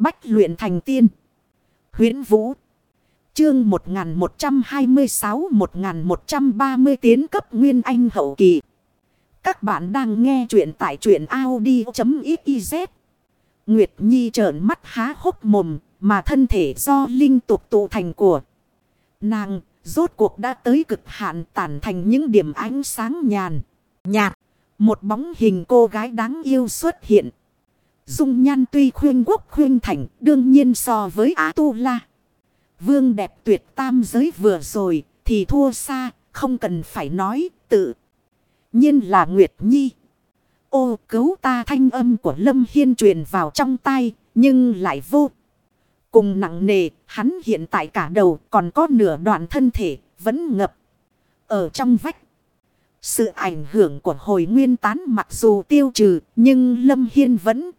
Bách luyện thành tiên. huyễn Vũ. Chương 1126-1130 tiến cấp Nguyên Anh hậu kỳ. Các bạn đang nghe truyện tại truyện Audi.xyz. Nguyệt Nhi trợn mắt há hốc mồm mà thân thể do linh tục tụ thành của. Nàng rốt cuộc đã tới cực hạn tản thành những điểm ánh sáng nhàn, nhạt. Một bóng hình cô gái đáng yêu xuất hiện. Dung nhan tuy khuyên quốc khuyên thành đương nhiên so với Á Tu La. Vương đẹp tuyệt tam giới vừa rồi thì thua xa, không cần phải nói tự. nhiên là Nguyệt Nhi. Ô cứu ta thanh âm của Lâm Hiên truyền vào trong tay, nhưng lại vô. Cùng nặng nề, hắn hiện tại cả đầu còn có nửa đoạn thân thể, vẫn ngập. Ở trong vách. Sự ảnh hưởng của hồi nguyên tán mặc dù tiêu trừ, nhưng Lâm Hiên vẫn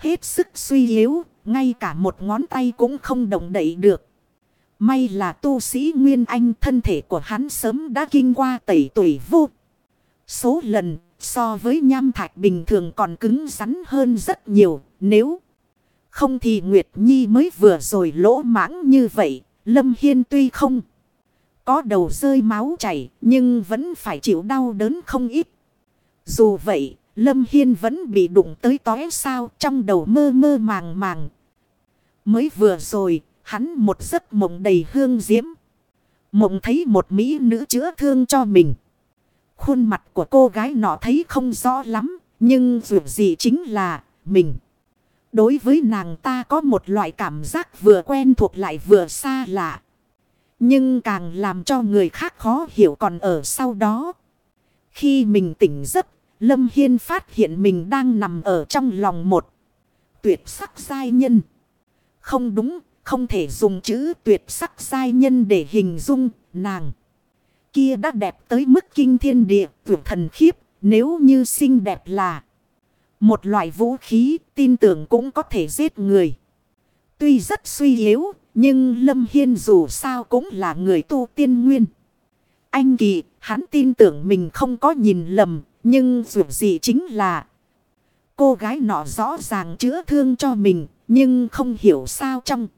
hết sức suy yếu, ngay cả một ngón tay cũng không động đậy được. May là tu sĩ Nguyên Anh thân thể của hắn sớm đã kinh qua tẩy tuổi vô. Số lần so với nham thạch bình thường còn cứng rắn hơn rất nhiều. Nếu không thì Nguyệt Nhi mới vừa rồi lỗ mãng như vậy. Lâm Hiên tuy không có đầu rơi máu chảy nhưng vẫn phải chịu đau đớn không ít. Dù vậy Lâm Hiên vẫn bị đụng tới tói sao trong đầu mơ mơ màng màng. Mới vừa rồi Hắn một giấc mộng đầy hương diễm. Mộng thấy một mỹ nữ chữa thương cho mình. Khuôn mặt của cô gái nọ thấy không rõ lắm. Nhưng dù gì chính là mình. Đối với nàng ta có một loại cảm giác vừa quen thuộc lại vừa xa lạ. Nhưng càng làm cho người khác khó hiểu còn ở sau đó. Khi mình tỉnh giấc, Lâm Hiên phát hiện mình đang nằm ở trong lòng một tuyệt sắc giai nhân. Không đúng, không thể dùng chữ tuyệt sắc sai nhân để hình dung nàng. Kia đã đẹp tới mức kinh thiên địa tuyệt thần khiếp. Nếu như xinh đẹp là một loại vũ khí tin tưởng cũng có thể giết người. Tuy rất suy yếu nhưng Lâm Hiên dù sao cũng là người tu tiên nguyên. Anh Kỳ hắn tin tưởng mình không có nhìn lầm nhưng dù gì chính là cô gái nọ rõ ràng chữa thương cho mình nhưng không hiểu sao trong.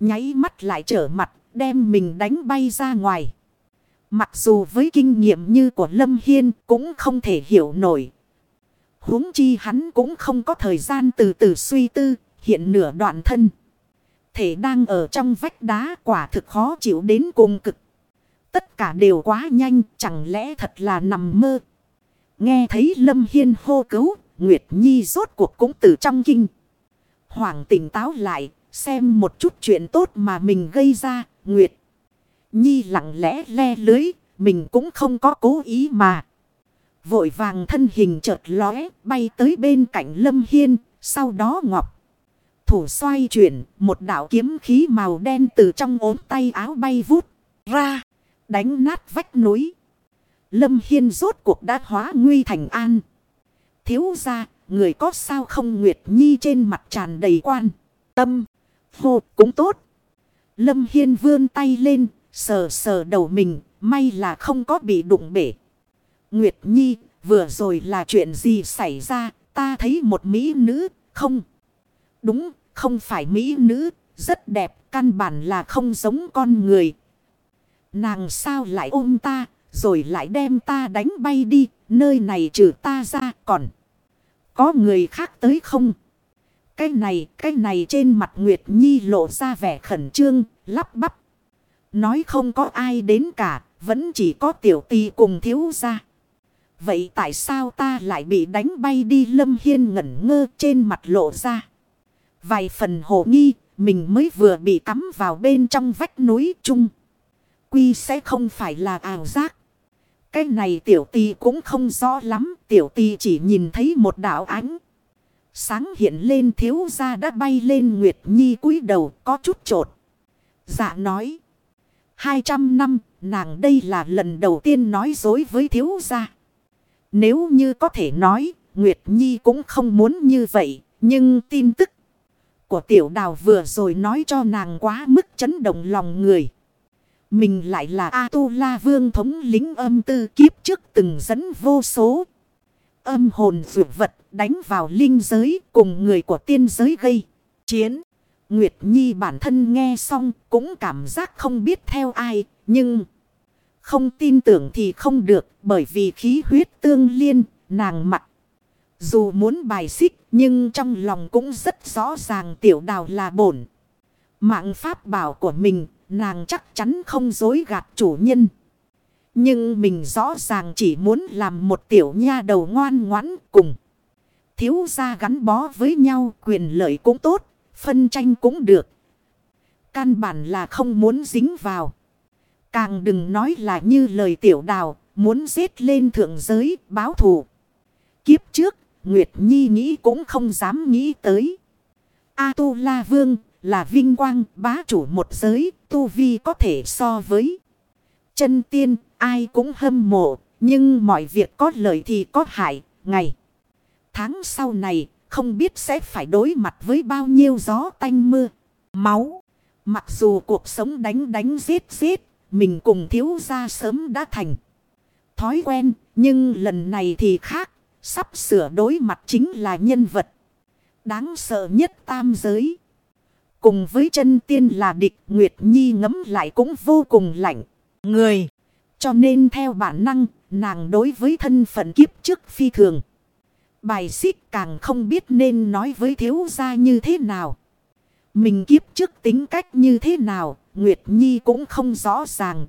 Nháy mắt lại trở mặt, đem mình đánh bay ra ngoài. Mặc dù với kinh nghiệm như của Lâm Hiên cũng không thể hiểu nổi. huống chi hắn cũng không có thời gian từ từ suy tư, hiện nửa đoạn thân. Thể đang ở trong vách đá quả thực khó chịu đến cùng cực. Tất cả đều quá nhanh, chẳng lẽ thật là nằm mơ. Nghe thấy Lâm Hiên hô cứu, Nguyệt Nhi rốt cuộc cũng từ trong kinh. Hoàng tỉnh táo lại, Xem một chút chuyện tốt mà mình gây ra, Nguyệt. Nhi lặng lẽ le lưới, mình cũng không có cố ý mà. Vội vàng thân hình chợt lóe, bay tới bên cạnh Lâm Hiên, sau đó ngọc. Thủ xoay chuyển, một đạo kiếm khí màu đen từ trong ốm tay áo bay vút ra, đánh nát vách núi. Lâm Hiên rốt cuộc đã hóa nguy thành an. Thiếu ra, người có sao không Nguyệt Nhi trên mặt tràn đầy quan. Tâm. Hô cũng tốt. Lâm Hiên vươn tay lên, sờ sờ đầu mình, may là không có bị đụng bể. Nguyệt Nhi, vừa rồi là chuyện gì xảy ra, ta thấy một mỹ nữ, không? Đúng, không phải mỹ nữ, rất đẹp, căn bản là không giống con người. Nàng sao lại ôm ta, rồi lại đem ta đánh bay đi, nơi này trừ ta ra còn. Có người khác tới không? Cái này, cái này trên mặt Nguyệt Nhi lộ ra vẻ khẩn trương, lắp bắp. Nói không có ai đến cả, vẫn chỉ có tiểu tì cùng thiếu ra. Vậy tại sao ta lại bị đánh bay đi lâm hiên ngẩn ngơ trên mặt lộ ra. Vài phần hồ nghi, mình mới vừa bị cắm vào bên trong vách núi chung. Quy sẽ không phải là ảo giác. Cái này tiểu tì cũng không rõ lắm, tiểu tì chỉ nhìn thấy một đạo ánh. Sáng hiện lên thiếu gia đã bay lên Nguyệt Nhi cúi đầu có chút trột. Dạ nói. 200 năm nàng đây là lần đầu tiên nói dối với thiếu gia. Nếu như có thể nói Nguyệt Nhi cũng không muốn như vậy. Nhưng tin tức của tiểu đào vừa rồi nói cho nàng quá mức chấn động lòng người. Mình lại là A-tu-la vương thống lính âm tư kiếp trước từng dẫn vô số. Âm hồn vượt vật đánh vào linh giới cùng người của tiên giới gây chiến. Nguyệt Nhi bản thân nghe xong cũng cảm giác không biết theo ai, nhưng không tin tưởng thì không được bởi vì khí huyết tương liên, nàng mặt. Dù muốn bài xích nhưng trong lòng cũng rất rõ ràng tiểu đào là bổn. Mạng pháp bảo của mình, nàng chắc chắn không dối gạt chủ nhân. Nhưng mình rõ ràng chỉ muốn làm một tiểu nha đầu ngoan ngoãn cùng. Thiếu gia gắn bó với nhau quyền lợi cũng tốt, phân tranh cũng được. Căn bản là không muốn dính vào. Càng đừng nói là như lời tiểu đào, muốn giết lên thượng giới, báo thù. Kiếp trước, Nguyệt Nhi nghĩ cũng không dám nghĩ tới. A-tu-la vương là vinh quang bá chủ một giới, tu vi có thể so với. Chân tiên, ai cũng hâm mộ, nhưng mọi việc có lợi thì có hại, ngày. Tháng sau này, không biết sẽ phải đối mặt với bao nhiêu gió tanh mưa, máu. Mặc dù cuộc sống đánh đánh giết giết, mình cùng thiếu gia sớm đã thành. Thói quen, nhưng lần này thì khác, sắp sửa đối mặt chính là nhân vật. Đáng sợ nhất tam giới. Cùng với chân tiên là địch Nguyệt Nhi ngấm lại cũng vô cùng lạnh. Người. Cho nên theo bản năng, nàng đối với thân phận kiếp trước phi thường. Bài xích càng không biết nên nói với thiếu gia như thế nào. Mình kiếp trước tính cách như thế nào, Nguyệt Nhi cũng không rõ ràng.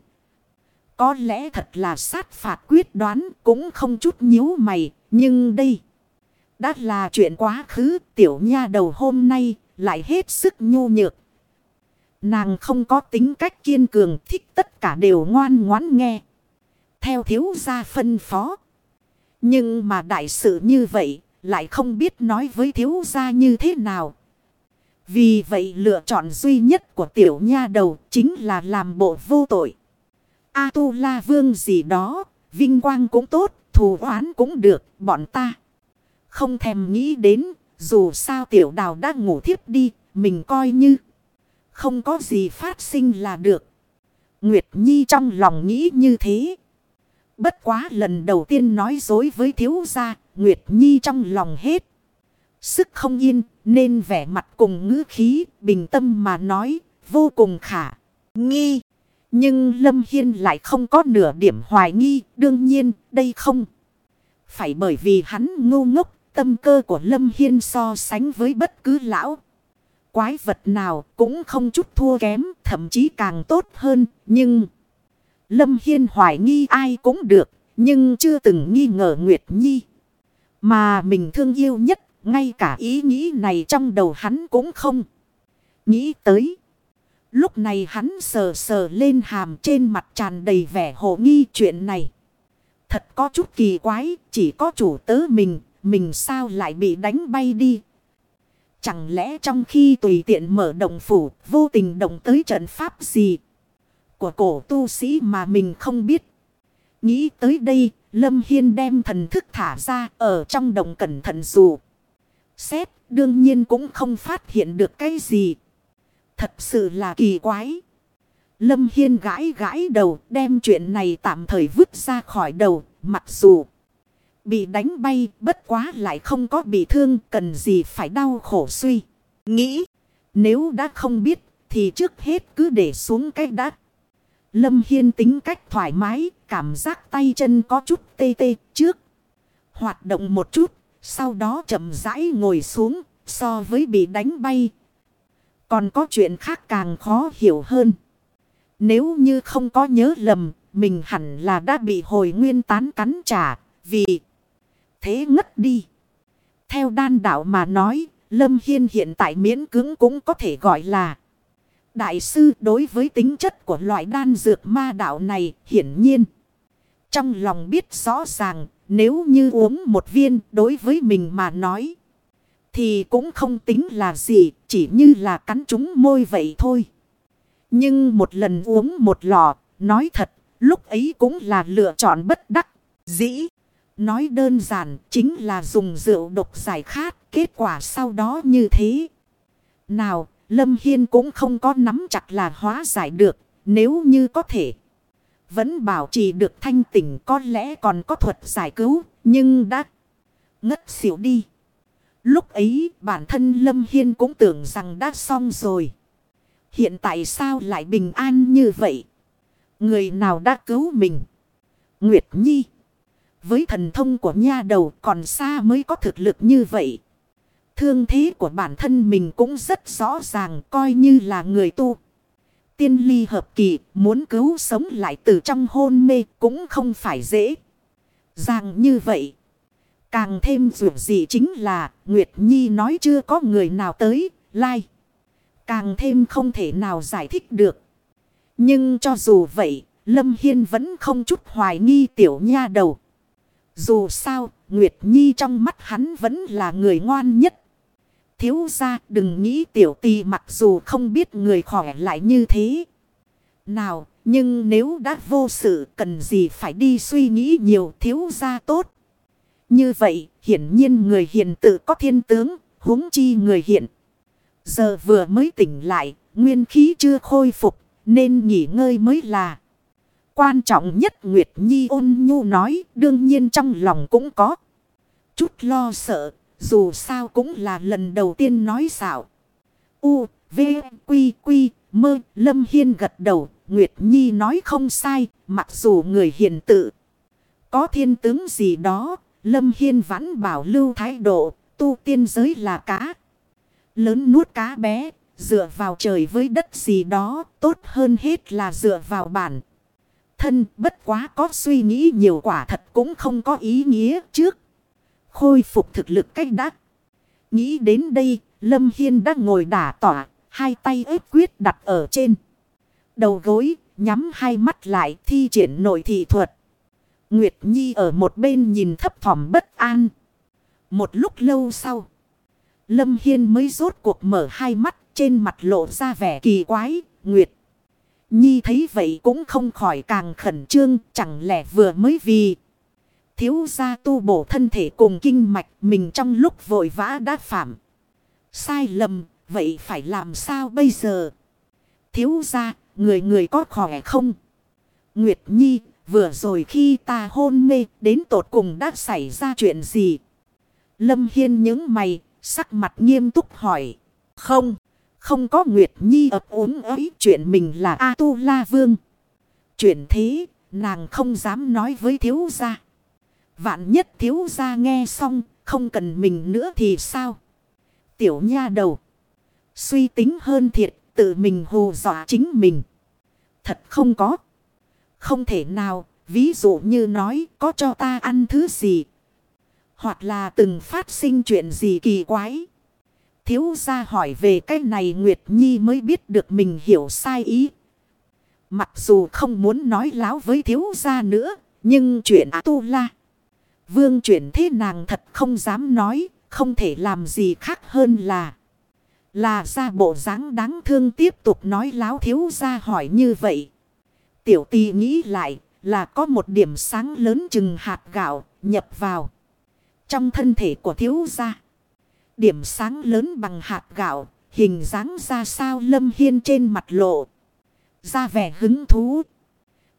Có lẽ thật là sát phạt quyết đoán cũng không chút nhíu mày, nhưng đây đã là chuyện quá khứ tiểu nha đầu hôm nay lại hết sức nhu nhược. Nàng không có tính cách kiên cường thích tất cả đều ngoan ngoãn nghe. Theo thiếu gia phân phó. Nhưng mà đại sự như vậy lại không biết nói với thiếu gia như thế nào. Vì vậy lựa chọn duy nhất của tiểu nha đầu chính là làm bộ vô tội. A-tu-la vương gì đó, vinh quang cũng tốt, thù oán cũng được, bọn ta. Không thèm nghĩ đến, dù sao tiểu đào đã ngủ thiếp đi, mình coi như không có gì phát sinh là được. Nguyệt Nhi trong lòng nghĩ như thế. Bất quá lần đầu tiên nói dối với thiếu gia, Nguyệt Nhi trong lòng hết. Sức không yên, nên vẻ mặt cùng ngữ khí, bình tâm mà nói, vô cùng khả nghi. Nhưng Lâm Hiên lại không có nửa điểm hoài nghi, đương nhiên, đây không. Phải bởi vì hắn ngu ngốc, tâm cơ của Lâm Hiên so sánh với bất cứ lão. Quái vật nào cũng không chút thua kém, thậm chí càng tốt hơn, nhưng... Lâm Hiên hoài nghi ai cũng được, nhưng chưa từng nghi ngờ Nguyệt Nhi. Mà mình thương yêu nhất, ngay cả ý nghĩ này trong đầu hắn cũng không nghĩ tới. Lúc này hắn sờ sờ lên hàm trên mặt tràn đầy vẻ hồ nghi chuyện này. Thật có chút kỳ quái, chỉ có chủ tớ mình, mình sao lại bị đánh bay đi. Chẳng lẽ trong khi tùy tiện mở động phủ, vô tình động tới trận pháp gì của cổ tu sĩ mà mình không biết. Nghĩ tới đây, Lâm Hiên đem thần thức thả ra ở trong động cẩn thận dù. Xét, đương nhiên cũng không phát hiện được cái gì. Thật sự là kỳ quái. Lâm Hiên gãi gãi đầu đem chuyện này tạm thời vứt ra khỏi đầu. Mặc dù bị đánh bay bất quá lại không có bị thương cần gì phải đau khổ suy. Nghĩ nếu đã không biết thì trước hết cứ để xuống cái đắt. Lâm Hiên tính cách thoải mái cảm giác tay chân có chút tê tê trước. Hoạt động một chút sau đó chậm rãi ngồi xuống so với bị đánh bay còn có chuyện khác càng khó hiểu hơn. Nếu như không có nhớ lầm, mình hẳn là đã bị hồi nguyên tán cắn trả, vì thế ngất đi. Theo đan đạo mà nói, Lâm Hiên hiện tại miễn cứng cũng có thể gọi là Đại sư đối với tính chất của loại đan dược ma đạo này hiển nhiên. Trong lòng biết rõ ràng nếu như uống một viên đối với mình mà nói. Thì cũng không tính là gì, chỉ như là cắn trúng môi vậy thôi. Nhưng một lần uống một lọ, nói thật, lúc ấy cũng là lựa chọn bất đắc, dĩ. Nói đơn giản chính là dùng rượu độc giải khát, kết quả sau đó như thế. Nào, Lâm Hiên cũng không có nắm chặt là hóa giải được, nếu như có thể. Vẫn bảo trì được thanh tỉnh có lẽ còn có thuật giải cứu, nhưng đã ngất xỉu đi. Lúc ấy bản thân Lâm Hiên cũng tưởng rằng đã xong rồi. Hiện tại sao lại bình an như vậy? Người nào đã cứu mình? Nguyệt Nhi. Với thần thông của nha đầu còn xa mới có thực lực như vậy. Thương thế của bản thân mình cũng rất rõ ràng coi như là người tu. Tiên ly hợp kỳ muốn cứu sống lại từ trong hôn mê cũng không phải dễ. Ràng như vậy. Càng thêm dù gì chính là Nguyệt Nhi nói chưa có người nào tới, lai. Like. Càng thêm không thể nào giải thích được. Nhưng cho dù vậy, Lâm Hiên vẫn không chút hoài nghi tiểu nha đầu. Dù sao, Nguyệt Nhi trong mắt hắn vẫn là người ngoan nhất. Thiếu ra đừng nghĩ tiểu tì mặc dù không biết người khỏe lại như thế. Nào, nhưng nếu đã vô sự cần gì phải đi suy nghĩ nhiều thiếu ra tốt. Như vậy, hiển nhiên người Hiền tự có thiên tướng, huống chi người hiện. Giờ vừa mới tỉnh lại, nguyên khí chưa khôi phục, nên nghỉ ngơi mới là. Quan trọng nhất Nguyệt Nhi ôn nhu nói, đương nhiên trong lòng cũng có. Chút lo sợ, dù sao cũng là lần đầu tiên nói xạo. U, V, Quy, Quy, Mơ, Lâm Hiên gật đầu, Nguyệt Nhi nói không sai, mặc dù người hiền tự. Có thiên tướng gì đó, Lâm Hiên vẫn bảo lưu thái độ, tu tiên giới là cá. Lớn nuốt cá bé, dựa vào trời với đất gì đó, tốt hơn hết là dựa vào bản. Thân bất quá có suy nghĩ nhiều quả thật cũng không có ý nghĩa trước. Khôi phục thực lực cách đắc. Nghĩ đến đây, Lâm Hiên đã ngồi đả tỏa, hai tay ếp quyết đặt ở trên. Đầu gối, nhắm hai mắt lại thi triển nội thị thuật. Nguyệt Nhi ở một bên nhìn thấp thỏm bất an. Một lúc lâu sau. Lâm Hiên mới rốt cuộc mở hai mắt trên mặt lộ ra vẻ kỳ quái. Nguyệt Nhi thấy vậy cũng không khỏi càng khẩn trương. Chẳng lẽ vừa mới vì thiếu gia tu bổ thân thể cùng kinh mạch mình trong lúc vội vã đã phạm. Sai lầm, vậy phải làm sao bây giờ? Thiếu gia, người người có khỏe không? Nguyệt Nhi, vừa rồi khi ta hôn mê, đến tột cùng đã xảy ra chuyện gì? Lâm Hiên những mày, sắc mặt nghiêm túc hỏi. Không, không có Nguyệt Nhi ập uống ấy, chuyện mình là A-tu-la vương. Chuyện thế, nàng không dám nói với thiếu gia. Vạn nhất thiếu gia nghe xong, không cần mình nữa thì sao? Tiểu nha đầu. Suy tính hơn thiệt, tự mình hù dọa chính mình. Thật không có. Không thể nào, ví dụ như nói có cho ta ăn thứ gì. Hoặc là từng phát sinh chuyện gì kỳ quái. Thiếu gia hỏi về cái này Nguyệt Nhi mới biết được mình hiểu sai ý. Mặc dù không muốn nói láo với thiếu gia nữa, nhưng chuyện tu la. Vương chuyển thế nàng thật không dám nói, không thể làm gì khác hơn là. Là ra bộ dáng đáng thương tiếp tục nói láo thiếu gia hỏi như vậy. Tiểu tì nghĩ lại là có một điểm sáng lớn chừng hạt gạo nhập vào. Trong thân thể của thiếu gia. Điểm sáng lớn bằng hạt gạo, hình dáng ra sao lâm hiên trên mặt lộ. Ra vẻ hứng thú.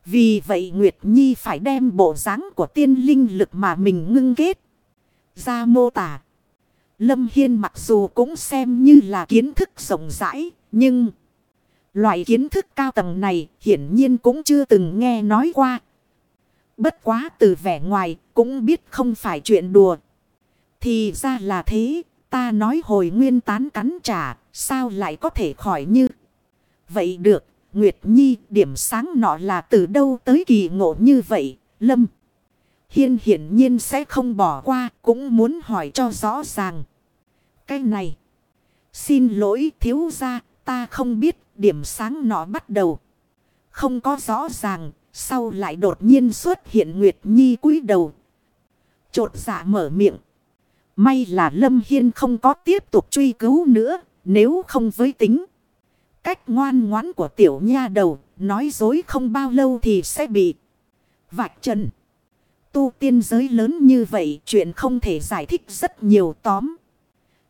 Vì vậy Nguyệt Nhi phải đem bộ dáng của tiên linh lực mà mình ngưng kết. Ra mô tả. Lâm Hiên mặc dù cũng xem như là kiến thức rộng rãi, nhưng... Loại kiến thức cao tầng này hiển nhiên cũng chưa từng nghe nói qua. Bất quá từ vẻ ngoài cũng biết không phải chuyện đùa. Thì ra là thế, ta nói hồi nguyên tán cắn trả, sao lại có thể khỏi như. Vậy được, Nguyệt Nhi điểm sáng nọ là từ đâu tới kỳ ngộ như vậy, Lâm. Hiên hiển nhiên sẽ không bỏ qua, cũng muốn hỏi cho rõ ràng. Cái này, xin lỗi thiếu gia, ta không biết điểm sáng nọ bắt đầu. Không có rõ ràng, sau lại đột nhiên xuất hiện Nguyệt Nhi cúi đầu. trột dạ mở miệng. May là Lâm Hiên không có tiếp tục truy cứu nữa, nếu không với tính. Cách ngoan ngoãn của tiểu nha đầu, nói dối không bao lâu thì sẽ bị vạch trần. Tu tiên giới lớn như vậy, chuyện không thể giải thích rất nhiều tóm.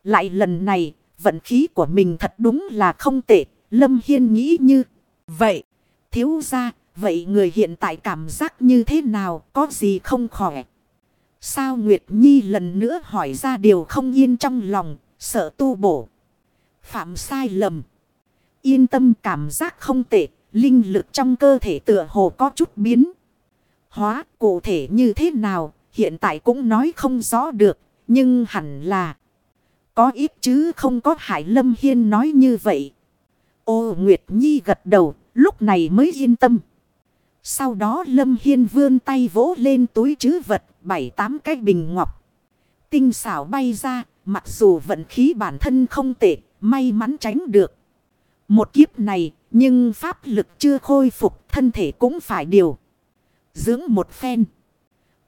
Lại lần này, vận khí của mình thật đúng là không tệ, Lâm Hiên nghĩ như vậy. Thiếu ra, vậy người hiện tại cảm giác như thế nào, có gì không khỏe? Sao Nguyệt Nhi lần nữa hỏi ra điều không yên trong lòng, sợ tu bổ. Phạm sai lầm. Yên tâm cảm giác không tệ, linh lực trong cơ thể tựa hồ có chút biến. Hóa cụ thể như thế nào, hiện tại cũng nói không rõ được, nhưng hẳn là có ít chứ không có Hải Lâm Hiên nói như vậy. Ô Nguyệt Nhi gật đầu, lúc này mới yên tâm. Sau đó Lâm Hiên vươn tay vỗ lên túi chứ vật, bảy tám cái bình ngọc. Tinh xảo bay ra, mặc dù vận khí bản thân không tệ, may mắn tránh được. Một kiếp này, nhưng pháp lực chưa khôi phục, thân thể cũng phải điều. Dưỡng một phen.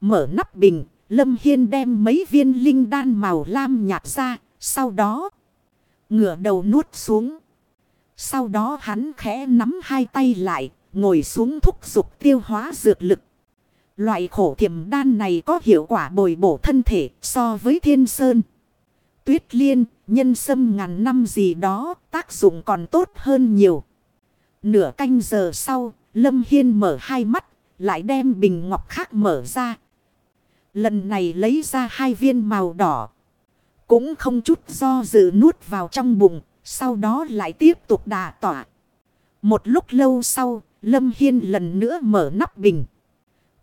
Mở nắp bình, Lâm Hiên đem mấy viên linh đan màu lam nhạt ra, sau đó ngửa đầu nuốt xuống. Sau đó hắn khẽ nắm hai tay lại, ngồi xuống thúc dục tiêu hóa dược lực. Loại khổ thiểm đan này có hiệu quả bồi bổ thân thể so với thiên sơn. Tuyết liên, nhân sâm ngàn năm gì đó, tác dụng còn tốt hơn nhiều. Nửa canh giờ sau, Lâm Hiên mở hai mắt, lại đem bình ngọc khác mở ra. Lần này lấy ra hai viên màu đỏ. Cũng không chút do dự nuốt vào trong bụng, sau đó lại tiếp tục đà tỏa. Một lúc lâu sau, Lâm Hiên lần nữa mở nắp bình.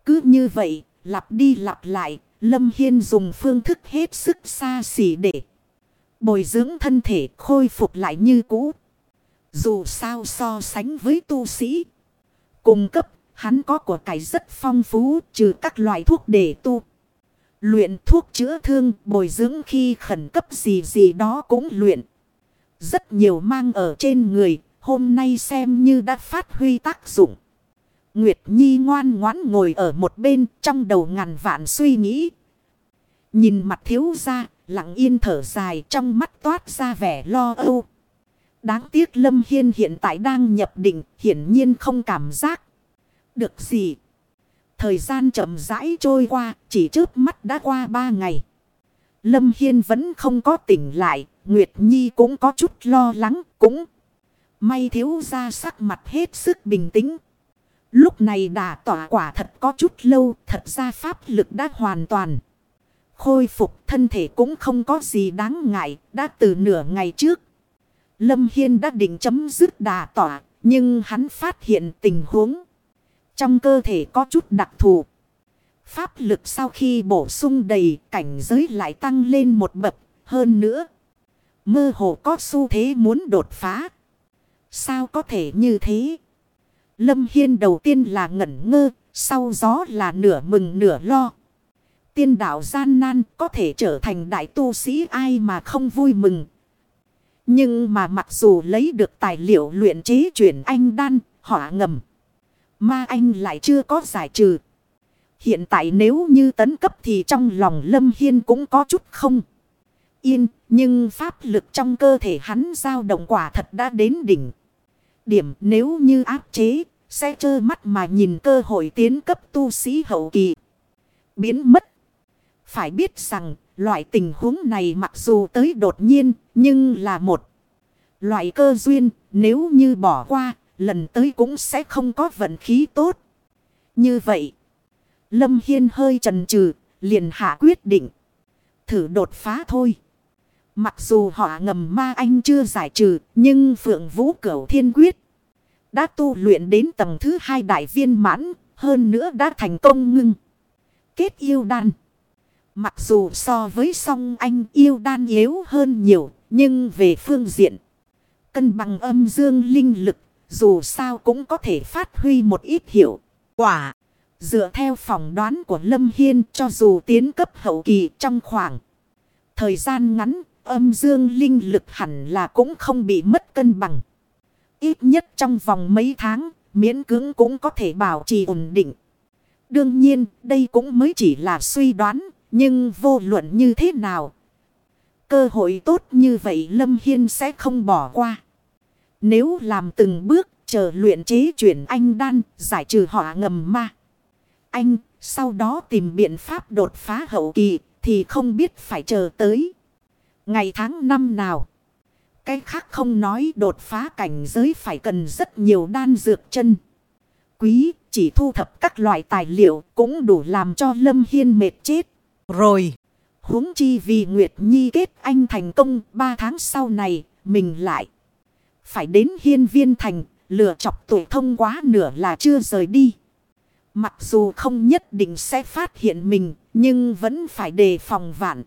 Cứ như vậy, lặp đi lặp lại, Lâm Hiên dùng phương thức hết sức xa xỉ để bồi dưỡng thân thể khôi phục lại như cũ. Dù sao so sánh với tu sĩ, cung cấp, hắn có của cải rất phong phú trừ các loại thuốc để tu. Luyện thuốc chữa thương, bồi dưỡng khi khẩn cấp gì gì đó cũng luyện. Rất nhiều mang ở trên người, hôm nay xem như đã phát huy tác dụng. Nguyệt Nhi ngoan ngoãn ngồi ở một bên trong đầu ngàn vạn suy nghĩ. Nhìn mặt thiếu ra, lặng yên thở dài trong mắt toát ra vẻ lo âu. Đáng tiếc Lâm Hiên hiện tại đang nhập định, hiển nhiên không cảm giác được gì. Thời gian chậm rãi trôi qua, chỉ trước mắt đã qua ba ngày. Lâm Hiên vẫn không có tỉnh lại, Nguyệt Nhi cũng có chút lo lắng, cũng may thiếu ra sắc mặt hết sức bình tĩnh. Lúc này đà tỏa quả thật có chút lâu, thật ra pháp lực đã hoàn toàn. Khôi phục thân thể cũng không có gì đáng ngại, đã từ nửa ngày trước. Lâm Hiên đã định chấm dứt đà tỏa, nhưng hắn phát hiện tình huống. Trong cơ thể có chút đặc thù. Pháp lực sau khi bổ sung đầy cảnh giới lại tăng lên một bậc hơn nữa. Mơ hồ có xu thế muốn đột phá. Sao có thể như thế? Lâm Hiên đầu tiên là ngẩn ngơ, sau gió là nửa mừng nửa lo. Tiên đạo gian nan có thể trở thành đại tu sĩ ai mà không vui mừng. Nhưng mà mặc dù lấy được tài liệu luyện chế chuyển anh đan, hỏa ngầm. mà anh lại chưa có giải trừ. Hiện tại nếu như tấn cấp thì trong lòng Lâm Hiên cũng có chút không. Yên, nhưng pháp lực trong cơ thể hắn dao động quả thật đã đến đỉnh. Điểm nếu như áp chế, sẽ trơ mắt mà nhìn cơ hội tiến cấp tu sĩ hậu kỳ. Biến mất. Phải biết rằng, loại tình huống này mặc dù tới đột nhiên, nhưng là một loại cơ duyên, nếu như bỏ qua, lần tới cũng sẽ không có vận khí tốt. Như vậy, Lâm Hiên hơi trần trừ, liền hạ quyết định. Thử đột phá thôi. Mặc dù họ ngầm ma anh chưa giải trừ, nhưng Phượng Vũ Cửu Thiên Quyết đã tu luyện đến tầng thứ hai đại viên mãn, hơn nữa đã thành công ngưng. Kết yêu đan. Mặc dù so với song anh yêu đan yếu hơn nhiều, nhưng về phương diện cân bằng âm dương linh lực, dù sao cũng có thể phát huy một ít hiệu quả. Dựa theo phỏng đoán của Lâm Hiên cho dù tiến cấp hậu kỳ trong khoảng thời gian ngắn, âm dương linh lực hẳn là cũng không bị mất cân bằng. Ít nhất trong vòng mấy tháng, miễn cưỡng cũng có thể bảo trì ổn định. Đương nhiên, đây cũng mới chỉ là suy đoán, nhưng vô luận như thế nào? Cơ hội tốt như vậy Lâm Hiên sẽ không bỏ qua. Nếu làm từng bước, chờ luyện chế chuyển anh đan, giải trừ họa ngầm ma. Anh, sau đó tìm biện pháp đột phá hậu kỳ, thì không biết phải chờ tới. Ngày tháng năm nào? Cái khác không nói đột phá cảnh giới phải cần rất nhiều đan dược chân. Quý chỉ thu thập các loại tài liệu cũng đủ làm cho Lâm Hiên mệt chết. rồi. huống chi vì Nguyệt Nhi kết anh thành công ba tháng sau này, mình lại. Phải đến hiên viên thành, lừa chọc tuổi thông quá nửa là chưa rời đi. Mặc dù không nhất định sẽ phát hiện mình, nhưng vẫn phải đề phòng vạn.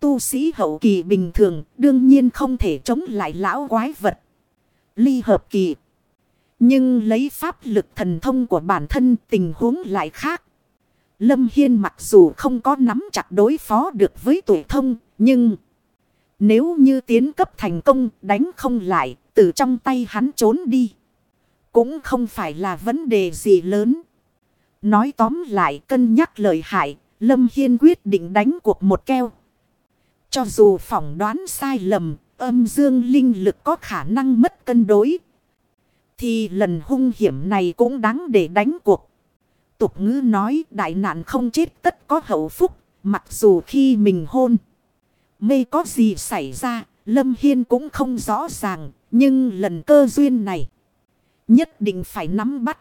Tu sĩ hậu kỳ bình thường đương nhiên không thể chống lại lão quái vật. Ly hợp kỳ. Nhưng lấy pháp lực thần thông của bản thân tình huống lại khác. Lâm Hiên mặc dù không có nắm chặt đối phó được với tuổi thông, nhưng... Nếu như tiến cấp thành công đánh không lại, từ trong tay hắn trốn đi. Cũng không phải là vấn đề gì lớn. Nói tóm lại cân nhắc lời hại, Lâm Hiên quyết định đánh cuộc một keo. Cho dù phỏng đoán sai lầm, âm dương linh lực có khả năng mất cân đối. Thì lần hung hiểm này cũng đáng để đánh cuộc. Tục ngữ nói đại nạn không chết tất có hậu phúc, mặc dù khi mình hôn. Mê có gì xảy ra, Lâm Hiên cũng không rõ ràng, nhưng lần cơ duyên này nhất định phải nắm bắt.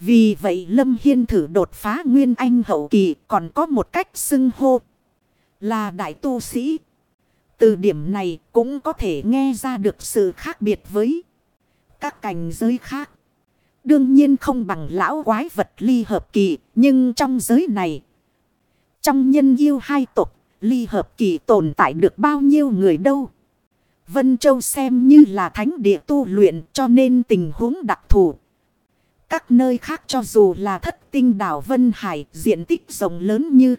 Vì vậy Lâm Hiên thử đột phá Nguyên Anh hậu kỳ còn có một cách xưng hô là đại tu sĩ. Từ điểm này cũng có thể nghe ra được sự khác biệt với các cảnh giới khác. Đương nhiên không bằng lão quái vật ly hợp kỳ, nhưng trong giới này, trong nhân yêu hai tộc, ly hợp kỳ tồn tại được bao nhiêu người đâu. Vân Châu xem như là thánh địa tu luyện cho nên tình huống đặc thù. Các nơi khác cho dù là thất tinh đảo Vân Hải diện tích rộng lớn như.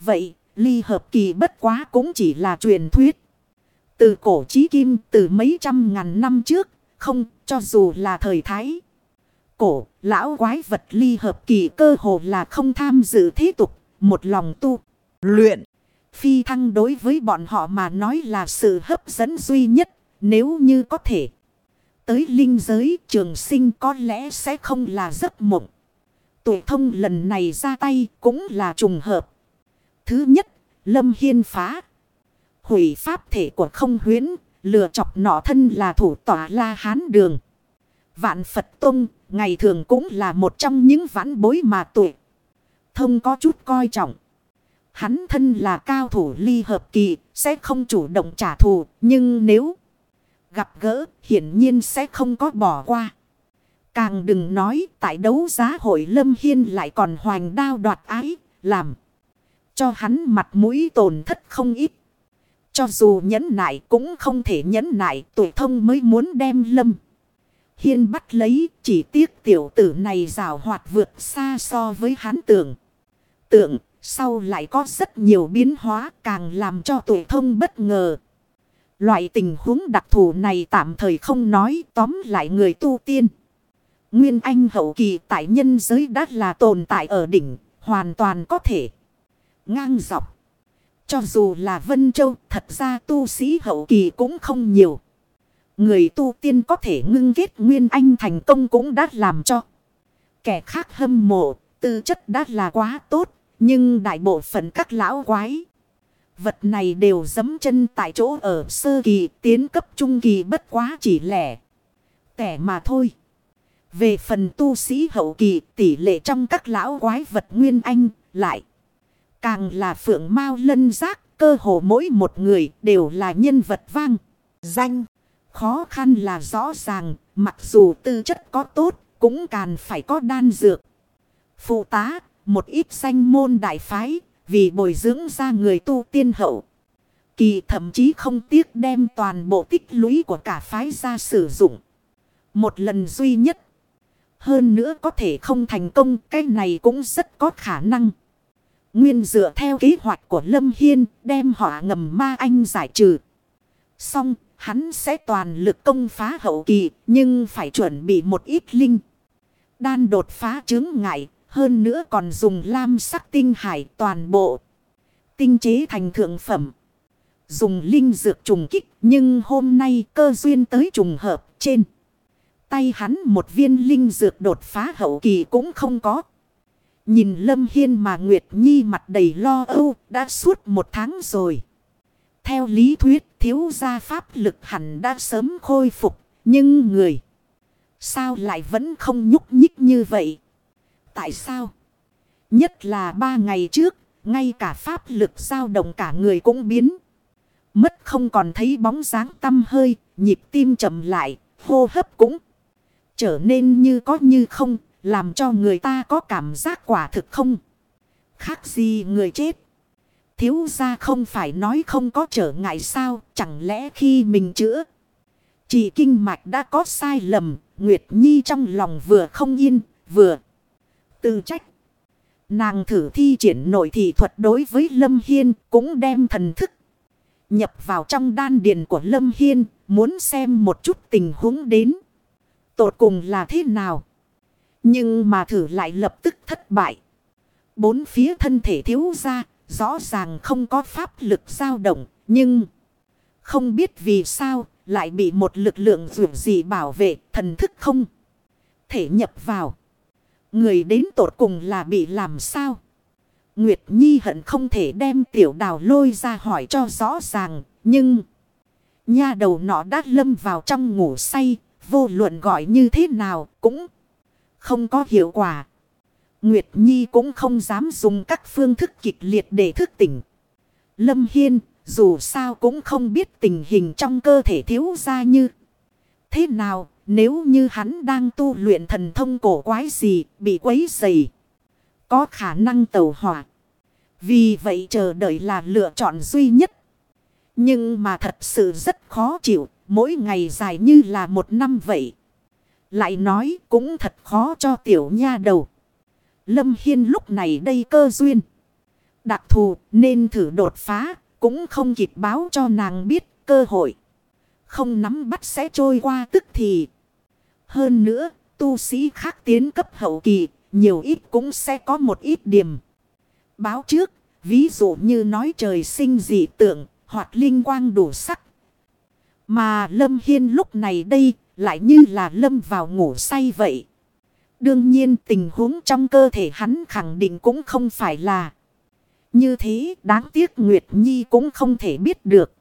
Vậy, ly hợp kỳ bất quá cũng chỉ là truyền thuyết. Từ cổ chí kim từ mấy trăm ngàn năm trước, không cho dù là thời thái. Cổ, lão quái vật ly hợp kỳ cơ hồ là không tham dự thế tục, một lòng tu, luyện. Phi thăng đối với bọn họ mà nói là sự hấp dẫn duy nhất, nếu như có thể. Tới linh giới trường sinh có lẽ sẽ không là giấc mộng. Tuổi thông lần này ra tay cũng là trùng hợp. Thứ nhất, Lâm Hiên phá. Hủy pháp thể của không huyến, lừa chọc nọ thân là thủ tỏa la hán đường. Vạn Phật Tông, ngày thường cũng là một trong những vãn bối mà tuổi. Thông có chút coi trọng. Hắn thân là cao thủ ly hợp kỳ, sẽ không chủ động trả thù, nhưng nếu gặp gỡ, hiển nhiên sẽ không có bỏ qua. Càng đừng nói, tại đấu giá hội Lâm Hiên lại còn hoành đao đoạt ái, làm cho hắn mặt mũi tổn thất không ít. Cho dù nhẫn nại cũng không thể nhẫn nại, tuổi thông mới muốn đem Lâm. Hiên bắt lấy, chỉ tiếc tiểu tử này rào hoạt vượt xa so với hắn tưởng. Tượng, sau lại có rất nhiều biến hóa càng làm cho tuổi thông bất ngờ. Loại tình huống đặc thù này tạm thời không nói tóm lại người tu tiên. Nguyên Anh hậu kỳ tại nhân giới đã là tồn tại ở đỉnh, hoàn toàn có thể ngang dọc. Cho dù là Vân Châu, thật ra tu sĩ hậu kỳ cũng không nhiều. Người tu tiên có thể ngưng kết Nguyên Anh thành công cũng đã làm cho. Kẻ khác hâm mộ, tư chất đã là quá tốt, nhưng đại bộ phận các lão quái. Vật này đều dấm chân tại chỗ ở sơ kỳ tiến cấp trung kỳ bất quá chỉ lẻ. Tẻ mà thôi. Về phần tu sĩ hậu kỳ tỷ lệ trong các lão quái vật nguyên anh lại. Càng là phượng mau lân giác cơ hồ mỗi một người đều là nhân vật vang. Danh. Khó khăn là rõ ràng mặc dù tư chất có tốt cũng càng phải có đan dược. Phụ tá một ít danh môn đại phái, vì bồi dưỡng ra người tu tiên hậu. Kỳ thậm chí không tiếc đem toàn bộ tích lũy của cả phái ra sử dụng. Một lần duy nhất. Hơn nữa có thể không thành công, cái này cũng rất có khả năng. Nguyên dựa theo kế hoạch của Lâm Hiên, đem họa ngầm ma anh giải trừ. Xong, hắn sẽ toàn lực công phá hậu kỳ, nhưng phải chuẩn bị một ít linh. Đan đột phá chứng ngại, hơn nữa còn dùng lam sắc tinh hải toàn bộ. Tinh chế thành thượng phẩm. Dùng linh dược trùng kích. Nhưng hôm nay cơ duyên tới trùng hợp trên. Tay hắn một viên linh dược đột phá hậu kỳ cũng không có. Nhìn Lâm Hiên mà Nguyệt Nhi mặt đầy lo âu đã suốt một tháng rồi. Theo lý thuyết thiếu gia pháp lực hẳn đã sớm khôi phục. Nhưng người sao lại vẫn không nhúc nhích như vậy? Tại sao? Nhất là ba ngày trước, ngay cả pháp lực dao động cả người cũng biến. Mất không còn thấy bóng dáng tâm hơi, nhịp tim chậm lại, hô hấp cũng trở nên như có như không, làm cho người ta có cảm giác quả thực không. Khác gì người chết. Thiếu ra không phải nói không có trở ngại sao, chẳng lẽ khi mình chữa. Chỉ kinh mạch đã có sai lầm, Nguyệt Nhi trong lòng vừa không yên, vừa tự trách. Nàng thử thi triển nội thị thuật đối với Lâm Hiên cũng đem thần thức. Nhập vào trong đan điền của Lâm Hiên muốn xem một chút tình huống đến. Tột cùng là thế nào? Nhưng mà thử lại lập tức thất bại. Bốn phía thân thể thiếu ra rõ ràng không có pháp lực dao động, nhưng không biết vì sao lại bị một lực lượng dù gì bảo vệ, thần thức không thể nhập vào. Người đến tột cùng là bị làm sao? Nguyệt Nhi hận không thể đem tiểu đào lôi ra hỏi cho rõ ràng. Nhưng nha đầu nọ đã lâm vào trong ngủ say. Vô luận gọi như thế nào cũng không có hiệu quả. Nguyệt Nhi cũng không dám dùng các phương thức kịch liệt để thức tỉnh. Lâm Hiên, dù sao cũng không biết tình hình trong cơ thể thiếu ra như thế nào, nếu như hắn đang tu luyện thần thông cổ quái gì, bị quấy dày. Có khả năng tẩu hỏa. Vì vậy chờ đợi là lựa chọn duy nhất. Nhưng mà thật sự rất khó chịu. Mỗi ngày dài như là một năm vậy. Lại nói cũng thật khó cho tiểu nha đầu. Lâm Hiên lúc này đây cơ duyên. Đặc thù nên thử đột phá. Cũng không kịp báo cho nàng biết cơ hội. Không nắm bắt sẽ trôi qua tức thì. Hơn nữa, tu sĩ khác tiến cấp hậu kỳ, nhiều ít cũng sẽ có một ít điểm. Báo trước, ví dụ như nói trời sinh dị tượng, hoặc linh quang đủ sắc. Mà Lâm Hiên lúc này đây, lại như là Lâm vào ngủ say vậy. Đương nhiên tình huống trong cơ thể hắn khẳng định cũng không phải là như thế đáng tiếc Nguyệt Nhi cũng không thể biết được.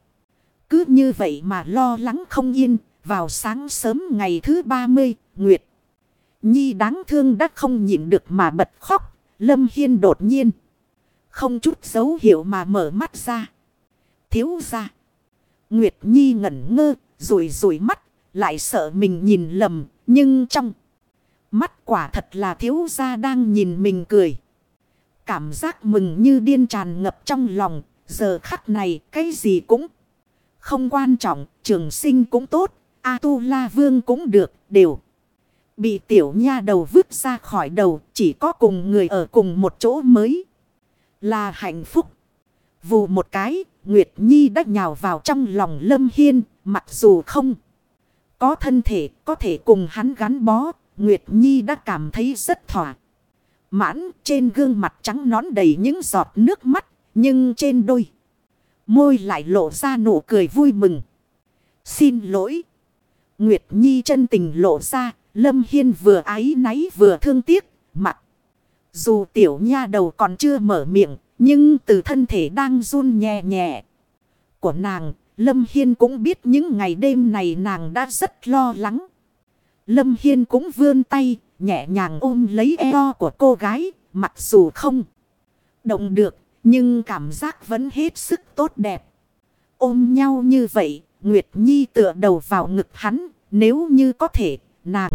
Cứ như vậy mà lo lắng không yên, vào sáng sớm ngày thứ 30, Nguyệt. Nhi đáng thương đã không nhịn được mà bật khóc. Lâm Hiên đột nhiên. Không chút dấu hiệu mà mở mắt ra. Thiếu ra. Nguyệt Nhi ngẩn ngơ, rủi rủi mắt, lại sợ mình nhìn lầm, nhưng trong mắt quả thật là thiếu gia đang nhìn mình cười. Cảm giác mừng như điên tràn ngập trong lòng, giờ khắc này cái gì cũng không quan trọng, trường sinh cũng tốt, A-tu-la vương cũng được, đều. Bị tiểu nha đầu vứt ra khỏi đầu, chỉ có cùng người ở cùng một chỗ mới. Là hạnh phúc. Vù một cái, Nguyệt Nhi đã nhào vào trong lòng Lâm Hiên, mặc dù không có thân thể, có thể cùng hắn gắn bó, Nguyệt Nhi đã cảm thấy rất thỏa. Mãn trên gương mặt trắng nón đầy những giọt nước mắt, nhưng trên đôi môi lại lộ ra nụ cười vui mừng. Xin lỗi. Nguyệt Nhi chân tình lộ ra, Lâm Hiên vừa ái náy vừa thương tiếc, mặt. Dù tiểu nha đầu còn chưa mở miệng, nhưng từ thân thể đang run nhẹ nhẹ của nàng, Lâm Hiên cũng biết những ngày đêm này nàng đã rất lo lắng. Lâm Hiên cũng vươn tay, nhẹ nhàng ôm lấy eo của cô gái, mặc dù không động được, nhưng cảm giác vẫn hết sức tốt đẹp. Ôm nhau như vậy, Nguyệt Nhi tựa đầu vào ngực hắn, nếu như có thể, nàng.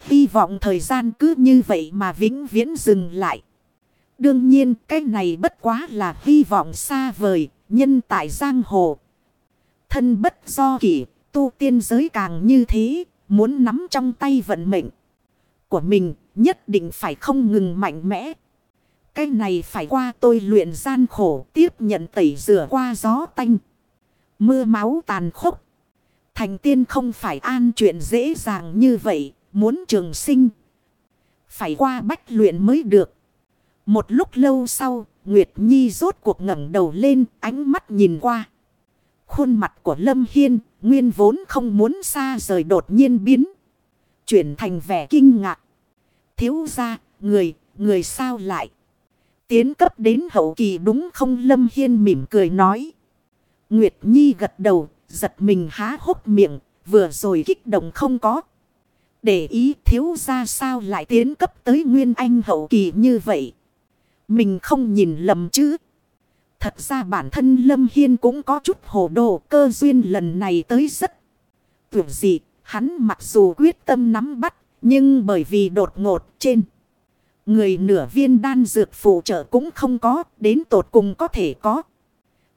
Hy vọng thời gian cứ như vậy mà vĩnh viễn dừng lại. Đương nhiên cái này bất quá là hy vọng xa vời, nhân tại giang hồ. Thân bất do kỷ, tu tiên giới càng như thế, muốn nắm trong tay vận mệnh của mình, nhất định phải không ngừng mạnh mẽ. Cái này phải qua tôi luyện gian khổ, tiếp nhận tẩy rửa qua gió tanh. Mưa máu tàn khốc. Thành tiên không phải an chuyện dễ dàng như vậy, muốn trường sinh. Phải qua bách luyện mới được. Một lúc lâu sau, Nguyệt Nhi rốt cuộc ngẩng đầu lên, ánh mắt nhìn qua. Khuôn mặt của Lâm Hiên, nguyên vốn không muốn xa rời đột nhiên biến. Chuyển thành vẻ kinh ngạc. Thiếu ra, người, người sao lại? Tiến cấp đến hậu kỳ đúng không Lâm Hiên mỉm cười nói. Nguyệt Nhi gật đầu, giật mình há hốc miệng, vừa rồi kích động không có. Để ý thiếu ra sao lại tiến cấp tới Nguyên Anh hậu kỳ như vậy. Mình không nhìn lầm chứ. Thật ra bản thân Lâm Hiên cũng có chút hồ đồ cơ duyên lần này tới rất tuyệt dị. Hắn mặc dù quyết tâm nắm bắt, nhưng bởi vì đột ngột trên. Người nửa viên đan dược phụ trợ cũng không có, đến tột cùng có thể có.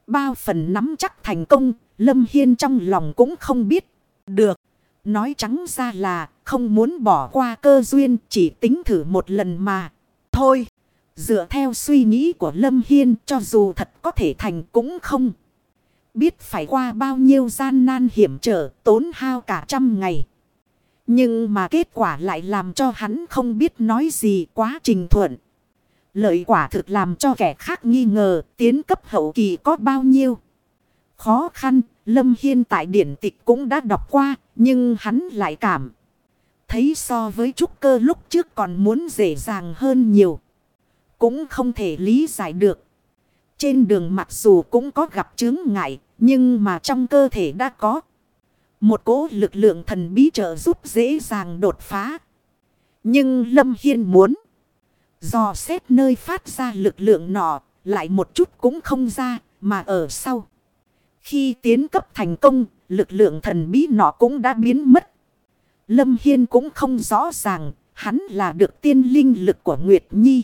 Bao phần nắm chắc thành công, Lâm Hiên trong lòng cũng không biết. Được, nói trắng ra là không muốn bỏ qua cơ duyên chỉ tính thử một lần mà. Thôi, dựa theo suy nghĩ của Lâm Hiên cho dù thật có thể thành cũng không. Biết phải qua bao nhiêu gian nan hiểm trở tốn hao cả trăm ngày. Nhưng mà kết quả lại làm cho hắn không biết nói gì quá trình thuận. Lợi quả thực làm cho kẻ khác nghi ngờ tiến cấp hậu kỳ có bao nhiêu. Khó khăn, Lâm Hiên tại điển tịch cũng đã đọc qua, nhưng hắn lại cảm. Thấy so với trúc cơ lúc trước còn muốn dễ dàng hơn nhiều. Cũng không thể lý giải được. Trên đường mặc dù cũng có gặp chứng ngại, nhưng mà trong cơ thể đã có. Một cỗ lực lượng thần bí trợ giúp dễ dàng đột phá. Nhưng Lâm Hiên muốn. Dò xét nơi phát ra lực lượng nọ. Lại một chút cũng không ra. Mà ở sau. Khi tiến cấp thành công. Lực lượng thần bí nọ cũng đã biến mất. Lâm Hiên cũng không rõ ràng. Hắn là được tiên linh lực của Nguyệt Nhi.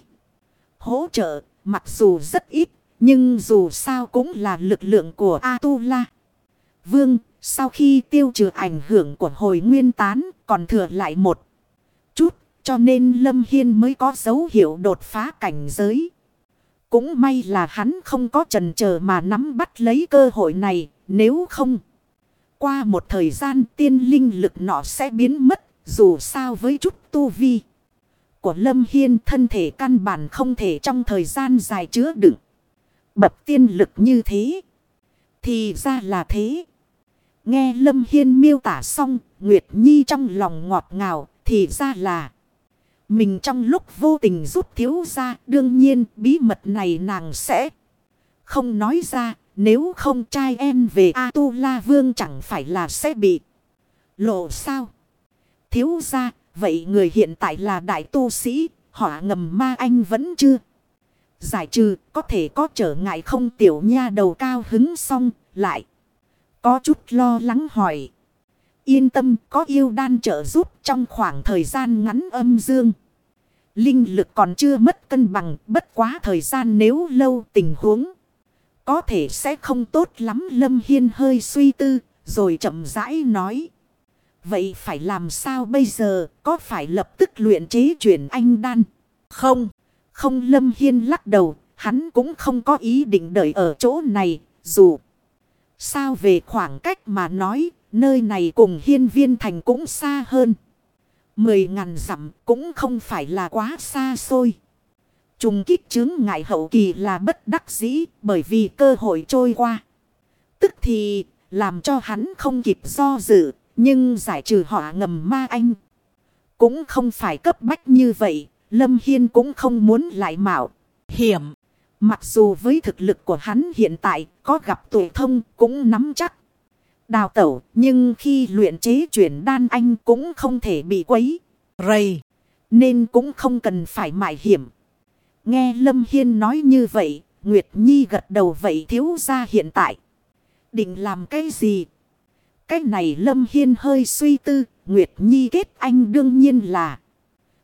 Hỗ trợ. Mặc dù rất ít. Nhưng dù sao cũng là lực lượng của A-tu-la. Vương, sau khi tiêu trừ ảnh hưởng của hồi nguyên tán, còn thừa lại một chút, cho nên Lâm Hiên mới có dấu hiệu đột phá cảnh giới. Cũng may là hắn không có trần chờ mà nắm bắt lấy cơ hội này, nếu không. Qua một thời gian tiên linh lực nọ sẽ biến mất, dù sao với chút tu vi. Của Lâm Hiên thân thể căn bản không thể trong thời gian dài chứa đựng. Bập tiên lực như thế. Thì ra là thế. Nghe Lâm Hiên miêu tả xong, Nguyệt Nhi trong lòng ngọt ngào, thì ra là mình trong lúc vô tình giúp thiếu ra, đương nhiên bí mật này nàng sẽ không nói ra, nếu không trai em về A-tu-la vương chẳng phải là sẽ bị lộ sao. Thiếu ra, vậy người hiện tại là đại tu sĩ, họa ngầm ma anh vẫn chưa. Giải trừ, có thể có trở ngại không tiểu nha đầu cao hứng xong, lại. Có chút lo lắng hỏi. Yên tâm có yêu đan trợ giúp trong khoảng thời gian ngắn âm dương. Linh lực còn chưa mất cân bằng bất quá thời gian nếu lâu tình huống. Có thể sẽ không tốt lắm Lâm Hiên hơi suy tư rồi chậm rãi nói. Vậy phải làm sao bây giờ có phải lập tức luyện chế chuyển anh đan? Không, không Lâm Hiên lắc đầu hắn cũng không có ý định đợi ở chỗ này dù. Sao về khoảng cách mà nói, nơi này cùng hiên viên thành cũng xa hơn. Mười ngàn dặm cũng không phải là quá xa xôi. Trùng kích chứng ngại hậu kỳ là bất đắc dĩ bởi vì cơ hội trôi qua. Tức thì làm cho hắn không kịp do dự, nhưng giải trừ họa ngầm ma anh. Cũng không phải cấp bách như vậy, Lâm Hiên cũng không muốn lại mạo. Hiểm. Mặc dù với thực lực của hắn hiện tại có gặp tuổi thông cũng nắm chắc. Đào tẩu nhưng khi luyện chế chuyển đan anh cũng không thể bị quấy. Rầy. Nên cũng không cần phải mại hiểm. Nghe Lâm Hiên nói như vậy. Nguyệt Nhi gật đầu vậy thiếu ra hiện tại. Định làm cái gì? Cái này Lâm Hiên hơi suy tư. Nguyệt Nhi kết anh đương nhiên là.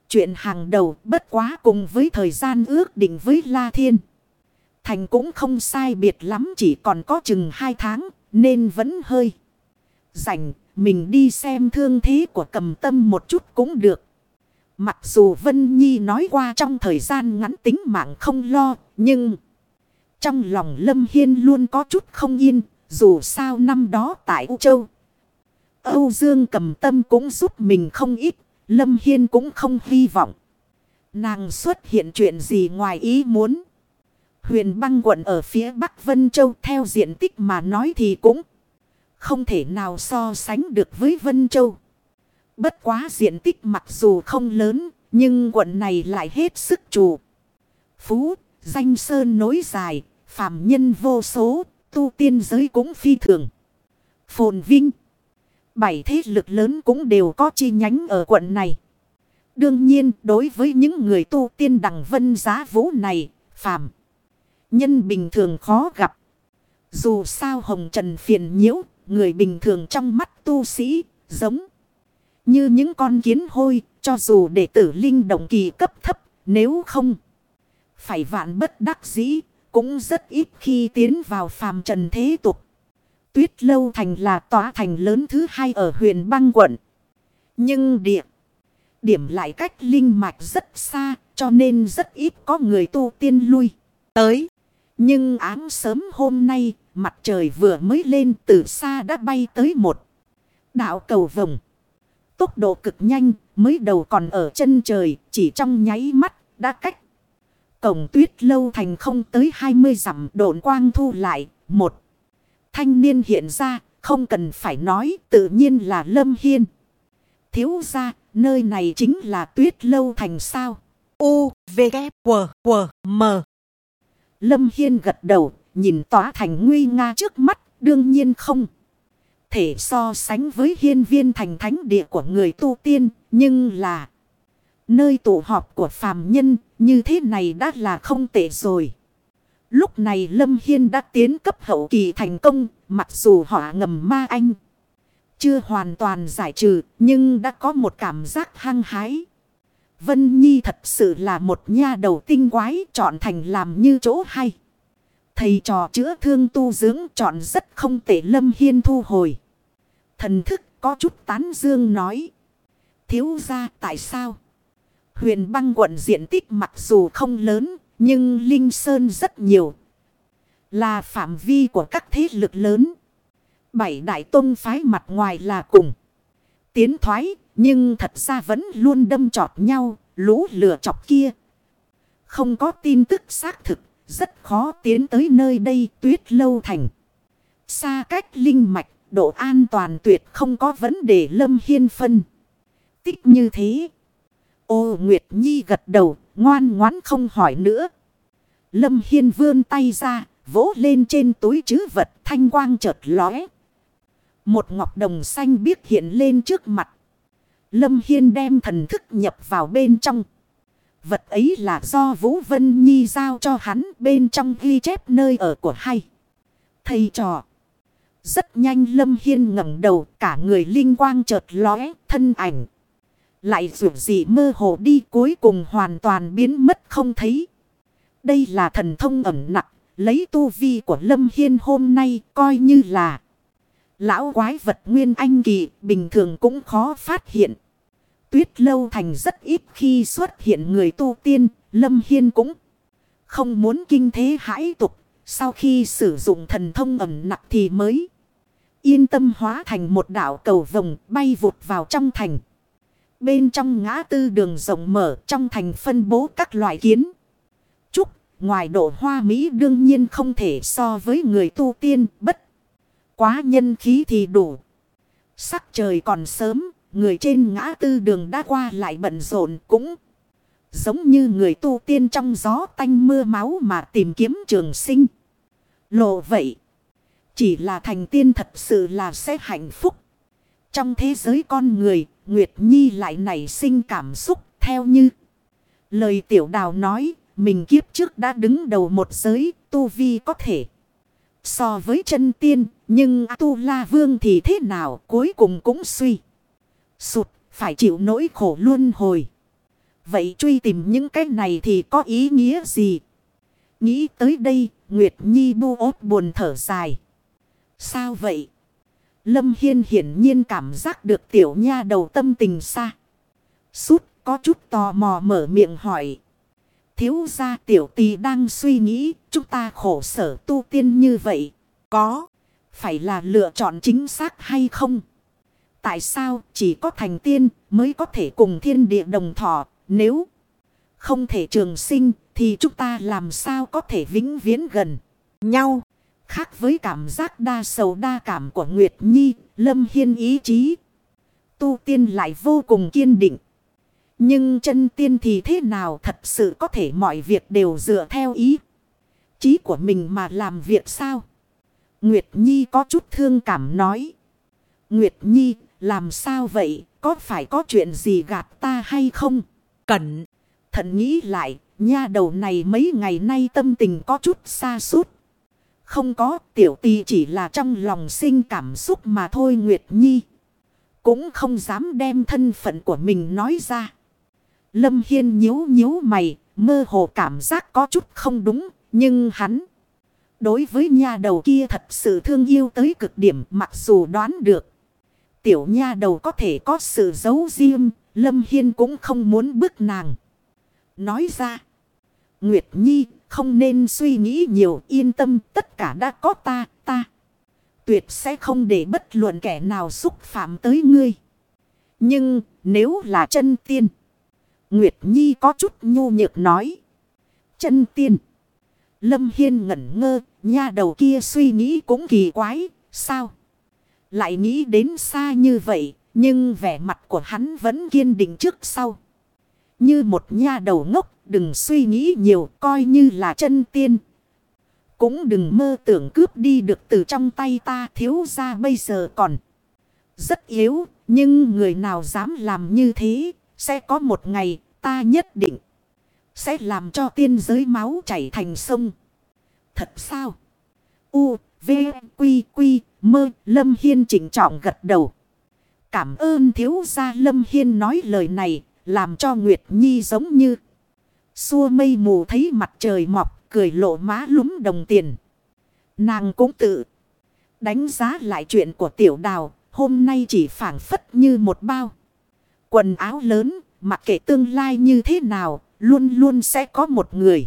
Chuyện hàng đầu, bất quá cùng với thời gian ước định với La Thiên. Thành cũng không sai biệt lắm, chỉ còn có chừng hai tháng, nên vẫn hơi rảnh mình đi xem thương thế của cầm tâm một chút cũng được. Mặc dù Vân Nhi nói qua trong thời gian ngắn tính mạng không lo, nhưng trong lòng Lâm Hiên luôn có chút không yên dù sao năm đó tại U Châu. Âu Dương cầm tâm cũng giúp mình không ít Lâm Hiên cũng không hy vọng. Nàng xuất hiện chuyện gì ngoài ý muốn. Huyền băng quận ở phía Bắc Vân Châu theo diện tích mà nói thì cũng không thể nào so sánh được với Vân Châu. Bất quá diện tích mặc dù không lớn, nhưng quận này lại hết sức chủ. Phú, danh sơn nối dài, phàm nhân vô số, tu tiên giới cũng phi thường. Phồn Vinh, bảy thế lực lớn cũng đều có chi nhánh ở quận này. Đương nhiên, đối với những người tu tiên đẳng vân giá vũ này, phàm. Nhân bình thường khó gặp. Dù sao hồng trần phiền nhiễu, người bình thường trong mắt tu sĩ, giống như những con kiến hôi, cho dù đệ tử linh động kỳ cấp thấp, nếu không phải vạn bất đắc dĩ, cũng rất ít khi tiến vào phàm trần thế tục. Tuyết Lâu Thành là tòa thành lớn thứ hai ở huyện băng quận. Nhưng địa, điểm lại cách linh mạch rất xa, cho nên rất ít có người tu tiên lui tới. Nhưng áng sớm hôm nay, mặt trời vừa mới lên từ xa đã bay tới một đạo cầu vồng. Tốc độ cực nhanh, mới đầu còn ở chân trời, chỉ trong nháy mắt, đã cách. Cổng tuyết lâu thành không tới 20 dặm độn quang thu lại, một. Thanh niên hiện ra, không cần phải nói, tự nhiên là Lâm Hiên. Thiếu ra, nơi này chính là tuyết lâu thành sao. U, V, K, W, W, M. Lâm Hiên gật đầu, nhìn tỏa thành nguy nga trước mắt, đương nhiên không. Thể so sánh với hiên viên thành thánh địa của người tu tiên, nhưng là nơi tụ họp của phàm nhân, như thế này đã là không tệ rồi. Lúc này Lâm Hiên đã tiến cấp hậu kỳ thành công, mặc dù họ ngầm ma anh. Chưa hoàn toàn giải trừ, nhưng đã có một cảm giác hăng hái. Vân Nhi thật sự là một nha đầu tinh quái chọn thành làm như chỗ hay. Thầy trò chữa thương tu dưỡng chọn rất không tệ Lâm Hiên thu hồi. Thần thức có chút tán dương nói. Thiếu ra tại sao? Huyền băng quận diện tích mặc dù không lớn, nhưng Linh Sơn rất nhiều. Là phạm vi của các thế lực lớn. Bảy đại tông phái mặt ngoài là cùng. Tiến thoái, nhưng thật ra vẫn luôn đâm trọt nhau, lũ lửa chọc kia. Không có tin tức xác thực, rất khó tiến tới nơi đây tuyết lâu thành. Xa cách linh mạch, độ an toàn tuyệt không có vấn đề lâm hiên phân. Tích như thế. Ô Nguyệt Nhi gật đầu, ngoan ngoãn không hỏi nữa. Lâm Hiên vươn tay ra, vỗ lên trên túi chứ vật thanh quang chợt lóe. Một ngọc đồng xanh biếc hiện lên trước mặt. Lâm Hiên đem thần thức nhập vào bên trong. Vật ấy là do Vũ Vân Nhi giao cho hắn bên trong ghi chép nơi ở của hai. Thầy trò. Rất nhanh Lâm Hiên ngẩng đầu cả người linh quang chợt lóe thân ảnh lại dù gì mơ hồ đi cuối cùng hoàn toàn biến mất không thấy. Đây là thần thông ẩm nặng. Lấy tu vi của Lâm Hiên hôm nay coi như là. Lão quái vật nguyên anh kỳ, bình thường cũng khó phát hiện. Tuyết lâu thành rất ít khi xuất hiện người tu tiên. Lâm Hiên cũng không muốn kinh thế hãi tục. Sau khi sử dụng thần thông ẩm nặng thì mới yên tâm hóa thành một đảo cầu vồng bay vụt vào trong thành. Bên trong ngã tư đường rộng mở trong thành phân bố các loại kiến. Trúc, ngoài độ hoa Mỹ đương nhiên không thể so với người tu tiên bất. Quá nhân khí thì đủ. Sắc trời còn sớm, người trên ngã tư đường đã qua lại bận rộn cũng. Giống như người tu tiên trong gió tanh mưa máu mà tìm kiếm trường sinh. Lộ vậy. Chỉ là thành tiên thật sự là sẽ hạnh phúc. Trong thế giới con người, Nguyệt Nhi lại nảy sinh cảm xúc theo như. Lời tiểu đào nói, mình kiếp trước đã đứng đầu một giới, tu vi có thể. So với chân tiên, nhưng tu la vương thì thế nào cuối cùng cũng suy. Sụt, phải chịu nỗi khổ luôn hồi. Vậy truy tìm những cái này thì có ý nghĩa gì? Nghĩ tới đây, Nguyệt Nhi bu ốt buồn thở dài. Sao vậy? Lâm Hiên hiển nhiên cảm giác được tiểu nha đầu tâm tình xa. Sút, có chút tò mò mở miệng hỏi. Thiếu gia tiểu tì đang suy nghĩ, chúng ta khổ sở tu tiên như vậy. Có. Phải là lựa chọn chính xác hay không? Tại sao chỉ có thành tiên mới có thể cùng thiên địa đồng thọ nếu không thể trường sinh thì chúng ta làm sao có thể vĩnh viễn gần nhau? Khác với cảm giác đa sầu đa cảm của Nguyệt Nhi, Lâm Hiên ý chí. Tu tiên lại vô cùng kiên định. Nhưng chân tiên thì thế nào thật sự có thể mọi việc đều dựa theo ý. Chí của mình mà làm việc sao? Nguyệt Nhi có chút thương cảm nói. Nguyệt Nhi, làm sao vậy? Có phải có chuyện gì gạt ta hay không? Cẩn thận nghĩ lại, nha đầu này mấy ngày nay tâm tình có chút xa suốt. Không có, tiểu tì chỉ là trong lòng sinh cảm xúc mà thôi Nguyệt Nhi. Cũng không dám đem thân phận của mình nói ra. Lâm Hiên nhíu nhíu mày, mơ hồ cảm giác có chút không đúng, nhưng hắn... Đối với nha đầu kia thật sự thương yêu tới cực điểm mặc dù đoán được. Tiểu nha đầu có thể có sự giấu riêng, Lâm Hiên cũng không muốn bước nàng. Nói ra, Nguyệt Nhi không nên suy nghĩ nhiều yên tâm tất cả đã có ta, ta. Tuyệt sẽ không để bất luận kẻ nào xúc phạm tới ngươi. Nhưng nếu là chân tiên. Nguyệt Nhi có chút nhu nhược nói. Chân tiên. Lâm Hiên ngẩn ngơ, nha đầu kia suy nghĩ cũng kỳ quái, sao? Lại nghĩ đến xa như vậy, nhưng vẻ mặt của hắn vẫn kiên định trước sau. Như một nha đầu ngốc, đừng suy nghĩ nhiều, coi như là chân tiên. Cũng đừng mơ tưởng cướp đi được từ trong tay ta thiếu ra bây giờ còn. Rất yếu, nhưng người nào dám làm như thế, sẽ có một ngày ta nhất định. Sẽ làm cho tiên giới máu chảy thành sông. Thật sao? U, V, Quy, Quy, Mơ, Lâm Hiên chỉnh trọng gật đầu. Cảm ơn thiếu gia Lâm Hiên nói lời này, làm cho Nguyệt Nhi giống như. Xua mây mù thấy mặt trời mọc, cười lộ má lúm đồng tiền. Nàng cũng tự đánh giá lại chuyện của tiểu đào, hôm nay chỉ phản phất như một bao. Quần áo lớn, mặc kệ tương lai như thế nào, luôn luôn sẽ có một người.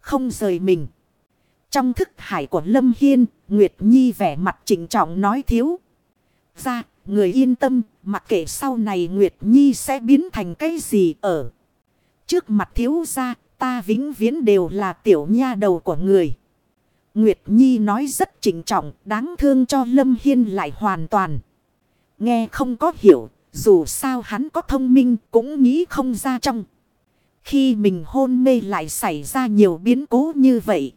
Không rời mình. Trong thức hải của Lâm Hiên, Nguyệt Nhi vẻ mặt chỉnh trọng nói thiếu. Ra, người yên tâm, mặc kệ sau này Nguyệt Nhi sẽ biến thành cái gì ở. Trước mặt thiếu gia ta vĩnh viễn đều là tiểu nha đầu của người. Nguyệt Nhi nói rất trịnh trọng, đáng thương cho Lâm Hiên lại hoàn toàn. Nghe không có hiểu, dù sao hắn có thông minh cũng nghĩ không ra trong. Khi mình hôn mê lại xảy ra nhiều biến cố như vậy.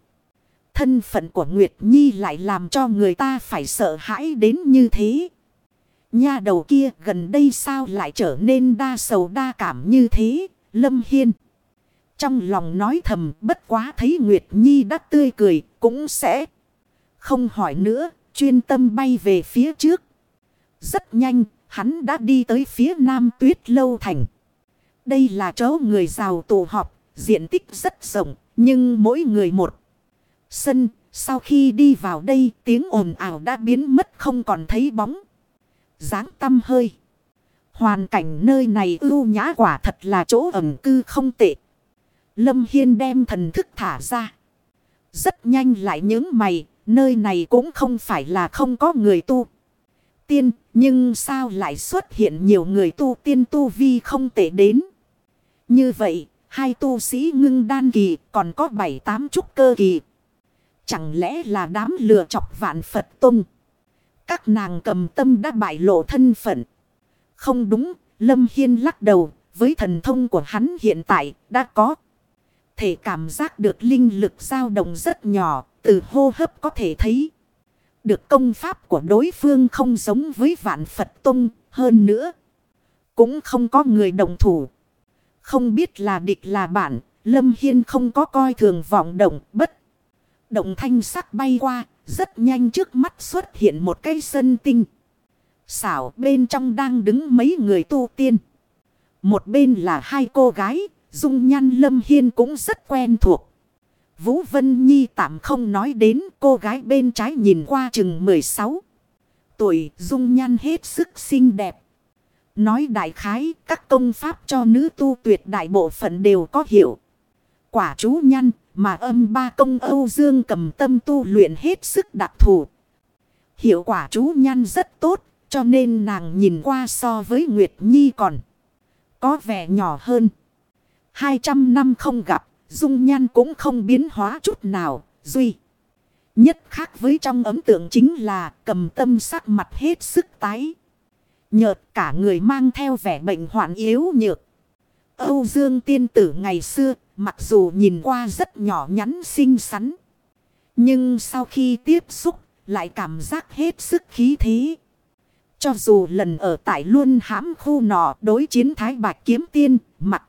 Thân phận của Nguyệt Nhi lại làm cho người ta phải sợ hãi đến như thế. Nha đầu kia gần đây sao lại trở nên đa sầu đa cảm như thế, Lâm Hiên. Trong lòng nói thầm bất quá thấy Nguyệt Nhi đã tươi cười cũng sẽ không hỏi nữa, chuyên tâm bay về phía trước. Rất nhanh, hắn đã đi tới phía nam tuyết lâu thành. Đây là chỗ người giàu tụ họp, diện tích rất rộng, nhưng mỗi người một sân. Sau khi đi vào đây tiếng ồn ào đã biến mất không còn thấy bóng. dáng tâm hơi. Hoàn cảnh nơi này ưu nhã quả thật là chỗ ẩm cư không tệ. Lâm Hiên đem thần thức thả ra. Rất nhanh lại những mày, nơi này cũng không phải là không có người tu. Tiên, nhưng sao lại xuất hiện nhiều người tu tiên tu vi không tệ đến. Như vậy, hai tu sĩ ngưng đan kỳ còn có bảy tám trúc cơ kỳ. Chẳng lẽ là đám lừa chọc vạn Phật Tông? Các nàng cầm tâm đã bại lộ thân phận. Không đúng, Lâm Hiên lắc đầu, với thần thông của hắn hiện tại đã có. Thể cảm giác được linh lực dao động rất nhỏ, từ hô hấp có thể thấy. Được công pháp của đối phương không giống với vạn Phật Tông hơn nữa. Cũng không có người đồng thủ. Không biết là địch là bạn, Lâm Hiên không có coi thường vọng động bất. Động thanh sắc bay qua, rất nhanh trước mắt xuất hiện một cây sân tinh. Xảo bên trong đang đứng mấy người tu tiên. Một bên là hai cô gái, dung nhan Lâm Hiên cũng rất quen thuộc. Vũ Vân Nhi tạm không nói đến cô gái bên trái nhìn qua chừng 16 tuổi dung nhan hết sức xinh đẹp. Nói đại khái các công pháp cho nữ tu tuyệt đại bộ phận đều có hiệu. Quả chú nhăn mà âm ba công Âu Dương cầm tâm tu luyện hết sức đặc thù. Hiệu quả chú nhăn rất tốt cho nên nàng nhìn qua so với Nguyệt Nhi còn có vẻ nhỏ hơn. 200 năm không gặp dung nhan cũng không biến hóa chút nào, duy. Nhất khác với trong ấn tượng chính là cầm tâm sắc mặt hết sức tái. Nhợt cả người mang theo vẻ bệnh hoạn yếu nhược. Âu Dương tiên tử ngày xưa, mặc dù nhìn qua rất nhỏ nhắn xinh xắn. Nhưng sau khi tiếp xúc, lại cảm giác hết sức khí thế. Cho dù lần ở tại luôn hãm khu nọ đối chiến thái bạch kiếm tiên, mặt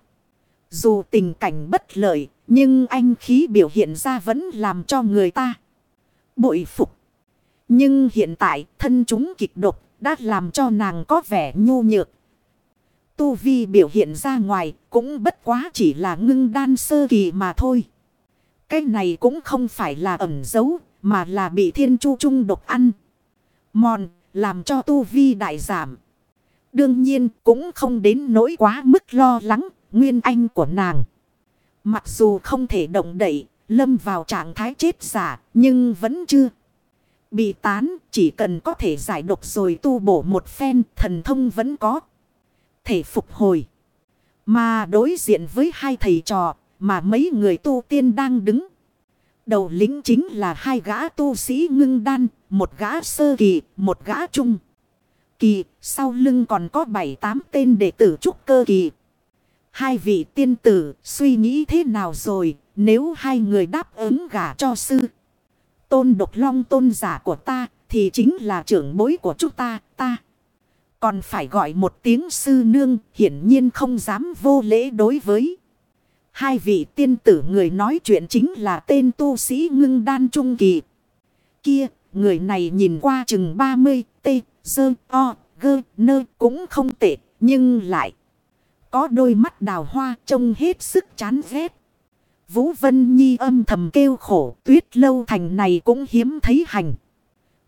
Dù tình cảnh bất lợi, nhưng anh khí biểu hiện ra vẫn làm cho người ta bội phục. Nhưng hiện tại thân chúng kịch độc đã làm cho nàng có vẻ nhu nhược. Tu vi biểu hiện ra ngoài cũng bất quá chỉ là ngưng đan sơ kỳ mà thôi. Cái này cũng không phải là ẩn giấu mà là bị thiên chu trung độc ăn. Mòn làm cho tu vi đại giảm. Đương nhiên cũng không đến nỗi quá mức lo lắng nguyên anh của nàng. Mặc dù không thể động đậy, lâm vào trạng thái chết giả, nhưng vẫn chưa bị tán, chỉ cần có thể giải độc rồi tu bổ một phen, thần thông vẫn có thể phục hồi. Mà đối diện với hai thầy trò, mà mấy người tu tiên đang đứng. Đầu lính chính là hai gã tu sĩ ngưng đan, một gã sơ kỳ, một gã trung kỳ, sau lưng còn có bảy tám tên đệ tử trúc cơ kỳ. Hai vị tiên tử suy nghĩ thế nào rồi nếu hai người đáp ứng gả cho sư. Tôn độc long tôn giả của ta thì chính là trưởng bối của chúng ta, ta. Còn phải gọi một tiếng sư nương hiển nhiên không dám vô lễ đối với. Hai vị tiên tử người nói chuyện chính là tên tu sĩ ngưng đan trung kỳ. Kia, người này nhìn qua chừng 30, tê, dơ, o, gơ, nơ cũng không tệ, nhưng lại. Có đôi mắt đào hoa trông hết sức chán ghét. Vũ Vân Nhi âm thầm kêu khổ tuyết lâu thành này cũng hiếm thấy hành.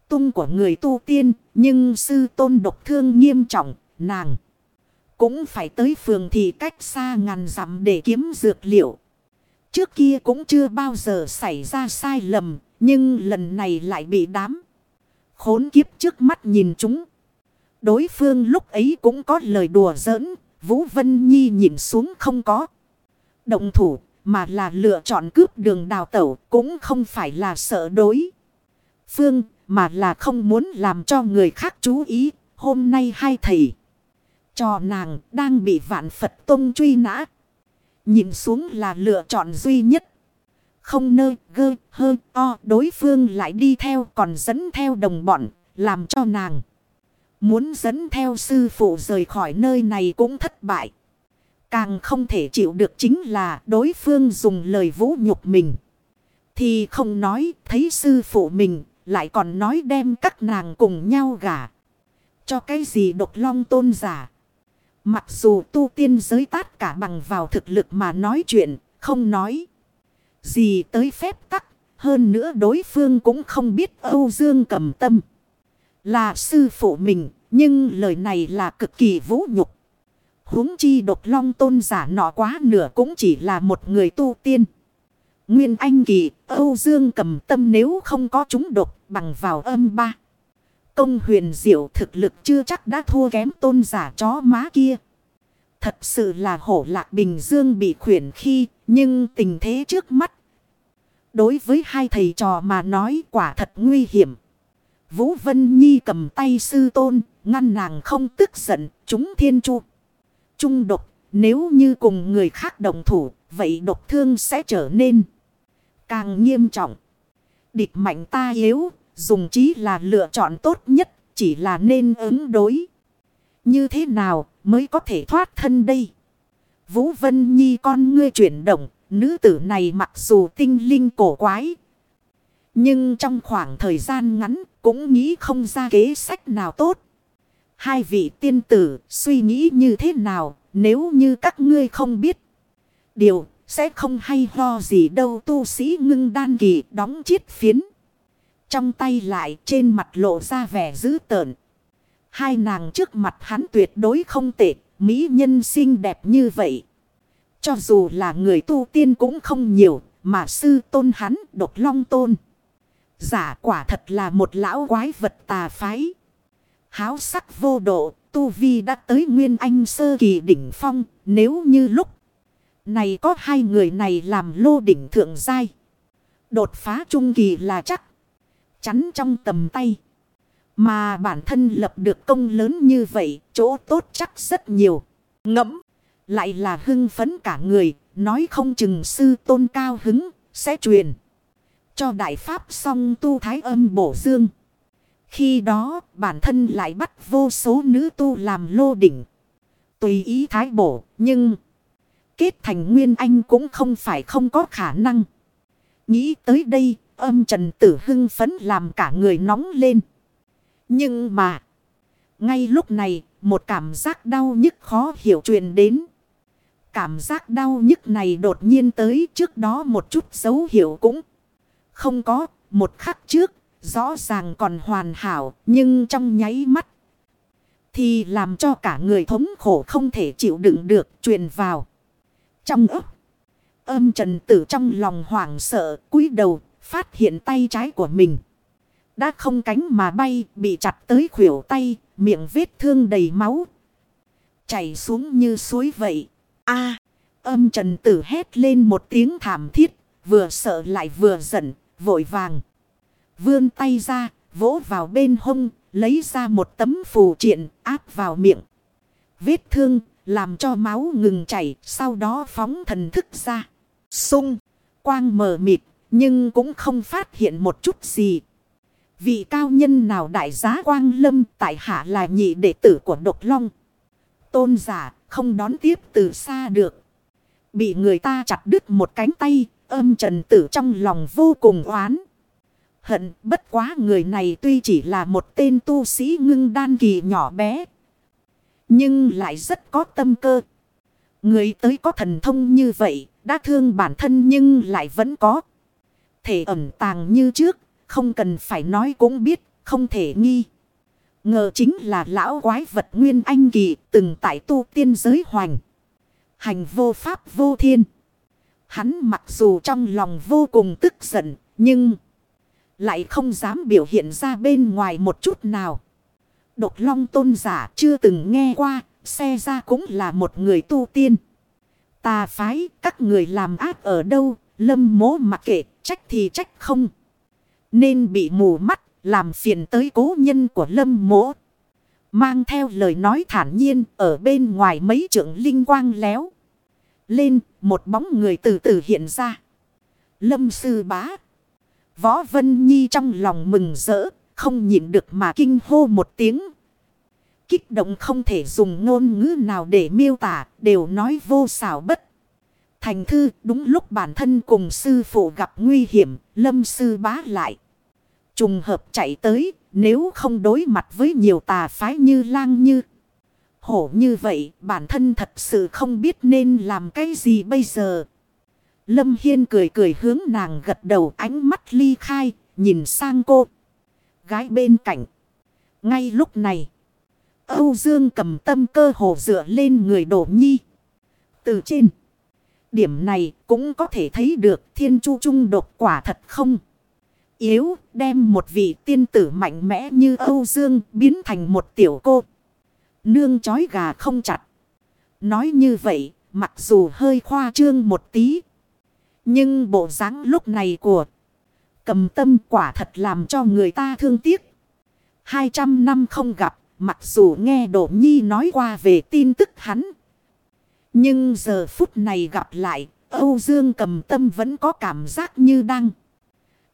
Tung của người tu tiên nhưng sư tôn độc thương nghiêm trọng nàng. Cũng phải tới phường thì cách xa ngàn dặm để kiếm dược liệu. Trước kia cũng chưa bao giờ xảy ra sai lầm, nhưng lần này lại bị đám. Khốn kiếp trước mắt nhìn chúng. Đối phương lúc ấy cũng có lời đùa giỡn, Vũ Vân Nhi nhìn xuống không có. Động thủ, mà là lựa chọn cướp đường đào tẩu, cũng không phải là sợ đối. Phương, mà là không muốn làm cho người khác chú ý. Hôm nay hai thầy cho nàng đang bị vạn Phật Tông truy nã. Nhìn xuống là lựa chọn duy nhất. Không nơ, gơ, hơ, o, đối phương lại đi theo còn dẫn theo đồng bọn, làm cho nàng. Muốn dẫn theo sư phụ rời khỏi nơi này cũng thất bại. Càng không thể chịu được chính là đối phương dùng lời vũ nhục mình. Thì không nói, thấy sư phụ mình lại còn nói đem các nàng cùng nhau gả. Cho cái gì độc long tôn giả. Mặc dù tu tiên giới tát cả bằng vào thực lực mà nói chuyện, không nói gì tới phép tắc. Hơn nữa đối phương cũng không biết Âu Dương cầm tâm. Là sư phụ mình, nhưng lời này là cực kỳ vũ nhục. huống chi độc long tôn giả nọ quá nửa cũng chỉ là một người tu tiên. Nguyên Anh Kỳ, Âu Dương cầm tâm nếu không có chúng độc bằng vào âm ba. Công huyền diệu thực lực chưa chắc đã thua kém tôn giả chó má kia. Thật sự là hổ lạc bình dương bị khuyển khi, nhưng tình thế trước mắt. Đối với hai thầy trò mà nói quả thật nguy hiểm. Vũ Vân Nhi cầm tay sư tôn, ngăn nàng không tức giận, chúng thiên chu. Trung độc, nếu như cùng người khác đồng thủ, vậy độc thương sẽ trở nên càng nghiêm trọng. Địch mạnh ta yếu, dùng trí là lựa chọn tốt nhất, chỉ là nên ứng đối. Như thế nào mới có thể thoát thân đây? Vũ Vân Nhi con ngươi chuyển động, nữ tử này mặc dù tinh linh cổ quái. Nhưng trong khoảng thời gian ngắn cũng nghĩ không ra kế sách nào tốt. Hai vị tiên tử suy nghĩ như thế nào nếu như các ngươi không biết. Điều sẽ không hay ho gì đâu tu sĩ ngưng đan kỳ đóng chiết phiến. Trong tay lại trên mặt lộ ra vẻ dữ tợn. Hai nàng trước mặt hắn tuyệt đối không tệ, mỹ nhân xinh đẹp như vậy. Cho dù là người tu tiên cũng không nhiều, mà sư tôn hắn độc long tôn. Giả quả thật là một lão quái vật tà phái. Háo sắc vô độ, Tu Vi đã tới Nguyên Anh sơ kỳ đỉnh phong, nếu như lúc này có hai người này làm lô đỉnh thượng giai. Đột phá trung kỳ là chắc. Chắn trong tầm tay. Mà bản thân lập được công lớn như vậy, chỗ tốt chắc rất nhiều. Ngẫm, lại là hưng phấn cả người, nói không chừng sư tôn cao hứng, sẽ truyền. Cho đại pháp song tu thái âm bổ dương. Khi đó bản thân lại bắt vô số nữ tu làm lô đỉnh. Tùy ý thái bổ nhưng Kết thành Nguyên Anh cũng không phải không có khả năng. Nghĩ tới đây, âm trần tử hưng phấn làm cả người nóng lên. Nhưng mà, ngay lúc này, một cảm giác đau nhức khó hiểu truyền đến. Cảm giác đau nhức này đột nhiên tới trước đó một chút dấu hiệu cũng không có. Một khắc trước, rõ ràng còn hoàn hảo, nhưng trong nháy mắt. Thì làm cho cả người thống khổ không thể chịu đựng được truyền vào. Trong ấp, âm trần tử trong lòng hoảng sợ, cúi đầu, phát hiện tay trái của mình. Đã không cánh mà bay, bị chặt tới khuỷu tay, miệng vết thương đầy máu. Chảy xuống như suối vậy. a âm trần tử hét lên một tiếng thảm thiết, vừa sợ lại vừa giận, vội vàng. Vươn tay ra, vỗ vào bên hông, lấy ra một tấm phù triện áp vào miệng. Vết thương, làm cho máu ngừng chảy, sau đó phóng thần thức ra. Sung, quang mờ mịt, nhưng cũng không phát hiện một chút gì. Vị cao nhân nào đại giá quang lâm tại hạ là nhị đệ tử của độc long. Tôn giả không đón tiếp từ xa được. Bị người ta chặt đứt một cánh tay, âm trần tử trong lòng vô cùng oán. Hận bất quá người này tuy chỉ là một tên tu sĩ ngưng đan kỳ nhỏ bé. Nhưng lại rất có tâm cơ. Người tới có thần thông như vậy, đã thương bản thân nhưng lại vẫn có. Thể ẩn tàng như trước, không cần phải nói cũng biết, không thể nghi. Ngờ chính là lão quái vật nguyên anh kỳ từng tại tu tiên giới hoành. Hành vô pháp vô thiên. Hắn mặc dù trong lòng vô cùng tức giận, nhưng lại không dám biểu hiện ra bên ngoài một chút nào. Độc long tôn giả chưa từng nghe qua, xe ra cũng là một người tu tiên. Tà phái, các người làm ác ở đâu, lâm mố mặc kệ, trách thì trách không. Nên bị mù mắt, làm phiền tới cố nhân của lâm Mỗ Mang theo lời nói thản nhiên, ở bên ngoài mấy trưởng linh quang léo. Lên, một bóng người từ từ hiện ra. Lâm sư bá. Võ Vân Nhi trong lòng mừng rỡ, không nhịn được mà kinh hô một tiếng. Kích động không thể dùng ngôn ngữ nào để miêu tả, đều nói vô xảo bất. Thành thư đúng lúc bản thân cùng sư phụ gặp nguy hiểm, lâm sư bá lại. Trùng hợp chạy tới, nếu không đối mặt với nhiều tà phái như lang như. Hổ như vậy, bản thân thật sự không biết nên làm cái gì bây giờ. Lâm Hiên cười cười hướng nàng gật đầu ánh mắt ly khai, nhìn sang cô. Gái bên cạnh. Ngay lúc này, Âu Dương cầm tâm cơ hồ dựa lên người đổ nhi. Từ trên điểm này cũng có thể thấy được thiên chu trung đột quả thật không. Yếu đem một vị tiên tử mạnh mẽ như Âu Dương biến thành một tiểu cô. Nương chói gà không chặt. Nói như vậy mặc dù hơi khoa trương một tí. Nhưng bộ dáng lúc này của cầm tâm quả thật làm cho người ta thương tiếc. 200 năm không gặp, mặc dù nghe Đỗ Nhi nói qua về tin tức hắn. Nhưng giờ phút này gặp lại, Âu Dương cầm tâm vẫn có cảm giác như đang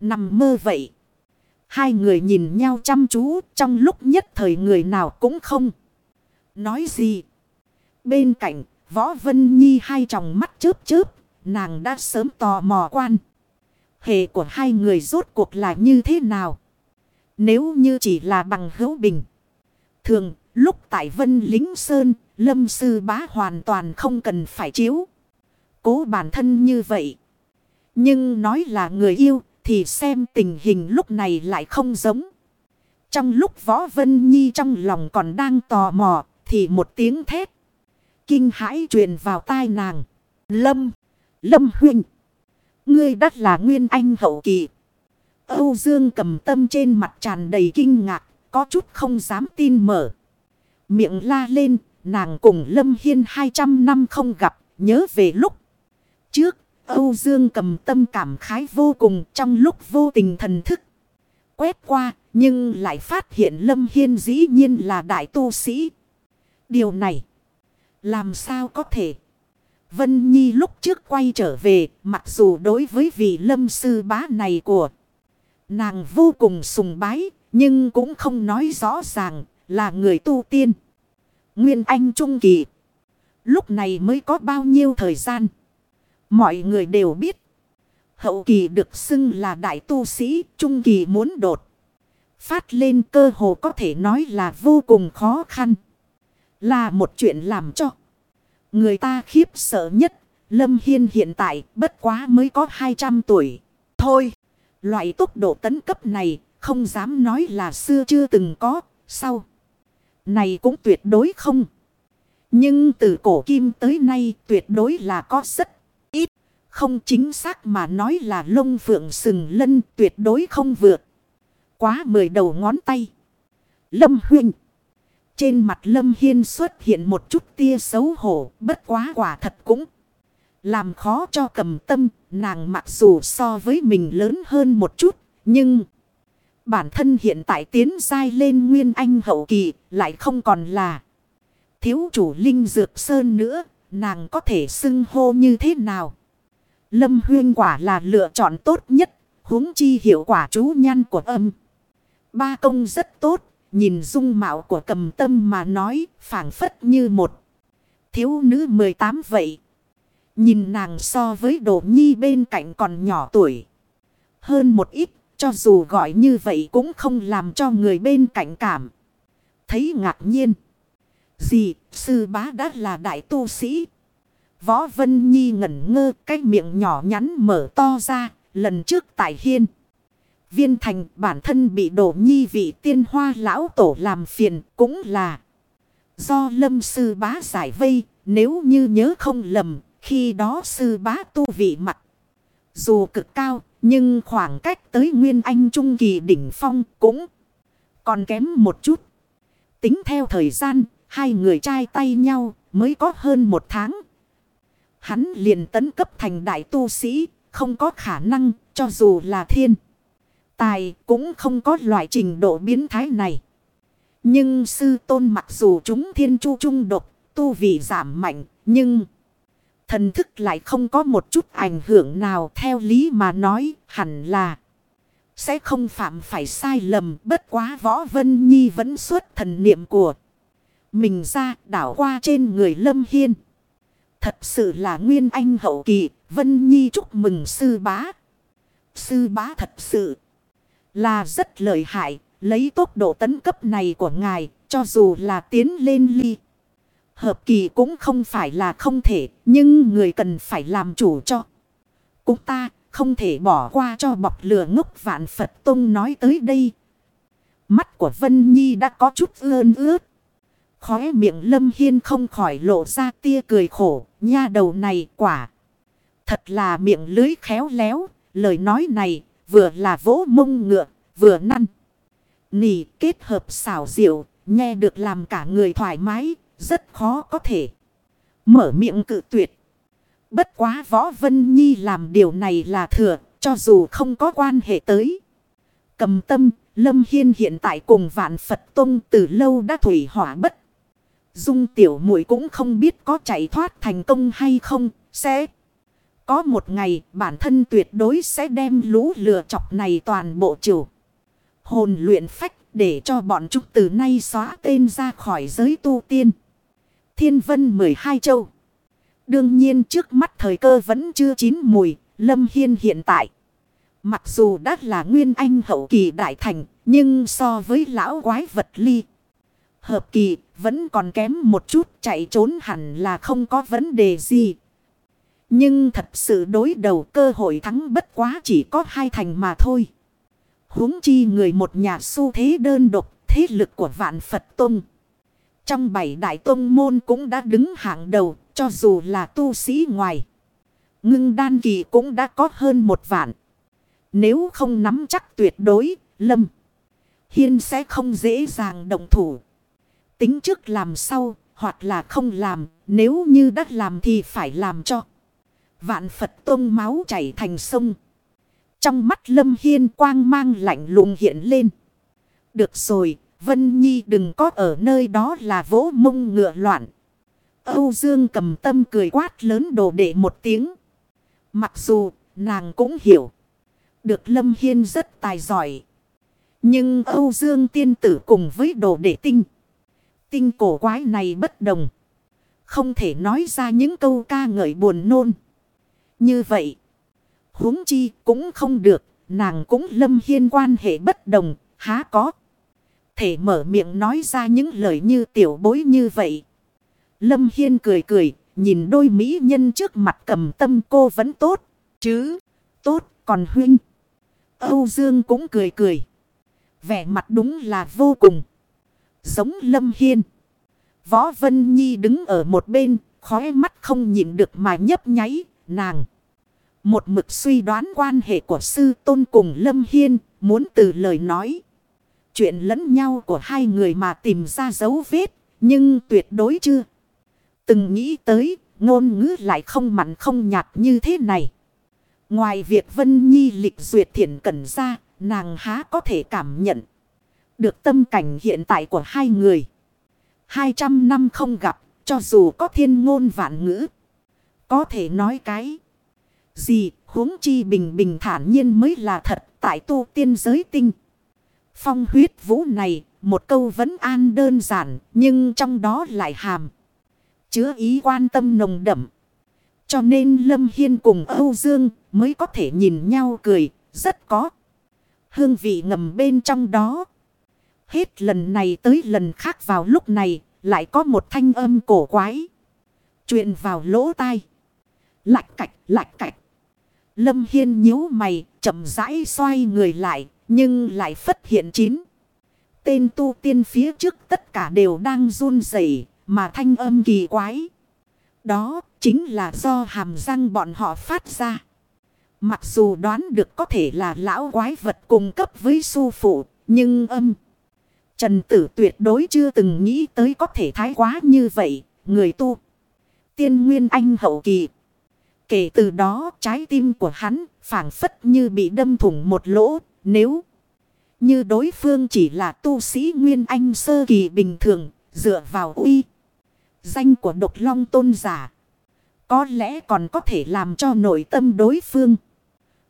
nằm mơ vậy. Hai người nhìn nhau chăm chú trong lúc nhất thời người nào cũng không. Nói gì? Bên cạnh, Võ Vân Nhi hai tròng mắt chớp chớp, nàng đã sớm tò mò quan. Hệ của hai người rốt cuộc là như thế nào? Nếu như chỉ là bằng hữu bình. Thường, lúc tại Vân Lính Sơn, Lâm Sư Bá hoàn toàn không cần phải chiếu. Cố bản thân như vậy. Nhưng nói là người yêu, thì xem tình hình lúc này lại không giống. Trong lúc Võ Vân Nhi trong lòng còn đang tò mò, thì một tiếng thét. Kinh hãi truyền vào tai nàng. Lâm! Lâm huynh! Ngươi đắt là nguyên anh hậu kỳ. Âu Dương cầm tâm trên mặt tràn đầy kinh ngạc, có chút không dám tin mở. Miệng la lên, nàng cùng Lâm Hiên 200 năm không gặp, nhớ về lúc. Trước, Âu Dương cầm tâm cảm khái vô cùng trong lúc vô tình thần thức. Quét qua, nhưng lại phát hiện Lâm Hiên dĩ nhiên là đại tu sĩ. Điều này, làm sao có thể? Vân Nhi lúc trước quay trở về, mặc dù đối với vị lâm sư bá này của nàng vô cùng sùng bái, nhưng cũng không nói rõ ràng là người tu tiên. Nguyên Anh Trung Kỳ. Lúc này mới có bao nhiêu thời gian. Mọi người đều biết. Hậu kỳ được xưng là đại tu sĩ, trung kỳ muốn đột. Phát lên cơ hồ có thể nói là vô cùng khó khăn. Là một chuyện làm cho. Người ta khiếp sợ nhất. Lâm Hiên hiện tại bất quá mới có 200 tuổi. Thôi, loại tốc độ tấn cấp này không dám nói là xưa chưa từng có. Sau, này cũng tuyệt đối không. Nhưng từ cổ kim tới nay tuyệt đối là có rất ít. Không chính xác mà nói là lông phượng sừng lân tuyệt đối không vượt. Quá mười đầu ngón tay. Lâm huynh. Trên mặt Lâm Hiên xuất hiện một chút tia xấu hổ. Bất quá quả thật cũng. Làm khó cho cầm tâm. Nàng mặc dù so với mình lớn hơn một chút. Nhưng. Bản thân hiện tại tiến dai lên nguyên anh hậu kỳ. Lại không còn là. Thiếu chủ linh dược sơn nữa. Nàng có thể xưng hô như thế nào? Lâm huyên quả là lựa chọn tốt nhất. huống chi hiệu quả chú nhan của âm. Ba công rất tốt. Nhìn dung mạo của cầm tâm mà nói phảng phất như một thiếu nữ 18 vậy. Nhìn nàng so với đồ nhi bên cạnh còn nhỏ tuổi. Hơn một ít, cho dù gọi như vậy cũng không làm cho người bên cạnh cảm. Thấy ngạc nhiên. Gì, sư bá đã là đại tu sĩ. Võ Vân Nhi ngẩn ngơ cái miệng nhỏ nhắn mở to ra, lần trước tại hiên. Viên thành bản thân bị đổ nhi vị tiên hoa lão tổ làm phiền cũng là do lâm sư bá giải vây, nếu như nhớ không lầm, khi đó sư bá tu vị mặt. Dù cực cao, nhưng khoảng cách tới Nguyên Anh Trung Kỳ đỉnh phong cũng còn kém một chút. Tính theo thời gian, hai người trai tay nhau mới có hơn một tháng. Hắn liền tấn cấp thành đại tu sĩ, không có khả năng cho dù là thiên. Tài cũng không có loại trình độ biến thái này. Nhưng sư tôn mặc dù chúng thiên chu trung độc, tu vị giảm mạnh, nhưng thần thức lại không có một chút ảnh hưởng nào theo lý mà nói hẳn là sẽ không phạm phải sai lầm bất quá võ vân nhi vẫn xuất thần niệm của mình ra đảo qua trên người lâm hiên. Thật sự là nguyên anh hậu kỳ, vân nhi chúc mừng sư bá. Sư bá thật sự là rất lợi hại, lấy tốc độ tấn cấp này của ngài, cho dù là tiến lên ly. Hợp kỳ cũng không phải là không thể, nhưng người cần phải làm chủ cho. Cũng ta không thể bỏ qua cho bọc lửa ngốc vạn Phật Tông nói tới đây. Mắt của Vân Nhi đã có chút ơn ướt. Khóe miệng Lâm Hiên không khỏi lộ ra tia cười khổ, nha đầu này quả. Thật là miệng lưới khéo léo, lời nói này vừa là vỗ mông ngựa, vừa năn. Nỉ kết hợp xảo diệu, nghe được làm cả người thoải mái, rất khó có thể. Mở miệng cự tuyệt. Bất quá Võ Vân Nhi làm điều này là thừa, cho dù không có quan hệ tới. Cầm tâm, Lâm Hiên hiện tại cùng vạn Phật Tông từ lâu đã thủy hỏa bất. Dung tiểu muội cũng không biết có chạy thoát thành công hay không, sẽ... Có một ngày bản thân tuyệt đối sẽ đem lũ lừa chọc này toàn bộ chủ. Hồn luyện phách để cho bọn chúng từ nay xóa tên ra khỏi giới tu tiên. Thiên vân 12 châu. Đương nhiên trước mắt thời cơ vẫn chưa chín mùi, Lâm Hiên hiện tại. Mặc dù đã là nguyên anh hậu kỳ đại thành, nhưng so với lão quái vật ly. Hợp kỳ vẫn còn kém một chút chạy trốn hẳn là không có vấn đề gì. Nhưng thật sự đối đầu cơ hội thắng bất quá chỉ có hai thành mà thôi. huống chi người một nhà su thế đơn độc thế lực của vạn Phật Tông. Trong bảy đại tông môn cũng đã đứng hạng đầu cho dù là tu sĩ ngoài. Ngưng đan kỳ cũng đã có hơn một vạn. Nếu không nắm chắc tuyệt đối, Lâm Hiên sẽ không dễ dàng động thủ. Tính trước làm sau, hoặc là không làm, nếu như đã làm thì phải làm cho. Vạn Phật tông máu chảy thành sông. Trong mắt Lâm Hiên quang mang lạnh lùng hiện lên. Được rồi, Vân Nhi đừng có ở nơi đó là vỗ mông ngựa loạn. Âu Dương cầm tâm cười quát lớn đồ đệ một tiếng. Mặc dù nàng cũng hiểu. Được Lâm Hiên rất tài giỏi. Nhưng Âu Dương tiên tử cùng với đồ đệ tinh. Tinh cổ quái này bất đồng. Không thể nói ra những câu ca ngợi buồn nôn. Như vậy. huống chi cũng không được. Nàng cũng lâm hiên quan hệ bất đồng. Há có. Thể mở miệng nói ra những lời như tiểu bối như vậy. Lâm Hiên cười cười. Nhìn đôi mỹ nhân trước mặt cầm tâm cô vẫn tốt. Chứ. Tốt, còn huynh. Âu Dương cũng cười cười. Vẻ mặt đúng là vô cùng. Giống Lâm Hiên. Võ Vân Nhi đứng ở một bên. khóe mắt không nhìn được mà nhấp nháy. Nàng. Một mực suy đoán quan hệ của sư tôn cùng Lâm Hiên. Muốn từ lời nói. Chuyện lẫn nhau của hai người mà tìm ra dấu vết. Nhưng tuyệt đối chưa. Từng nghĩ tới. Ngôn ngữ lại không mặn không nhạt như thế này. Ngoài việc Vân Nhi lịch duyệt thiện cẩn ra, nàng há có thể cảm nhận được tâm cảnh hiện tại của hai người. Hai trăm năm không gặp, cho dù có thiên ngôn vạn ngữ. Có thể nói cái gì, huống chi bình bình thản nhiên mới là thật tại tu tiên giới tinh. Phong huyết vũ này, một câu vẫn an đơn giản, nhưng trong đó lại hàm. Chứa ý quan tâm nồng đậm. Cho nên Lâm Hiên cùng Âu Dương mới có thể nhìn nhau cười, rất có. Hương vị ngầm bên trong đó. Hết lần này tới lần khác vào lúc này, lại có một thanh âm cổ quái. Chuyện vào lỗ tai. Lạch cạch, lạch cạch. Lâm Hiên nhíu mày, chậm rãi xoay người lại, nhưng lại phát hiện chín. Tên tu tiên phía trước tất cả đều đang run rẩy mà thanh âm kỳ quái. Đó chính là do hàm răng bọn họ phát ra. Mặc dù đoán được có thể là lão quái vật cung cấp với su phụ, nhưng âm. Trần tử tuyệt đối chưa từng nghĩ tới có thể thái quá như vậy, người tu. Tiên nguyên anh hậu kỳ. Kể từ đó trái tim của hắn phảng phất như bị đâm thủng một lỗ, nếu như đối phương chỉ là tu sĩ nguyên anh sơ kỳ bình thường, dựa vào uy. Danh của độc long tôn giả. Có lẽ còn có thể làm cho nội tâm đối phương.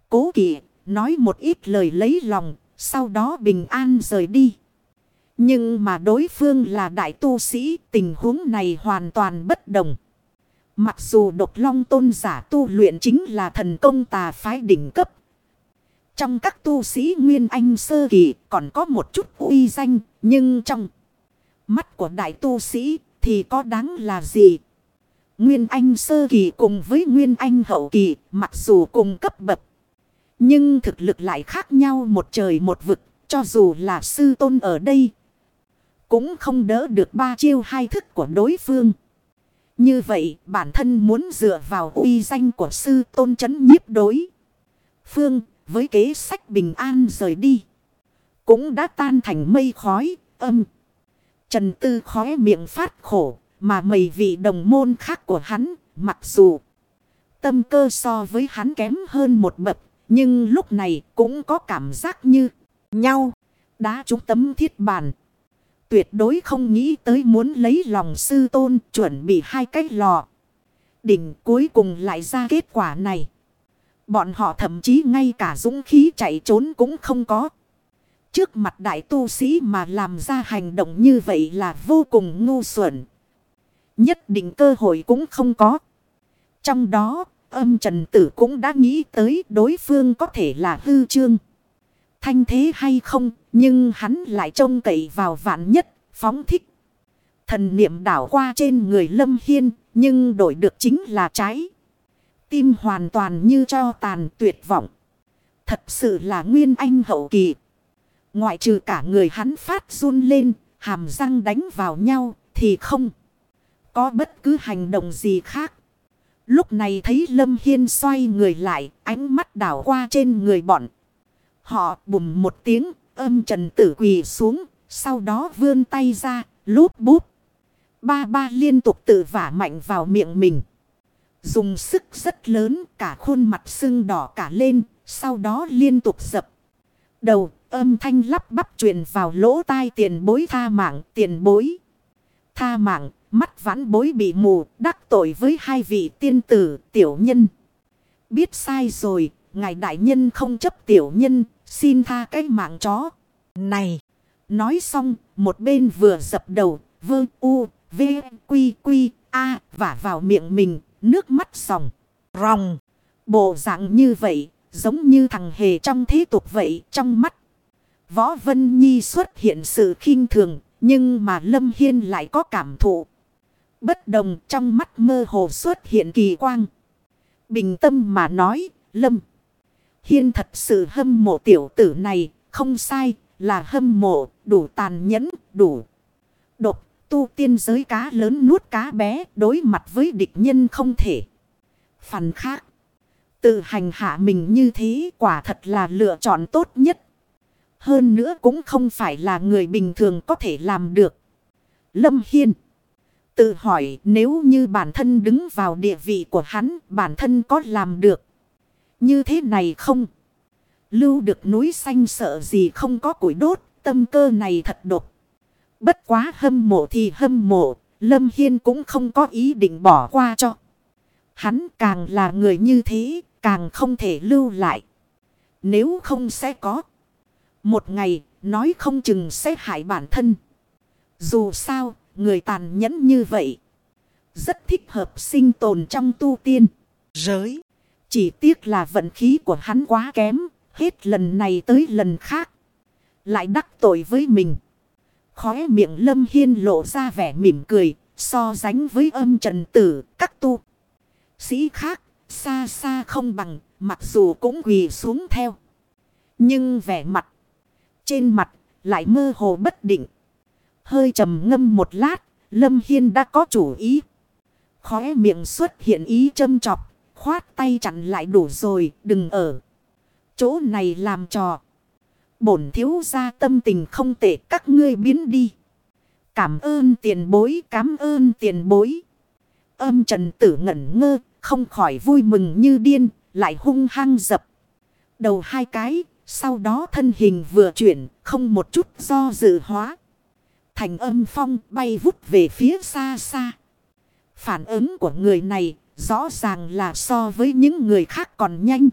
Cố kỵ, nói một ít lời lấy lòng, sau đó bình an rời đi. Nhưng mà đối phương là đại tu sĩ, tình huống này hoàn toàn bất đồng. Mặc dù độc long tôn giả tu luyện chính là thần công tà phái đỉnh cấp. Trong các tu sĩ Nguyên Anh sơ kỳ còn có một chút uy danh, nhưng trong mắt của đại tu sĩ thì có đáng là gì? Nguyên Anh sơ kỳ cùng với Nguyên Anh hậu kỳ mặc dù cùng cấp bậc. Nhưng thực lực lại khác nhau một trời một vực cho dù là sư tôn ở đây. Cũng không đỡ được ba chiêu hai thức của đối phương. Như vậy bản thân muốn dựa vào uy danh của sư tôn chấn nhiếp đối. Phương với kế sách bình an rời đi. Cũng đã tan thành mây khói âm. Trần Tư khói miệng phát khổ. Mà mấy vị đồng môn khác của hắn, mặc dù tâm cơ so với hắn kém hơn một bậc, nhưng lúc này cũng có cảm giác như nhau. đã trúng tấm thiết bàn. Tuyệt đối không nghĩ tới muốn lấy lòng sư tôn chuẩn bị hai cái lò. Đỉnh cuối cùng lại ra kết quả này. Bọn họ thậm chí ngay cả dũng khí chạy trốn cũng không có. Trước mặt đại tu sĩ mà làm ra hành động như vậy là vô cùng ngu xuẩn. Nhất định cơ hội cũng không có. Trong đó, âm trần tử cũng đã nghĩ tới đối phương có thể là hư trương. Thanh thế hay không, nhưng hắn lại trông cậy vào vạn nhất, phóng thích. Thần niệm đảo qua trên người lâm hiên, nhưng đổi được chính là trái. Tim hoàn toàn như cho tàn tuyệt vọng. Thật sự là nguyên anh hậu kỳ. Ngoại trừ cả người hắn phát run lên, hàm răng đánh vào nhau, thì không có bất cứ hành động gì khác. Lúc này thấy Lâm Hiên xoay người lại, ánh mắt đảo qua trên người bọn. Họ bùm một tiếng, âm trần tử quỳ xuống, sau đó vươn tay ra, lút bút. Ba ba liên tục tự vả mạnh vào miệng mình. Dùng sức rất lớn, cả khuôn mặt sưng đỏ cả lên, sau đó liên tục dập. Đầu, âm thanh lắp bắp truyền vào lỗ tai tiền bối tha mạng, tiền bối. Tha mạng, Mắt vãn bối bị mù, đắc tội với hai vị tiên tử, tiểu nhân. Biết sai rồi, ngài đại nhân không chấp tiểu nhân, xin tha cái mạng chó. Này! Nói xong, một bên vừa dập đầu, vương u, v, quy quy, A và vào miệng mình, nước mắt sòng, ròng. Bộ dạng như vậy, giống như thằng hề trong thế tục vậy, trong mắt. Võ Vân Nhi xuất hiện sự khinh thường, nhưng mà Lâm Hiên lại có cảm thụ. Bất đồng trong mắt mơ hồ xuất hiện kỳ quang. Bình tâm mà nói, Lâm. Hiên thật sự hâm mộ tiểu tử này, không sai, là hâm mộ, đủ tàn nhẫn, đủ độc, tu tiên giới cá lớn nuốt cá bé, đối mặt với địch nhân không thể. Phần khác, tự hành hạ mình như thế quả thật là lựa chọn tốt nhất. Hơn nữa cũng không phải là người bình thường có thể làm được. Lâm Hiên tự hỏi nếu như bản thân đứng vào địa vị của hắn, bản thân có làm được. Như thế này không? Lưu được núi xanh sợ gì không có củi đốt, tâm cơ này thật độc. Bất quá hâm mộ thì hâm mộ, Lâm Hiên cũng không có ý định bỏ qua cho. Hắn càng là người như thế, càng không thể lưu lại. Nếu không sẽ có. Một ngày, nói không chừng sẽ hại bản thân. Dù sao, người tàn nhẫn như vậy. Rất thích hợp sinh tồn trong tu tiên. Giới. Chỉ tiếc là vận khí của hắn quá kém. Hết lần này tới lần khác. Lại đắc tội với mình. Khóe miệng lâm hiên lộ ra vẻ mỉm cười. So sánh với âm trần tử, các tu. Sĩ khác, xa xa không bằng. Mặc dù cũng quỳ xuống theo. Nhưng vẻ mặt. Trên mặt lại mơ hồ bất định. Hơi trầm ngâm một lát. Lâm Hiên đã có chủ ý. Khóe miệng xuất hiện ý châm chọc. Khoát tay chặn lại đủ rồi. Đừng ở. Chỗ này làm trò. Bổn thiếu ra tâm tình không tệ các ngươi biến đi. Cảm ơn tiền bối. Cảm ơn tiền bối. Âm trần tử ngẩn ngơ. Không khỏi vui mừng như điên. Lại hung hăng dập. Đầu hai cái. Sau đó thân hình vừa chuyển. Không một chút do dự hóa thành âm phong bay vút về phía xa xa. Phản ứng của người này rõ ràng là so với những người khác còn nhanh.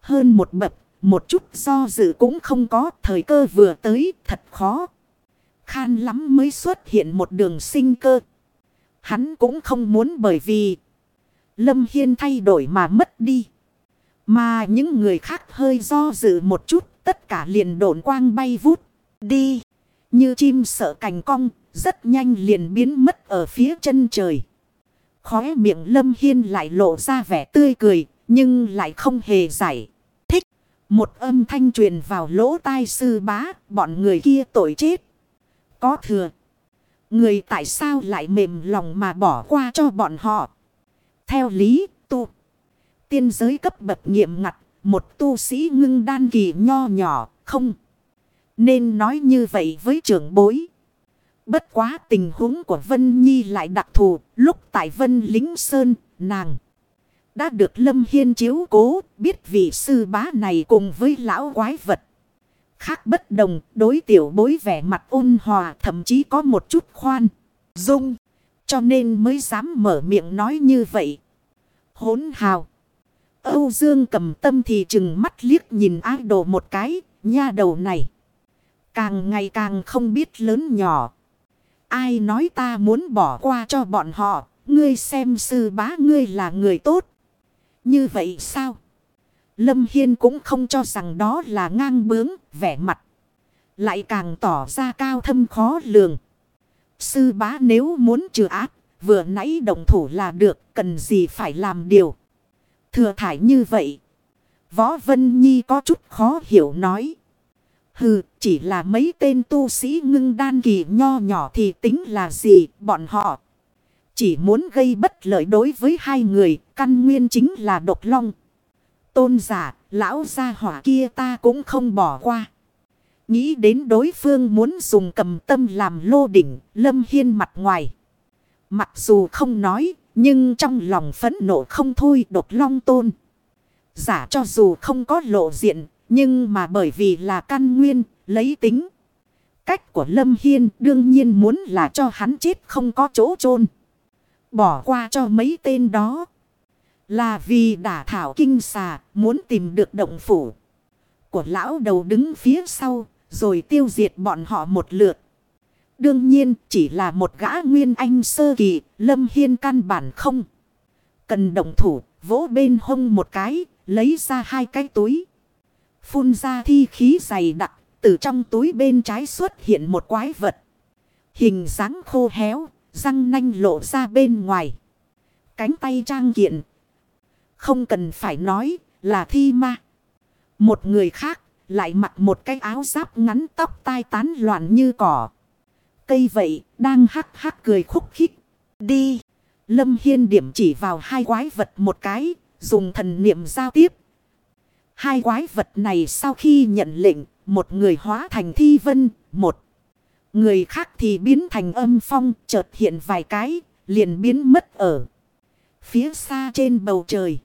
Hơn một bậc, một chút do dự cũng không có thời cơ vừa tới thật khó. Khan lắm mới xuất hiện một đường sinh cơ. Hắn cũng không muốn bởi vì Lâm Hiên thay đổi mà mất đi. Mà những người khác hơi do dự một chút tất cả liền độn quang bay vút đi. Như chim sợ cành cong, rất nhanh liền biến mất ở phía chân trời. Khóe miệng Lâm Hiên lại lộ ra vẻ tươi cười, nhưng lại không hề giải. Một âm thanh truyền vào lỗ tai sư bá, bọn người kia tội chết. Có thừa. Người tại sao lại mềm lòng mà bỏ qua cho bọn họ? Theo lý, tu. Tiên giới cấp bậc nghiệm ngặt, một tu sĩ ngưng đan kỳ nho nhỏ, không. Nên nói như vậy với trưởng bối. Bất quá tình huống của Vân Nhi lại đặc thù. Lúc tại Vân Lính Sơn, nàng đã được Lâm Hiên chiếu cố. Biết vị sư bá này cùng với lão quái vật. Khác bất đồng, đối tiểu bối vẻ mặt ôn hòa thậm chí có một chút khoan. Dung, cho nên mới dám mở miệng nói như vậy. Hốn hào. Âu Dương cầm tâm thì chừng mắt liếc nhìn ái đồ một cái, nha đầu này. Càng ngày càng không biết lớn nhỏ. Ai nói ta muốn bỏ qua cho bọn họ. Ngươi xem sư bá ngươi là người tốt. Như vậy sao? Lâm Hiên cũng không cho rằng đó là ngang bướng, vẻ mặt. Lại càng tỏ ra cao thâm khó lường. Sư bá nếu muốn trừ ác, vừa nãy đồng thủ là được, cần gì phải làm điều. Thừa thải như vậy. Võ Vân Nhi có chút khó hiểu nói. Hừ, chỉ là mấy tên tu sĩ ngưng đan kỳ nho nhỏ thì tính là gì bọn họ. Chỉ muốn gây bất lợi đối với hai người, căn nguyên chính là độc long. Tôn giả, lão gia hỏa kia ta cũng không bỏ qua. Nghĩ đến đối phương muốn dùng cầm tâm làm lô đỉnh, lâm hiên mặt ngoài. Mặc dù không nói, nhưng trong lòng phẫn nộ không thôi độc long tôn. Giả cho dù không có lộ diện, nhưng mà bởi vì là căn nguyên, lấy tính. Cách của Lâm Hiên đương nhiên muốn là cho hắn chết không có chỗ chôn Bỏ qua cho mấy tên đó. Là vì đả thảo kinh xà muốn tìm được động phủ. Của lão đầu đứng phía sau rồi tiêu diệt bọn họ một lượt. Đương nhiên chỉ là một gã nguyên anh sơ kỳ, Lâm Hiên căn bản không. Cần động thủ, vỗ bên hông một cái, lấy ra hai cái túi. Phun ra thi khí dày đặc, từ trong túi bên trái xuất hiện một quái vật. Hình dáng khô héo, răng nanh lộ ra bên ngoài. Cánh tay trang kiện. Không cần phải nói là thi ma. Một người khác lại mặc một cái áo giáp ngắn tóc tai tán loạn như cỏ. Cây vậy đang hắc hắc cười khúc khích. Đi. Lâm Hiên điểm chỉ vào hai quái vật một cái. Dùng thần niệm giao tiếp. Hai quái vật này sau khi nhận lệnh. Một người hóa thành thi vân. Một. Người khác thì biến thành âm phong. Chợt hiện vài cái. Liền biến mất ở. Phía xa trên bầu trời.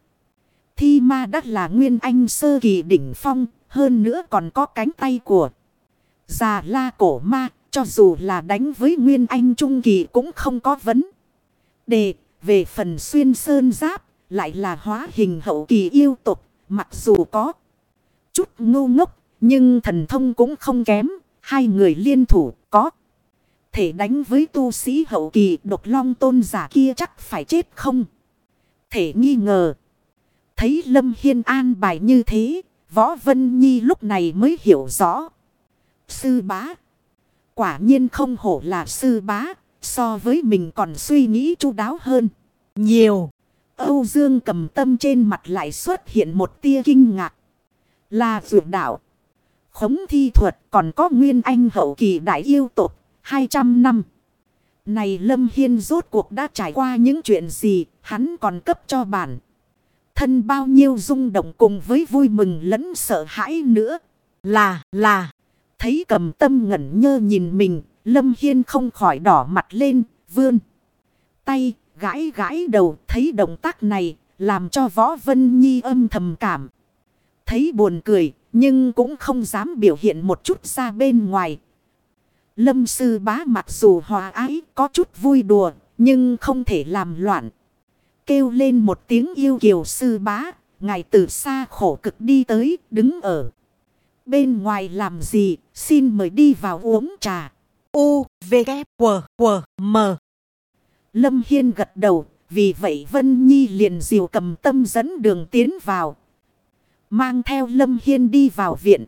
Thi ma đắt là nguyên anh sơ kỳ đỉnh phong. Hơn nữa còn có cánh tay của. Già la cổ ma. Cho dù là đánh với nguyên anh trung kỳ cũng không có vấn. Đề. Về phần xuyên sơn giáp. Lại là hóa hình hậu kỳ yêu tục. Mặc dù có chút ngu ngốc. Nhưng thần thông cũng không kém. Hai người liên thủ có. Thể đánh với tu sĩ hậu kỳ độc long tôn giả kia chắc phải chết không? Thể nghi ngờ. Thấy Lâm Hiên an bài như thế. Võ Vân Nhi lúc này mới hiểu rõ. Sư bá. Quả nhiên không hổ là sư bá. So với mình còn suy nghĩ chu đáo hơn. Nhiều. Âu Dương cầm tâm trên mặt lại xuất hiện một tia kinh ngạc. Là vượt đạo. Khống thi thuật còn có nguyên anh hậu kỳ đại yêu tộc 200 năm. Này Lâm Hiên rốt cuộc đã trải qua những chuyện gì hắn còn cấp cho bản. Thân bao nhiêu rung động cùng với vui mừng lẫn sợ hãi nữa. Là, là. Thấy cầm tâm ngẩn nhơ nhìn mình. Lâm Hiên không khỏi đỏ mặt lên, vươn. Tay, gãi gãi đầu, thấy động tác này, làm cho Võ Vân Nhi âm thầm cảm. Thấy buồn cười, nhưng cũng không dám biểu hiện một chút ra bên ngoài. Lâm sư bá mặc dù hòa ái, có chút vui đùa, nhưng không thể làm loạn. Kêu lên một tiếng yêu kiều sư bá, ngài từ xa khổ cực đi tới, đứng ở. Bên ngoài làm gì, xin mời đi vào uống trà. U, V, K, W, W, M. Lâm Hiên gật đầu, vì vậy Vân Nhi liền diều cầm tâm dẫn đường tiến vào. Mang theo Lâm Hiên đi vào viện.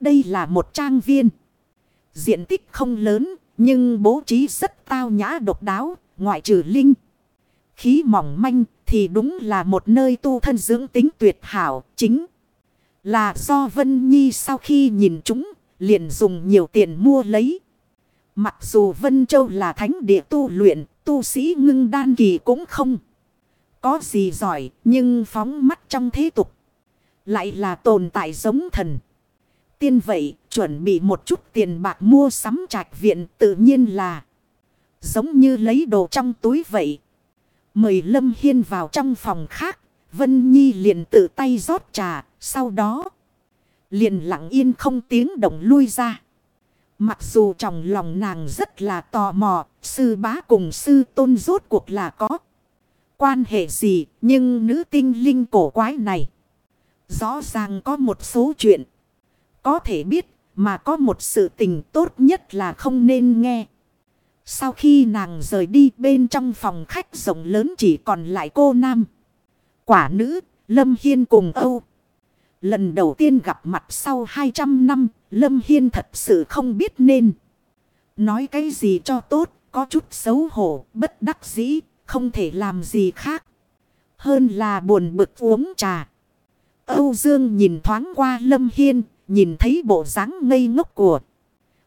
Đây là một trang viên. Diện tích không lớn, nhưng bố trí rất tao nhã độc đáo, ngoại trừ linh. Khí mỏng manh thì đúng là một nơi tu thân dưỡng tính tuyệt hảo, chính là do Vân Nhi sau khi nhìn chúng, liền dùng nhiều tiền mua lấy. Mặc dù Vân Châu là thánh địa tu luyện, tu sĩ ngưng đan kỳ cũng không có gì giỏi, nhưng phóng mắt trong thế tục. Lại là tồn tại giống thần. Tiên vậy, chuẩn bị một chút tiền bạc mua sắm trạch viện tự nhiên là giống như lấy đồ trong túi vậy. Mời Lâm Hiên vào trong phòng khác, Vân Nhi liền tự tay rót trà, sau đó liền lặng yên không tiếng động lui ra. Mặc dù trong lòng nàng rất là tò mò, sư bá cùng sư tôn rốt cuộc là có quan hệ gì, nhưng nữ tinh linh cổ quái này rõ ràng có một số chuyện có thể biết mà có một sự tình tốt nhất là không nên nghe. Sau khi nàng rời đi bên trong phòng khách rộng lớn chỉ còn lại cô nam. Quả nữ, Lâm Hiên cùng Âu. Lần đầu tiên gặp mặt sau 200 năm, Lâm Hiên thật sự không biết nên. Nói cái gì cho tốt, có chút xấu hổ, bất đắc dĩ, không thể làm gì khác. Hơn là buồn bực uống trà. Âu Dương nhìn thoáng qua Lâm Hiên, nhìn thấy bộ dáng ngây ngốc của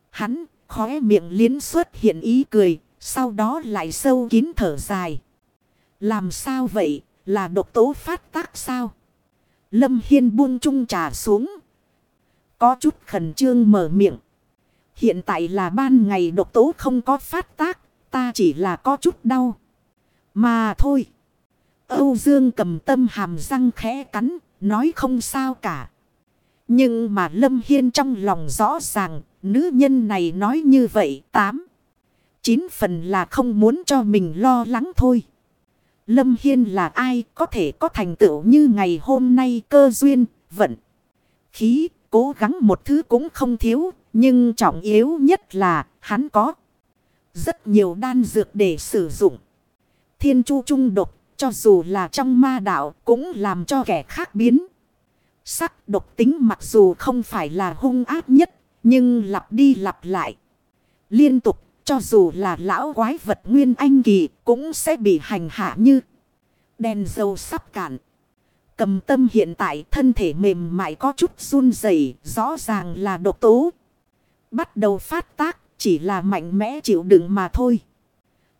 hắn, khóe miệng liến xuất hiện ý cười, sau đó lại sâu kín thở dài. Làm sao vậy, là độc tố phát tác sao? Lâm Hiên buông chung trà xuống. Có chút khẩn trương mở miệng. Hiện tại là ban ngày độc tố không có phát tác, ta chỉ là có chút đau. Mà thôi. Âu Dương cầm tâm hàm răng khẽ cắn, nói không sao cả. Nhưng mà Lâm Hiên trong lòng rõ ràng, nữ nhân này nói như vậy, tám. Chín phần là không muốn cho mình lo lắng thôi. Lâm Hiên là ai có thể có thành tựu như ngày hôm nay cơ duyên, vận. Khí, cố gắng một thứ cũng không thiếu, nhưng trọng yếu nhất là hắn có. Rất nhiều đan dược để sử dụng. Thiên chu trung độc, cho dù là trong ma đạo cũng làm cho kẻ khác biến. Sắc độc tính mặc dù không phải là hung ác nhất, nhưng lặp đi lặp lại. Liên tục, cho dù là lão quái vật nguyên anh kỳ cũng sẽ bị hành hạ như đèn dầu sắp cạn. Cầm tâm hiện tại thân thể mềm mại có chút run rẩy rõ ràng là độc tố. Bắt đầu phát tác, chỉ là mạnh mẽ chịu đựng mà thôi.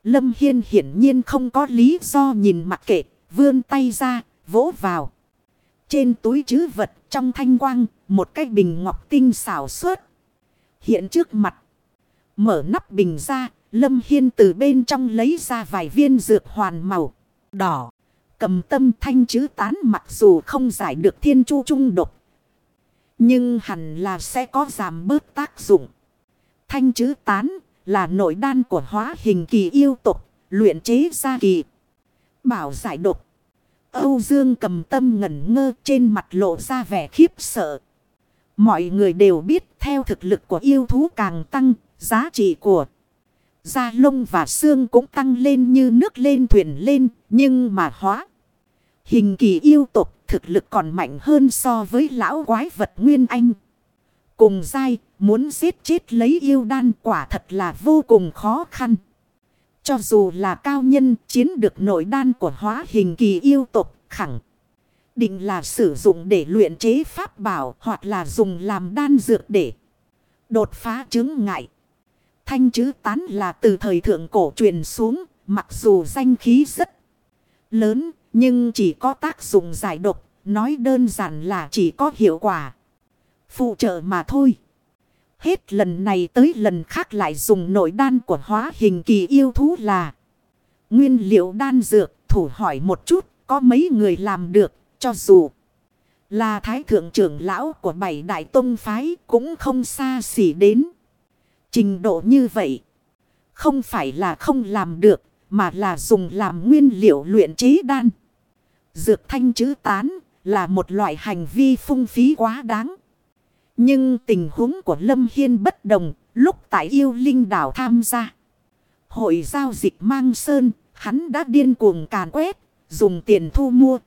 Lâm Hiên hiển nhiên không có lý do nhìn mặc kệ, vươn tay ra, vỗ vào. Trên túi chứ vật trong thanh quang, một cái bình ngọc tinh xảo suốt. Hiện trước mặt. Mở nắp bình ra, Lâm Hiên từ bên trong lấy ra vài viên dược hoàn màu đỏ. Cầm tâm thanh chữ tán mặc dù không giải được thiên chu trung độc. Nhưng hẳn là sẽ có giảm bớt tác dụng. Thanh chữ tán là nội đan của hóa hình kỳ yêu tục, luyện chế ra kỳ. Bảo giải độc. Âu Dương cầm tâm ngẩn ngơ trên mặt lộ ra vẻ khiếp sợ. Mọi người đều biết theo thực lực của yêu thú càng tăng, giá trị của da lông và xương cũng tăng lên như nước lên thuyền lên, nhưng mà hóa. Hình kỳ yêu tục thực lực còn mạnh hơn so với lão quái vật Nguyên Anh. Cùng dai, muốn giết chết lấy yêu đan quả thật là vô cùng khó khăn. Cho dù là cao nhân chiến được nội đan của hóa hình kỳ yêu tục khẳng. Định là sử dụng để luyện chế pháp bảo hoặc là dùng làm đan dược để đột phá chứng ngại. Thanh chữ tán là từ thời thượng cổ truyền xuống, mặc dù danh khí rất lớn, nhưng chỉ có tác dụng giải độc, nói đơn giản là chỉ có hiệu quả. Phụ trợ mà thôi. Hết lần này tới lần khác lại dùng nội đan của hóa hình kỳ yêu thú là Nguyên liệu đan dược, thủ hỏi một chút, có mấy người làm được, cho dù là thái thượng trưởng lão của bảy đại tông phái cũng không xa xỉ đến. Trình độ như vậy, không phải là không làm được, mà là dùng làm nguyên liệu luyện chế đan. Dược thanh chữ tán là một loại hành vi phung phí quá đáng. Nhưng tình huống của Lâm Hiên bất đồng lúc tại yêu linh đảo tham gia. Hội giao dịch mang sơn, hắn đã điên cuồng càn quét, dùng tiền thu mua.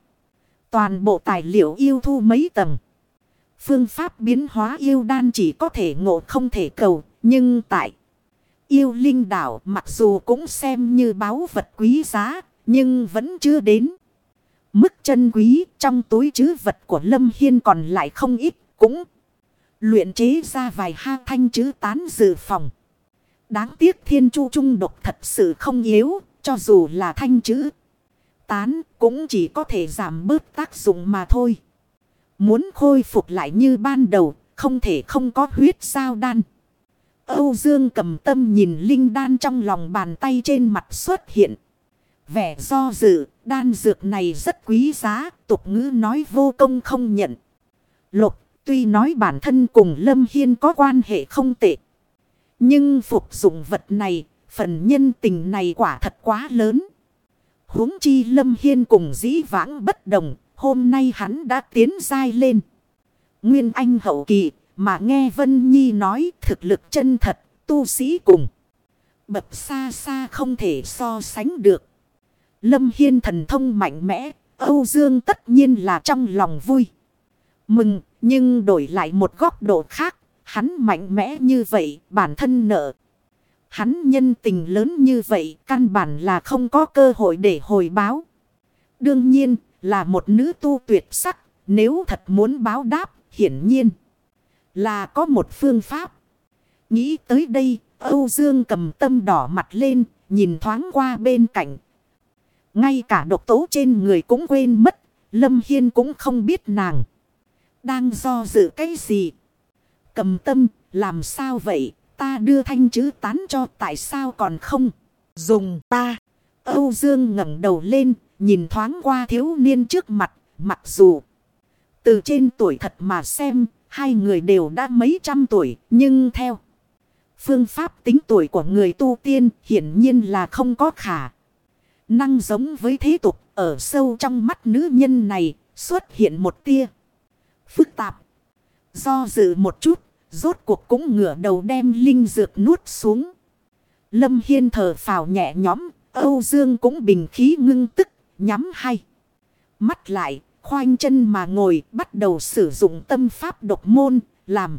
Toàn bộ tài liệu yêu thu mấy tầng. Phương pháp biến hóa yêu đan chỉ có thể ngộ không thể cầu, nhưng tại yêu linh đảo mặc dù cũng xem như báu vật quý giá, nhưng vẫn chưa đến. Mức chân quý trong túi chứ vật của Lâm Hiên còn lại không ít, cũng luyện chế ra vài ha thanh chữ tán dự phòng. Đáng tiếc thiên chu trung độc thật sự không yếu, cho dù là thanh chữ tán cũng chỉ có thể giảm bớt tác dụng mà thôi. Muốn khôi phục lại như ban đầu, không thể không có huyết sao đan. Âu Dương cầm tâm nhìn linh đan trong lòng bàn tay trên mặt xuất hiện. Vẻ do dự, đan dược này rất quý giá, tục ngữ nói vô công không nhận. Lục, tuy nói bản thân cùng Lâm Hiên có quan hệ không tệ. Nhưng phục dụng vật này, phần nhân tình này quả thật quá lớn. huống chi Lâm Hiên cùng dĩ vãng bất đồng, hôm nay hắn đã tiến dai lên. Nguyên Anh hậu kỳ, mà nghe Vân Nhi nói thực lực chân thật, tu sĩ cùng. Bập xa xa không thể so sánh được. Lâm Hiên thần thông mạnh mẽ, Âu Dương tất nhiên là trong lòng vui. Mừng, nhưng đổi lại một góc độ khác, hắn mạnh mẽ như vậy, bản thân nợ. Hắn nhân tình lớn như vậy, căn bản là không có cơ hội để hồi báo. Đương nhiên, là một nữ tu tuyệt sắc, nếu thật muốn báo đáp, hiển nhiên là có một phương pháp. Nghĩ tới đây, Âu Dương cầm tâm đỏ mặt lên, nhìn thoáng qua bên cạnh. Ngay cả độc tố trên người cũng quên mất, Lâm Hiên cũng không biết nàng. Đang do dự cái gì? Cầm tâm, làm sao vậy? Ta đưa thanh chữ tán cho tại sao còn không? Dùng ta. Âu Dương ngẩng đầu lên, nhìn thoáng qua thiếu niên trước mặt, mặc dù. Từ trên tuổi thật mà xem, hai người đều đã mấy trăm tuổi, nhưng theo. Phương pháp tính tuổi của người tu tiên hiển nhiên là không có khả. Năng giống với thế tục ở sâu trong mắt nữ nhân này xuất hiện một tia. Phức tạp. Do dự một chút, rốt cuộc cũng ngửa đầu đem linh dược nuốt xuống. Lâm Hiên thở phào nhẹ nhõm, Âu Dương cũng bình khí ngưng tức, nhắm hay. Mắt lại, khoanh chân mà ngồi, bắt đầu sử dụng tâm pháp độc môn, làm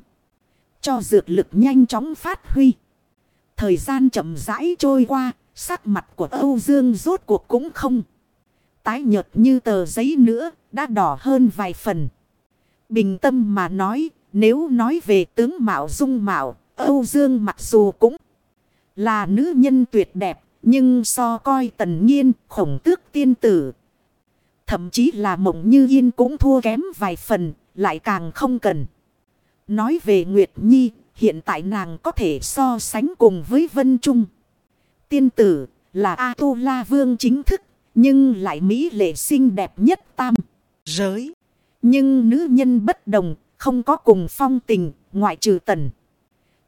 cho dược lực nhanh chóng phát huy. Thời gian chậm rãi trôi qua, sắc mặt của Âu Dương rốt cuộc cũng không. Tái nhợt như tờ giấy nữa, đã đỏ hơn vài phần. Bình tâm mà nói, nếu nói về tướng mạo dung mạo, Âu Dương mặc dù cũng là nữ nhân tuyệt đẹp, nhưng so coi tần nhiên, khổng tước tiên tử. Thậm chí là mộng như yên cũng thua kém vài phần, lại càng không cần. Nói về Nguyệt Nhi, hiện tại nàng có thể so sánh cùng với Vân Trung. Tiên tử là A-tu-la vương chính thức, nhưng lại mỹ lệ xinh đẹp nhất tam giới. Nhưng nữ nhân bất đồng, không có cùng phong tình, ngoại trừ tần.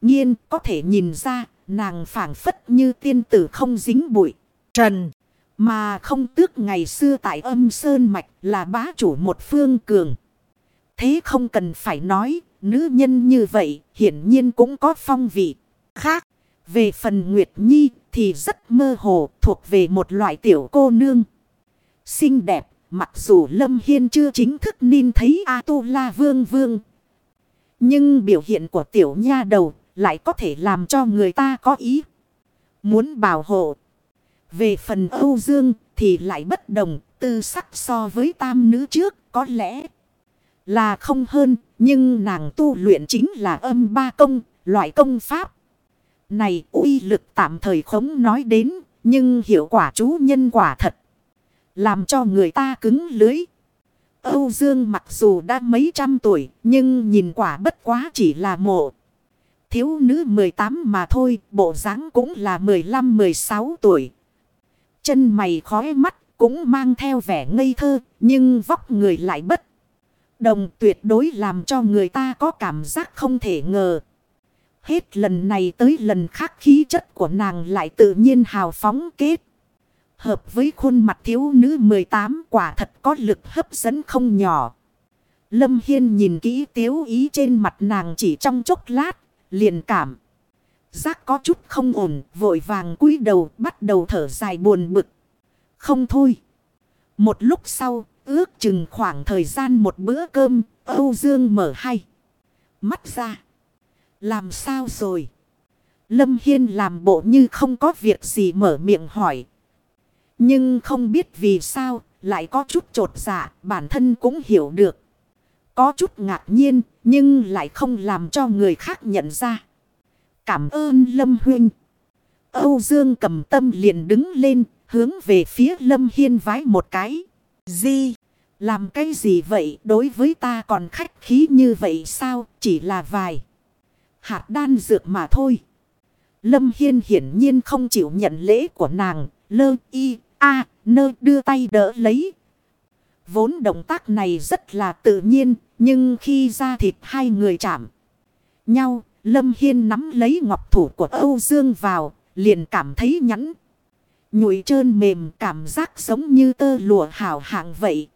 Nhiên có thể nhìn ra, nàng phảng phất như tiên tử không dính bụi. Trần, mà không tước ngày xưa tại âm Sơn Mạch là bá chủ một phương cường. Thế không cần phải nói, nữ nhân như vậy hiển nhiên cũng có phong vị khác. Về phần Nguyệt Nhi thì rất mơ hồ thuộc về một loại tiểu cô nương. Xinh đẹp, mặc dù Lâm Hiên chưa chính thức nhìn thấy A-tu-la vương vương. Nhưng biểu hiện của tiểu nha đầu lại có thể làm cho người ta có ý. Muốn bảo hộ. Về phần Âu Dương thì lại bất đồng, tư sắc so với tam nữ trước có lẽ là không hơn. Nhưng nàng tu luyện chính là âm ba công, loại công pháp. Này uy lực tạm thời không nói đến, nhưng hiệu quả chú nhân quả thật. Làm cho người ta cứng lưới. Âu Dương mặc dù đã mấy trăm tuổi, nhưng nhìn quả bất quá chỉ là mộ. Thiếu nữ 18 mà thôi, bộ dáng cũng là 15-16 tuổi. Chân mày khói mắt cũng mang theo vẻ ngây thơ, nhưng vóc người lại bất. Đồng tuyệt đối làm cho người ta có cảm giác không thể ngờ. Hết lần này tới lần khác khí chất của nàng lại tự nhiên hào phóng kết. Hợp với khuôn mặt thiếu nữ 18 quả thật có lực hấp dẫn không nhỏ. Lâm Hiên nhìn kỹ tiếu ý trên mặt nàng chỉ trong chốc lát, liền cảm. Giác có chút không ổn, vội vàng cúi đầu bắt đầu thở dài buồn bực. Không thôi. Một lúc sau, ước chừng khoảng thời gian một bữa cơm, Âu Dương mở hay. Mắt ra. Làm sao rồi? Lâm Hiên làm bộ như không có việc gì mở miệng hỏi. Nhưng không biết vì sao, lại có chút trột dạ, bản thân cũng hiểu được. Có chút ngạc nhiên, nhưng lại không làm cho người khác nhận ra. Cảm ơn Lâm Huynh. Âu Dương cầm tâm liền đứng lên, hướng về phía Lâm Hiên vái một cái. Gì? Làm cái gì vậy đối với ta còn khách khí như vậy sao? Chỉ là vài. Hạt đan dược mà thôi. Lâm Hiên hiển nhiên không chịu nhận lễ của nàng. Lơ y a nơ đưa tay đỡ lấy. Vốn động tác này rất là tự nhiên. Nhưng khi ra thịt hai người chạm nhau. Lâm Hiên nắm lấy ngọc thủ của Âu Dương vào. Liền cảm thấy nhẵn. Nhụy trơn mềm cảm giác giống như tơ lụa hảo hạng vậy.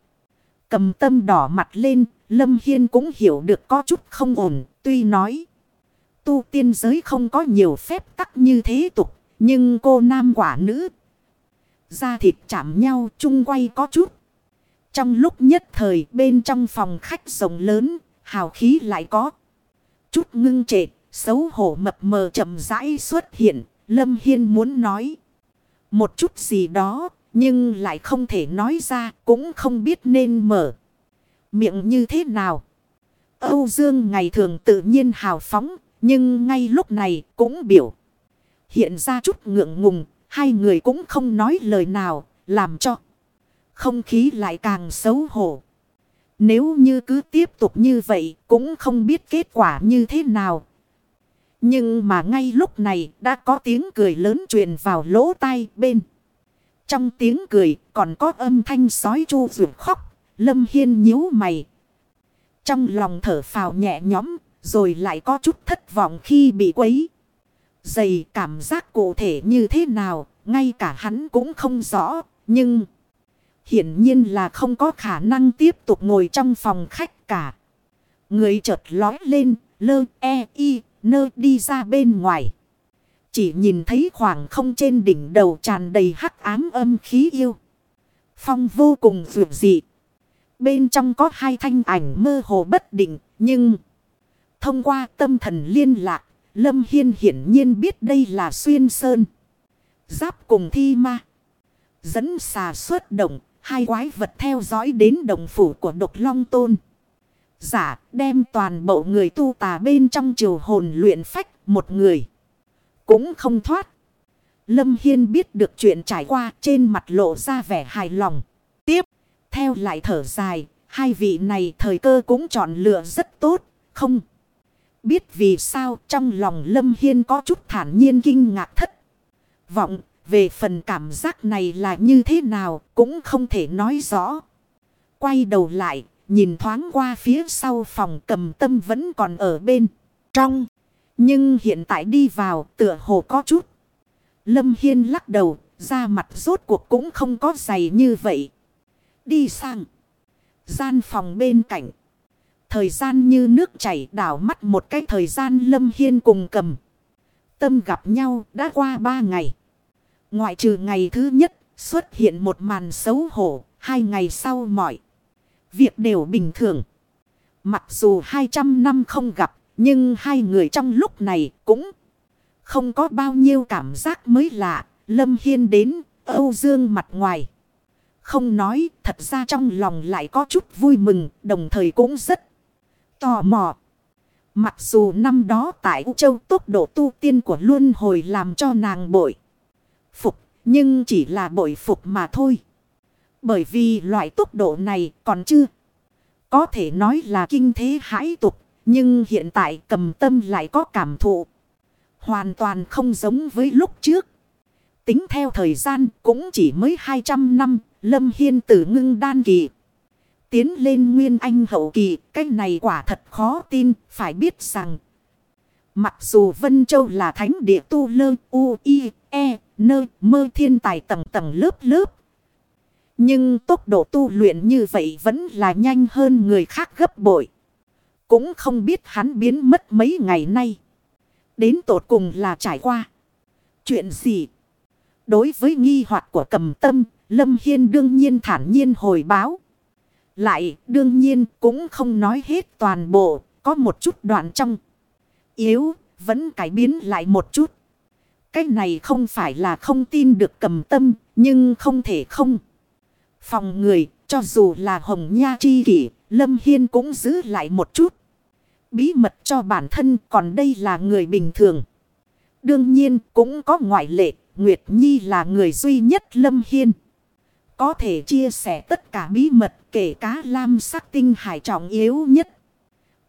Cầm tâm đỏ mặt lên, Lâm Hiên cũng hiểu được có chút không ổn, tuy nói. Tu tiên giới không có nhiều phép tắc như thế tục, nhưng cô nam quả nữ. Da thịt chạm nhau chung quay có chút. Trong lúc nhất thời bên trong phòng khách rộng lớn, hào khí lại có. Chút ngưng trệ, xấu hổ mập mờ chậm rãi xuất hiện, Lâm Hiên muốn nói. Một chút gì đó, nhưng lại không thể nói ra, cũng không biết nên mở. Miệng như thế nào? Âu Dương ngày thường tự nhiên hào phóng, nhưng ngay lúc này cũng biểu. Hiện ra chút ngượng ngùng, hai người cũng không nói lời nào, làm cho không khí lại càng xấu hổ. Nếu như cứ tiếp tục như vậy, cũng không biết kết quả như thế nào. Nhưng mà ngay lúc này đã có tiếng cười lớn truyền vào lỗ tai bên. Trong tiếng cười còn có âm thanh sói chu rượu khóc. Lâm Hiên nhíu mày. Trong lòng thở phào nhẹ nhõm rồi lại có chút thất vọng khi bị quấy. Dày cảm giác cụ thể như thế nào, ngay cả hắn cũng không rõ. Nhưng hiển nhiên là không có khả năng tiếp tục ngồi trong phòng khách cả. Người chợt lói lên, lơ e y nơ đi ra bên ngoài. Chỉ nhìn thấy khoảng không trên đỉnh đầu tràn đầy hắc ám âm khí yêu. Phong vô cùng vượt dị. Bên trong có hai thanh ảnh mơ hồ bất định. Nhưng thông qua tâm thần liên lạc. Lâm Hiên hiển nhiên biết đây là xuyên sơn. Giáp cùng thi ma. Dẫn xà xuất động. Hai quái vật theo dõi đến đồng phủ của độc long tôn. Giả đem toàn bộ người tu tà bên trong triều hồn luyện phách một người. Cũng không thoát. Lâm Hiên biết được chuyện trải qua trên mặt lộ ra vẻ hài lòng. Tiếp, theo lại thở dài, hai vị này thời cơ cũng chọn lựa rất tốt, không? Biết vì sao trong lòng Lâm Hiên có chút thản nhiên kinh ngạc thất. Vọng, về phần cảm giác này là như thế nào cũng không thể nói rõ. Quay đầu lại, nhìn thoáng qua phía sau phòng cầm tâm vẫn còn ở bên. Trong. Nhưng hiện tại đi vào tựa hồ có chút. Lâm Hiên lắc đầu, ra mặt rốt cuộc cũng không có dày như vậy. Đi sang. Gian phòng bên cạnh. Thời gian như nước chảy đảo mắt một cái thời gian Lâm Hiên cùng cầm. Tâm gặp nhau đã qua ba ngày. Ngoại trừ ngày thứ nhất, xuất hiện một màn xấu hổ. Hai ngày sau mọi. Việc đều bình thường. Mặc dù 200 năm không gặp, nhưng hai người trong lúc này cũng không có bao nhiêu cảm giác mới lạ. Lâm Hiên đến, Âu Dương mặt ngoài. Không nói, thật ra trong lòng lại có chút vui mừng, đồng thời cũng rất tò mò. Mặc dù năm đó tại U Châu tốc độ tu tiên của Luân Hồi làm cho nàng bội. Phục, nhưng chỉ là bội phục mà thôi. Bởi vì loại tốc độ này còn chưa. Có thể nói là kinh thế hãi tục, nhưng hiện tại cầm tâm lại có cảm thụ. Hoàn toàn không giống với lúc trước. Tính theo thời gian cũng chỉ mới 200 năm. Lâm Hiên tử ngưng đan kỳ. Tiến lên nguyên anh hậu kỳ. Cái này quả thật khó tin. Phải biết rằng. Mặc dù Vân Châu là thánh địa tu lơ u i e nơi mơ thiên tài tầng tầng lớp lớp. Nhưng tốc độ tu luyện như vậy vẫn là nhanh hơn người khác gấp bội. Cũng không biết hắn biến mất mấy ngày nay. Đến tột cùng là trải qua. Chuyện gì? Đối với nghi hoặc của cầm tâm, Lâm Hiên đương nhiên thản nhiên hồi báo. Lại đương nhiên cũng không nói hết toàn bộ, có một chút đoạn trong. Yếu, vẫn cải biến lại một chút. Cái này không phải là không tin được cầm tâm, nhưng không thể không. Phòng người, cho dù là hồng nha chi kỷ, Lâm Hiên cũng giữ lại một chút. Bí mật cho bản thân còn đây là người bình thường. Đương nhiên cũng có ngoại lệ. Nguyệt Nhi là người duy nhất Lâm Hiên. Có thể chia sẻ tất cả bí mật kể cá lam sắc tinh hải trọng yếu nhất.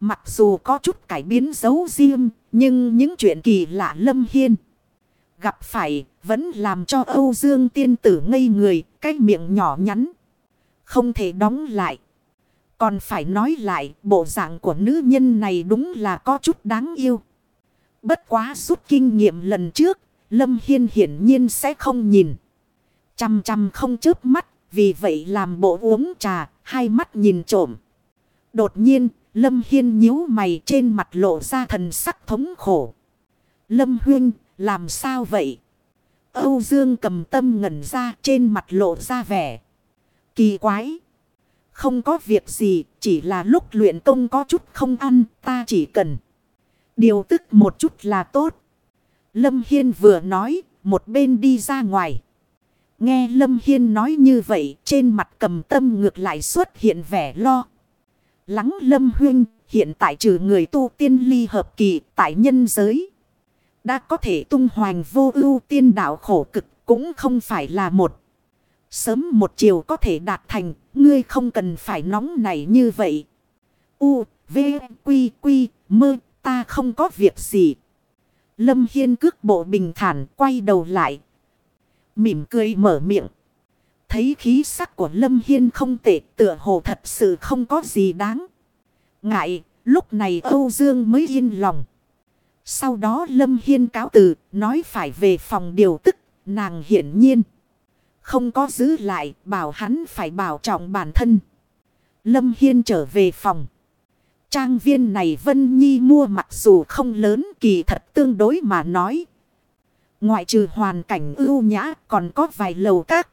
Mặc dù có chút cải biến dấu riêng, nhưng những chuyện kỳ lạ Lâm Hiên gặp phải vẫn làm cho Âu Dương tiên tử ngây người, cái miệng nhỏ nhắn. Không thể đóng lại. Còn phải nói lại bộ dạng của nữ nhân này đúng là có chút đáng yêu. Bất quá rút kinh nghiệm lần trước, Lâm Hiên hiển nhiên sẽ không nhìn. Chăm chăm không chớp mắt, vì vậy làm bộ uống trà, hai mắt nhìn trộm. Đột nhiên, Lâm Hiên nhíu mày trên mặt lộ ra thần sắc thống khổ. Lâm Huyên, làm sao vậy? Âu Dương cầm tâm ngẩn ra trên mặt lộ ra vẻ. Kỳ quái. Không có việc gì, chỉ là lúc luyện công có chút không ăn, ta chỉ cần. Điều tức một chút là tốt. Lâm Hiên vừa nói, một bên đi ra ngoài. Nghe Lâm Hiên nói như vậy, trên mặt cầm tâm ngược lại xuất hiện vẻ lo. Lắng Lâm Huyên, hiện tại trừ người tu tiên ly hợp kỳ tại nhân giới. Đã có thể tung hoành vô ưu tiên đạo khổ cực, cũng không phải là một. Sớm một chiều có thể đạt thành, ngươi không cần phải nóng nảy như vậy. U, V, Quy, Quy, mơ, ta không có việc gì. Lâm Hiên cước bộ bình thản quay đầu lại. Mỉm cười mở miệng. Thấy khí sắc của Lâm Hiên không tệ tựa hồ thật sự không có gì đáng. Ngại, lúc này Âu Dương mới yên lòng. Sau đó Lâm Hiên cáo từ, nói phải về phòng điều tức, nàng hiển nhiên. Không có giữ lại, bảo hắn phải bảo trọng bản thân. Lâm Hiên trở về phòng. Trang viên này Vân Nhi mua mặc dù không lớn kỳ thật tương đối mà nói. Ngoại trừ hoàn cảnh ưu nhã, còn có vài lầu các.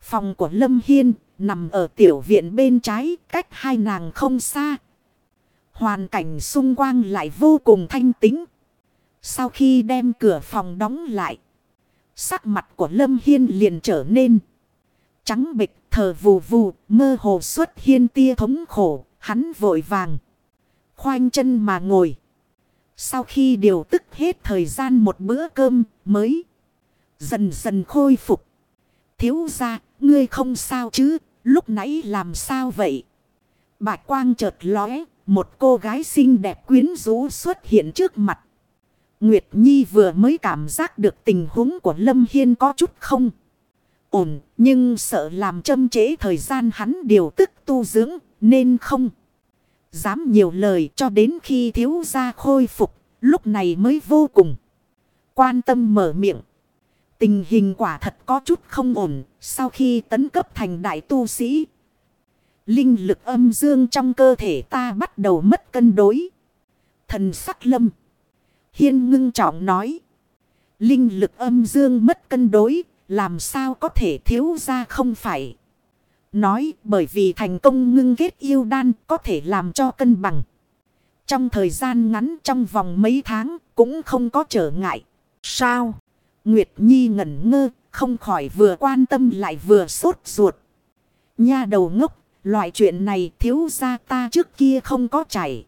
Phòng của Lâm Hiên nằm ở tiểu viện bên trái, cách hai nàng không xa. Hoàn cảnh xung quanh lại vô cùng thanh tính. Sau khi đem cửa phòng đóng lại. Sắc mặt của Lâm Hiên liền trở nên trắng bịch thờ vù vù, mơ hồ xuất hiên tia thống khổ. Hắn vội vàng. Khoanh chân mà ngồi. Sau khi điều tức hết thời gian một bữa cơm mới. Dần dần khôi phục. Thiếu ra, ngươi không sao chứ, lúc nãy làm sao vậy? Bạch quang chợt lóe, một cô gái xinh đẹp quyến rũ xuất hiện trước mặt. Nguyệt Nhi vừa mới cảm giác được tình huống của Lâm Hiên có chút không ổn, nhưng sợ làm châm chế thời gian hắn điều tức tu dưỡng, nên không. Dám nhiều lời cho đến khi thiếu gia khôi phục, lúc này mới vô cùng. Quan tâm mở miệng. Tình hình quả thật có chút không ổn, sau khi tấn cấp thành đại tu sĩ. Linh lực âm dương trong cơ thể ta bắt đầu mất cân đối. Thần sắc lâm. Hiên ngưng trọng nói. Linh lực âm dương mất cân đối, làm sao có thể thiếu ra không phải. Nói bởi vì thành công ngưng kết yêu đan có thể làm cho cân bằng. Trong thời gian ngắn trong vòng mấy tháng cũng không có trở ngại. Sao? Nguyệt Nhi ngẩn ngơ, không khỏi vừa quan tâm lại vừa sốt ruột. Nha đầu ngốc, loại chuyện này thiếu ra ta trước kia không có chảy.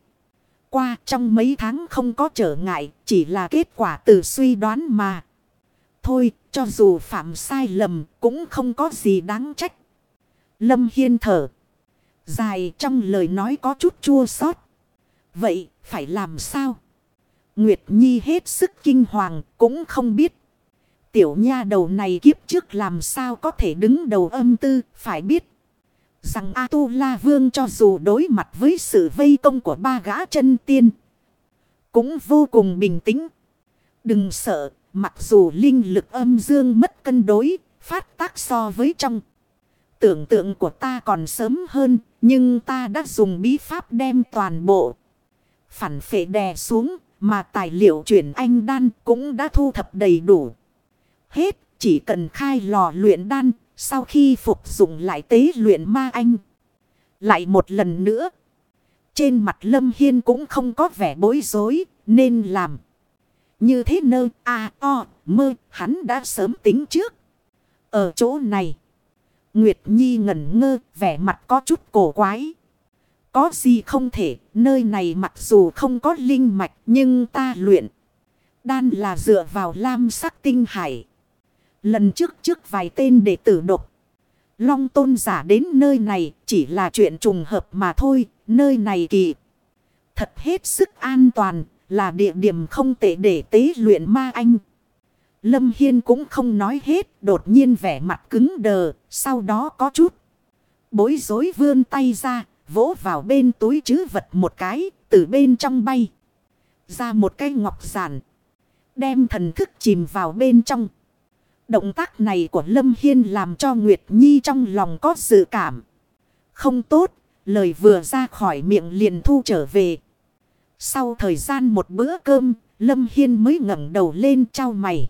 Qua trong mấy tháng không có trở ngại, chỉ là kết quả từ suy đoán mà. Thôi, cho dù phạm sai lầm cũng không có gì đáng trách. Lâm Hiên thở. Dài trong lời nói có chút chua xót. Vậy, phải làm sao? Nguyệt Nhi hết sức kinh hoàng, cũng không biết. Tiểu nha đầu này kiếp trước làm sao có thể đứng đầu âm tư, phải biết. Rằng A-tu-la vương cho dù đối mặt với sự vây công của ba gã chân tiên. Cũng vô cùng bình tĩnh. Đừng sợ, mặc dù linh lực âm dương mất cân đối, phát tác so với trong. Tưởng tượng của ta còn sớm hơn, nhưng ta đã dùng bí pháp đem toàn bộ. Phản phệ đè xuống, mà tài liệu chuyển anh đan cũng đã thu thập đầy đủ. Hết, chỉ cần khai lò luyện đan, sau khi phục dụng lại tế luyện ma anh. Lại một lần nữa. Trên mặt Lâm Hiên cũng không có vẻ bối rối, nên làm. Như thế nơ, a, o, mơ, hắn đã sớm tính trước. Ở chỗ này. Nguyệt Nhi ngẩn ngơ, vẻ mặt có chút cổ quái. Có gì không thể, nơi này mặc dù không có linh mạch nhưng ta luyện. Đan là dựa vào lam sắc tinh hải. Lần trước trước vài tên đệ tử độc. Long tôn giả đến nơi này chỉ là chuyện trùng hợp mà thôi, nơi này kỳ. Thật hết sức an toàn, là địa điểm không tệ để tế luyện ma anh. Lâm Hiên cũng không nói hết, đột nhiên vẻ mặt cứng đờ, sau đó có chút. Bối rối vươn tay ra, vỗ vào bên túi chứ vật một cái, từ bên trong bay. Ra một cái ngọc giản. Đem thần thức chìm vào bên trong. Động tác này của Lâm Hiên làm cho Nguyệt Nhi trong lòng có sự cảm. Không tốt, lời vừa ra khỏi miệng liền thu trở về. Sau thời gian một bữa cơm, Lâm Hiên mới ngẩng đầu lên trao mày.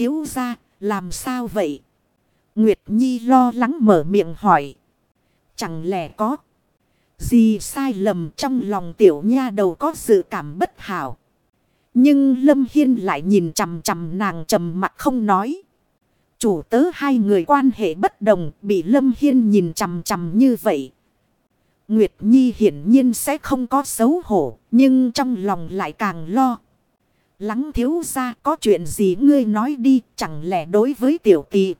Thiếu ra, làm sao vậy? Nguyệt Nhi lo lắng mở miệng hỏi. Chẳng lẽ có gì sai lầm trong lòng tiểu nha đầu có sự cảm bất hảo. Nhưng Lâm Hiên lại nhìn chằm chằm nàng trầm mặt không nói. Chủ tớ hai người quan hệ bất đồng bị Lâm Hiên nhìn chằm chằm như vậy. Nguyệt Nhi hiển nhiên sẽ không có xấu hổ, nhưng trong lòng lại càng lo. Lắng thiếu ra có chuyện gì ngươi nói đi, chẳng lẽ đối với tiểu tỷ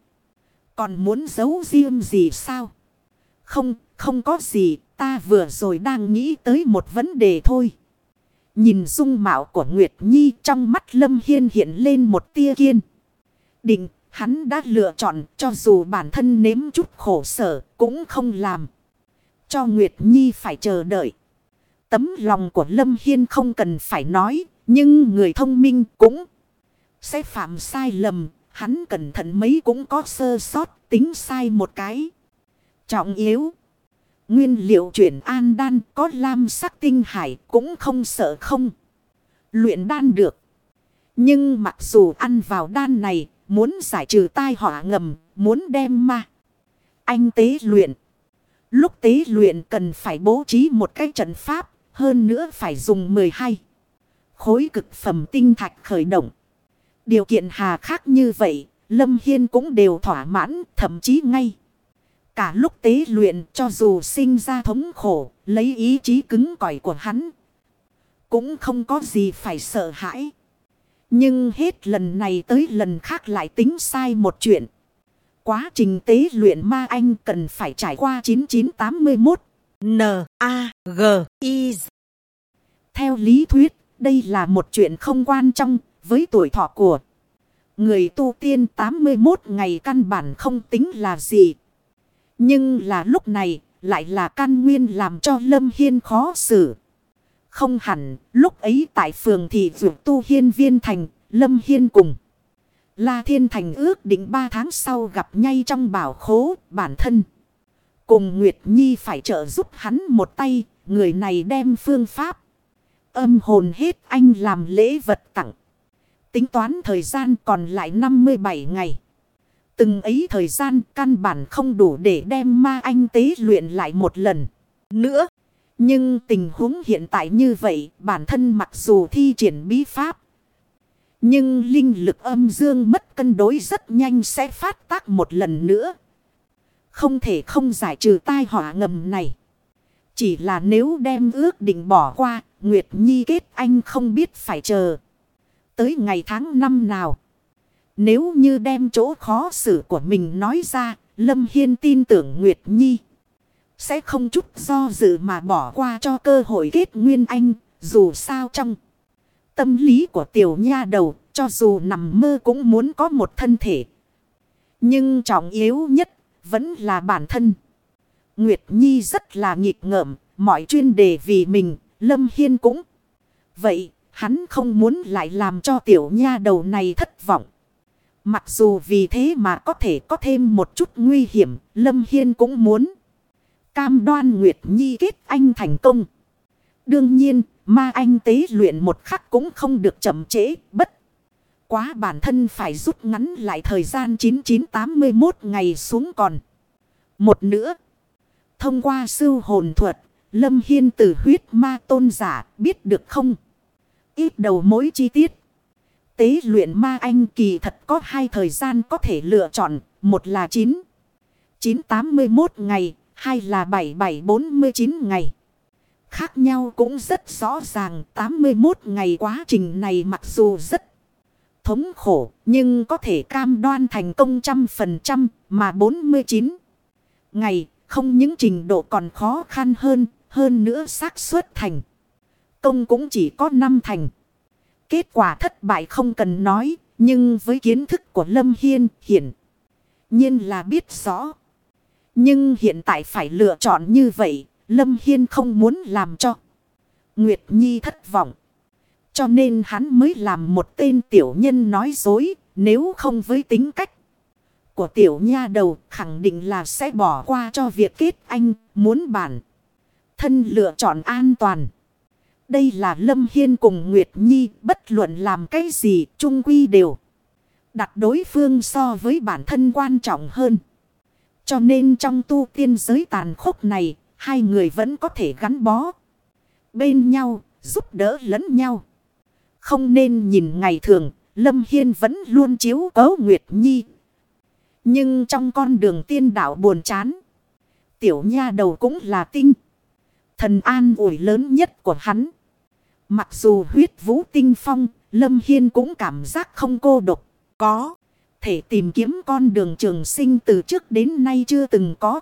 Còn muốn giấu riêng gì sao? Không, không có gì, ta vừa rồi đang nghĩ tới một vấn đề thôi. Nhìn dung mạo của Nguyệt Nhi trong mắt Lâm Hiên hiện lên một tia kiên. Định, hắn đã lựa chọn cho dù bản thân nếm chút khổ sở cũng không làm cho Nguyệt Nhi phải chờ đợi. Tấm lòng của Lâm Hiên không cần phải nói, nhưng người thông minh cũng sẽ phạm sai lầm. Hắn cẩn thận mấy cũng có sơ sót tính sai một cái. Trọng yếu. Nguyên liệu chuyển an đan có lam sắc tinh hải cũng không sợ không. Luyện đan được. Nhưng mặc dù ăn vào đan này, muốn giải trừ tai họa ngầm, muốn đem ma. Anh tế luyện. Lúc tế luyện cần phải bố trí một cái trận pháp, hơn nữa phải dùng 12 khối cực phẩm tinh thạch khởi động. Điều kiện hà khác như vậy, Lâm Hiên cũng đều thỏa mãn, thậm chí ngay. Cả lúc tế luyện cho dù sinh ra thống khổ, lấy ý chí cứng cỏi của hắn. Cũng không có gì phải sợ hãi. Nhưng hết lần này tới lần khác lại tính sai một chuyện. Quá trình tế luyện ma anh cần phải trải qua 9981 N-A-G-I Theo lý thuyết, đây là một chuyện không quan trọng với tuổi thọ của người tu tiên 81 ngày căn bản không tính là gì. Nhưng là lúc này lại là căn nguyên làm cho Lâm Hiên khó xử. Không hẳn, lúc ấy tại phường thì vượt tu hiên viên thành, Lâm Hiên cùng. La Thiên Thành ước định 3 tháng sau gặp ngay trong bảo khố bản thân. Cùng Nguyệt Nhi phải trợ giúp hắn một tay, người này đem phương pháp. Âm hồn hết anh làm lễ vật tặng. Tính toán thời gian còn lại 57 ngày. Từng ấy thời gian căn bản không đủ để đem ma anh tế luyện lại một lần nữa. Nhưng tình huống hiện tại như vậy bản thân mặc dù thi triển bí pháp. Nhưng linh lực âm dương mất cân đối rất nhanh sẽ phát tác một lần nữa. Không thể không giải trừ tai họa ngầm này. Chỉ là nếu đem ước định bỏ qua, Nguyệt Nhi kết anh không biết phải chờ. Tới ngày tháng năm nào. Nếu như đem chỗ khó xử của mình nói ra, Lâm Hiên tin tưởng Nguyệt Nhi. Sẽ không chút do dự mà bỏ qua cho cơ hội kết Nguyên Anh, dù sao trong. Tâm lý của tiểu nha đầu, cho dù nằm mơ cũng muốn có một thân thể. Nhưng trọng yếu nhất, vẫn là bản thân. Nguyệt Nhi rất là nghịch ngợm, mọi chuyên đề vì mình, Lâm Hiên cũng. Vậy, hắn không muốn lại làm cho tiểu nha đầu này thất vọng. Mặc dù vì thế mà có thể có thêm một chút nguy hiểm, Lâm Hiên cũng muốn. Cam đoan Nguyệt Nhi kết anh thành công. Đương nhiên, ma anh tế luyện một khắc cũng không được chậm trễ, bất. Quá bản thân phải rút ngắn lại thời gian 9981 ngày xuống còn. Một nữa. Thông qua sư hồn thuật, Lâm Hiên từ huyết ma tôn giả, biết được không? Ít đầu mối chi tiết. Tế luyện ma anh kỳ thật có hai thời gian có thể lựa chọn. Một là 9. 981 ngày. Hai là 7749 ngày. Khác nhau cũng rất rõ ràng. 81 ngày quá trình này mặc dù rất thống khổ. Nhưng có thể cam đoan thành công trăm phần trăm. Mà 49 ngày không những trình độ còn khó khăn hơn. Hơn nữa xác suất thành. Công cũng chỉ có 5 thành. Kết quả thất bại không cần nói. Nhưng với kiến thức của Lâm Hiên hiện. nhiên là biết rõ. Nhưng hiện tại phải lựa chọn như vậy. Lâm Hiên không muốn làm cho. Nguyệt Nhi thất vọng. Cho nên hắn mới làm một tên tiểu nhân nói dối. Nếu không với tính cách của tiểu nha đầu, khẳng định là sẽ bỏ qua cho việc kết anh, muốn bản. Thân lựa chọn an toàn. Đây là Lâm Hiên cùng Nguyệt Nhi bất luận làm cái gì trung quy đều. Đặt đối phương so với bản thân quan trọng hơn. Cho nên trong tu tiên giới tàn khốc này, hai người vẫn có thể gắn bó. Bên nhau, giúp đỡ lẫn nhau. Không nên nhìn ngày thường, Lâm Hiên vẫn luôn chiếu cấu Nguyệt Nhi. Nhưng trong con đường tiên đạo buồn chán, tiểu nha đầu cũng là tinh. Thần an ủi lớn nhất của hắn. Mặc dù huyết vũ tinh phong, Lâm Hiên cũng cảm giác không cô độc. Có thể tìm kiếm con đường trường sinh từ trước đến nay chưa từng có.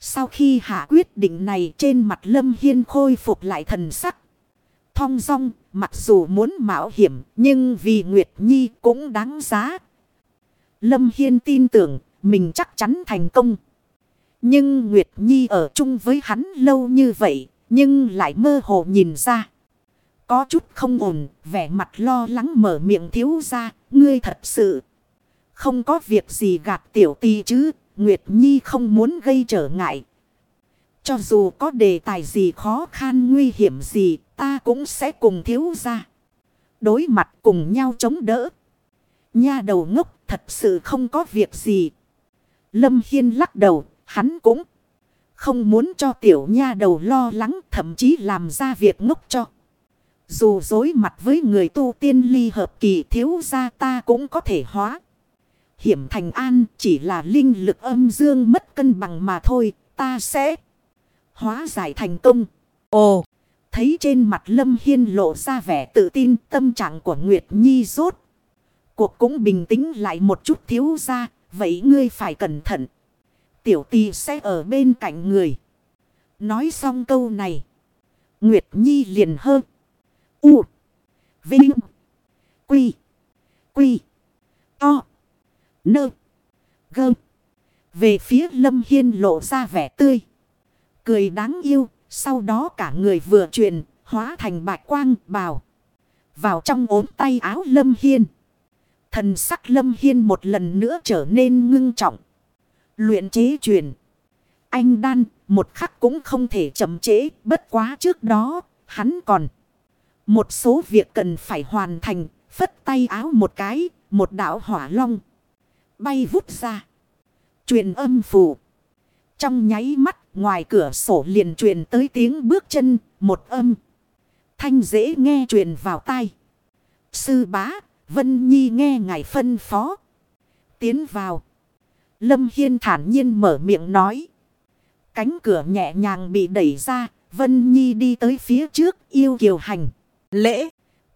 Sau khi hạ quyết định này trên mặt Lâm Hiên khôi phục lại thần sắc. Thong dong, mặc dù muốn mạo hiểm, nhưng vì Nguyệt Nhi cũng đáng giá. Lâm Hiên tin tưởng, mình chắc chắn thành công. Nhưng Nguyệt Nhi ở chung với hắn lâu như vậy, nhưng lại mơ hồ nhìn ra. Có chút không ổn, vẻ mặt lo lắng mở miệng thiếu ra, ngươi thật sự. Không có việc gì gạt tiểu tì chứ, Nguyệt Nhi không muốn gây trở ngại. Cho dù có đề tài gì khó khăn nguy hiểm gì, ta cũng sẽ cùng thiếu ra. Đối mặt cùng nhau chống đỡ. Nha đầu ngốc thật sự không có việc gì. Lâm Hiên lắc đầu, hắn cũng không muốn cho tiểu nha đầu lo lắng thậm chí làm ra việc ngốc cho. Dù dối mặt với người tu tiên ly hợp kỳ thiếu ra ta cũng có thể hóa. Hiểm thành an chỉ là linh lực âm dương mất cân bằng mà thôi, ta sẽ hóa giải thành công. Ồ, thấy trên mặt Lâm Hiên lộ ra vẻ tự tin tâm trạng của Nguyệt Nhi rốt. Cuộc cũng bình tĩnh lại một chút thiếu ra, vậy ngươi phải cẩn thận. Tiểu tì sẽ ở bên cạnh người. Nói xong câu này. Nguyệt Nhi liền hơn. U. Vinh. Quy. Quy. To. Nơ. gơm Về phía Lâm Hiên lộ ra vẻ tươi. Cười đáng yêu. Sau đó cả người vừa chuyển. Hóa thành bạch quang, bào. Vào trong ốm tay áo Lâm Hiên. Thần sắc Lâm Hiên một lần nữa trở nên ngưng trọng. Luyện chế truyền. Anh đan, một khắc cũng không thể chậm chế. Bất quá trước đó, hắn còn. Một số việc cần phải hoàn thành. Phất tay áo một cái. Một đạo hỏa long. Bay vút ra. Truyền âm phù. Trong nháy mắt, ngoài cửa sổ liền truyền tới tiếng bước chân. Một âm. Thanh dễ nghe truyền vào tai. Sư bá. Vân Nhi nghe ngài phân phó. Tiến vào. Lâm Hiên thản nhiên mở miệng nói. Cánh cửa nhẹ nhàng bị đẩy ra. Vân Nhi đi tới phía trước, yêu kiều hành. Lễ.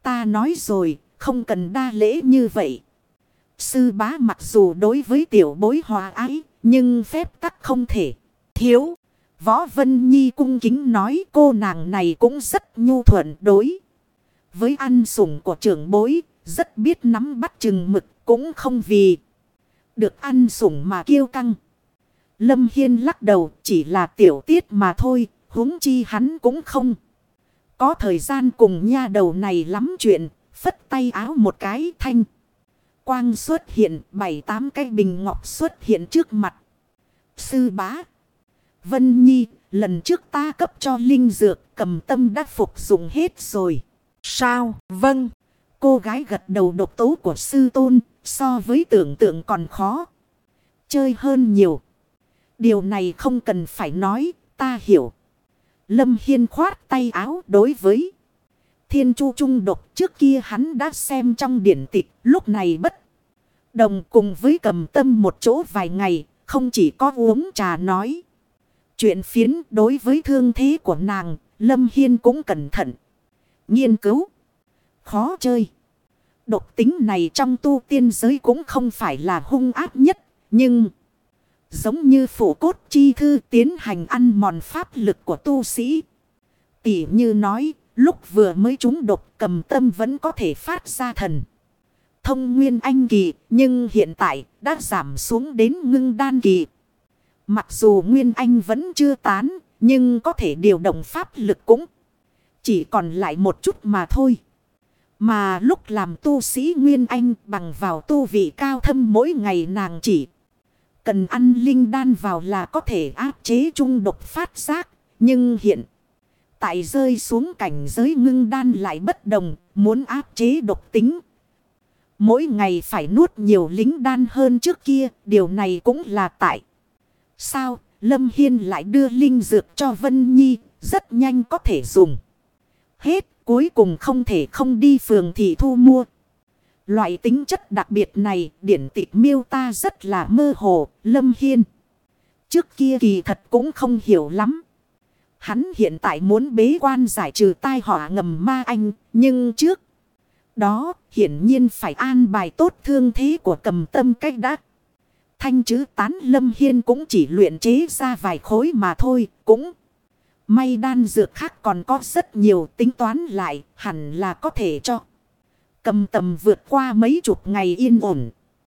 Ta nói rồi. Không cần đa lễ như vậy. Sư bá mặc dù đối với tiểu bối hòa ái. Nhưng phép tắc không thể. Thiếu. Võ Vân Nhi cung kính nói, cô nàng này cũng rất nhu thuận đối. Với ăn sủng của trưởng bối. Rất biết nắm bắt chừng mực. Cũng không vì. Được ăn sủng mà kiêu căng. Lâm Hiên lắc đầu chỉ là tiểu tiết mà thôi, huống chi hắn cũng không. Có thời gian cùng nha đầu này lắm chuyện, phất tay áo một cái thanh. Quang xuất hiện, bảy tám cái bình ngọc xuất hiện trước mặt. Sư bá. Vân Nhi, lần trước ta cấp cho linh dược cầm tâm đã phục dụng hết rồi. Sao? Vâng. Cô gái gật đầu độc tố của sư tôn, So với tưởng tượng còn khó. Chơi hơn nhiều. Điều này không cần phải nói, ta hiểu. Lâm Hiên khoát tay áo đối với thiên chu trung độc trước kia hắn đã xem trong điển tịch lúc này bất. Đồng cùng với cầm tâm một chỗ vài ngày, không chỉ có uống trà nói. Chuyện phiến đối với thương thế của nàng, Lâm Hiên cũng cẩn thận. Nghiên cứu. Khó chơi. Độc tính này trong tu tiên giới cũng không phải là hung ác nhất. Nhưng giống như phủ cốt chi thư tiến hành ăn mòn pháp lực của tu sĩ. Tỉ như nói, lúc vừa mới chúng độc cầm tâm vẫn có thể phát ra thần. Thông nguyên anh kỳ, nhưng hiện tại đã giảm xuống đến ngưng đan kỳ. Mặc dù nguyên anh vẫn chưa tán, nhưng có thể điều động pháp lực cũng chỉ còn lại một chút mà thôi. Mà lúc làm tu sĩ Nguyên Anh bằng vào tu vị cao thâm mỗi ngày nàng chỉ. Cần ăn linh đan vào là có thể áp chế trung độc phát giác. Nhưng hiện tại rơi xuống cảnh giới ngưng đan lại bất đồng. Muốn áp chế độc tính. Mỗi ngày phải nuốt nhiều lính đan hơn trước kia. Điều này cũng là tại. Sao Lâm Hiên lại đưa linh dược cho Vân Nhi. Rất nhanh có thể dùng. Hết Cuối cùng không thể không đi phường thị thu mua. Loại tính chất đặc biệt này điển tịch miêu ta rất là mơ hồ, lâm hiên. Trước kia kỳ thật cũng không hiểu lắm. Hắn hiện tại muốn bế quan giải trừ tai họa ngầm ma anh, nhưng trước đó hiển nhiên phải an bài tốt thương thế của cầm tâm cách đã. Thanh chữ tán lâm hiên cũng chỉ luyện chế ra vài khối mà thôi, cũng May đan dược khác còn có rất nhiều tính toán lại, hẳn là có thể cho. Cầm tầm vượt qua mấy chục ngày yên ổn.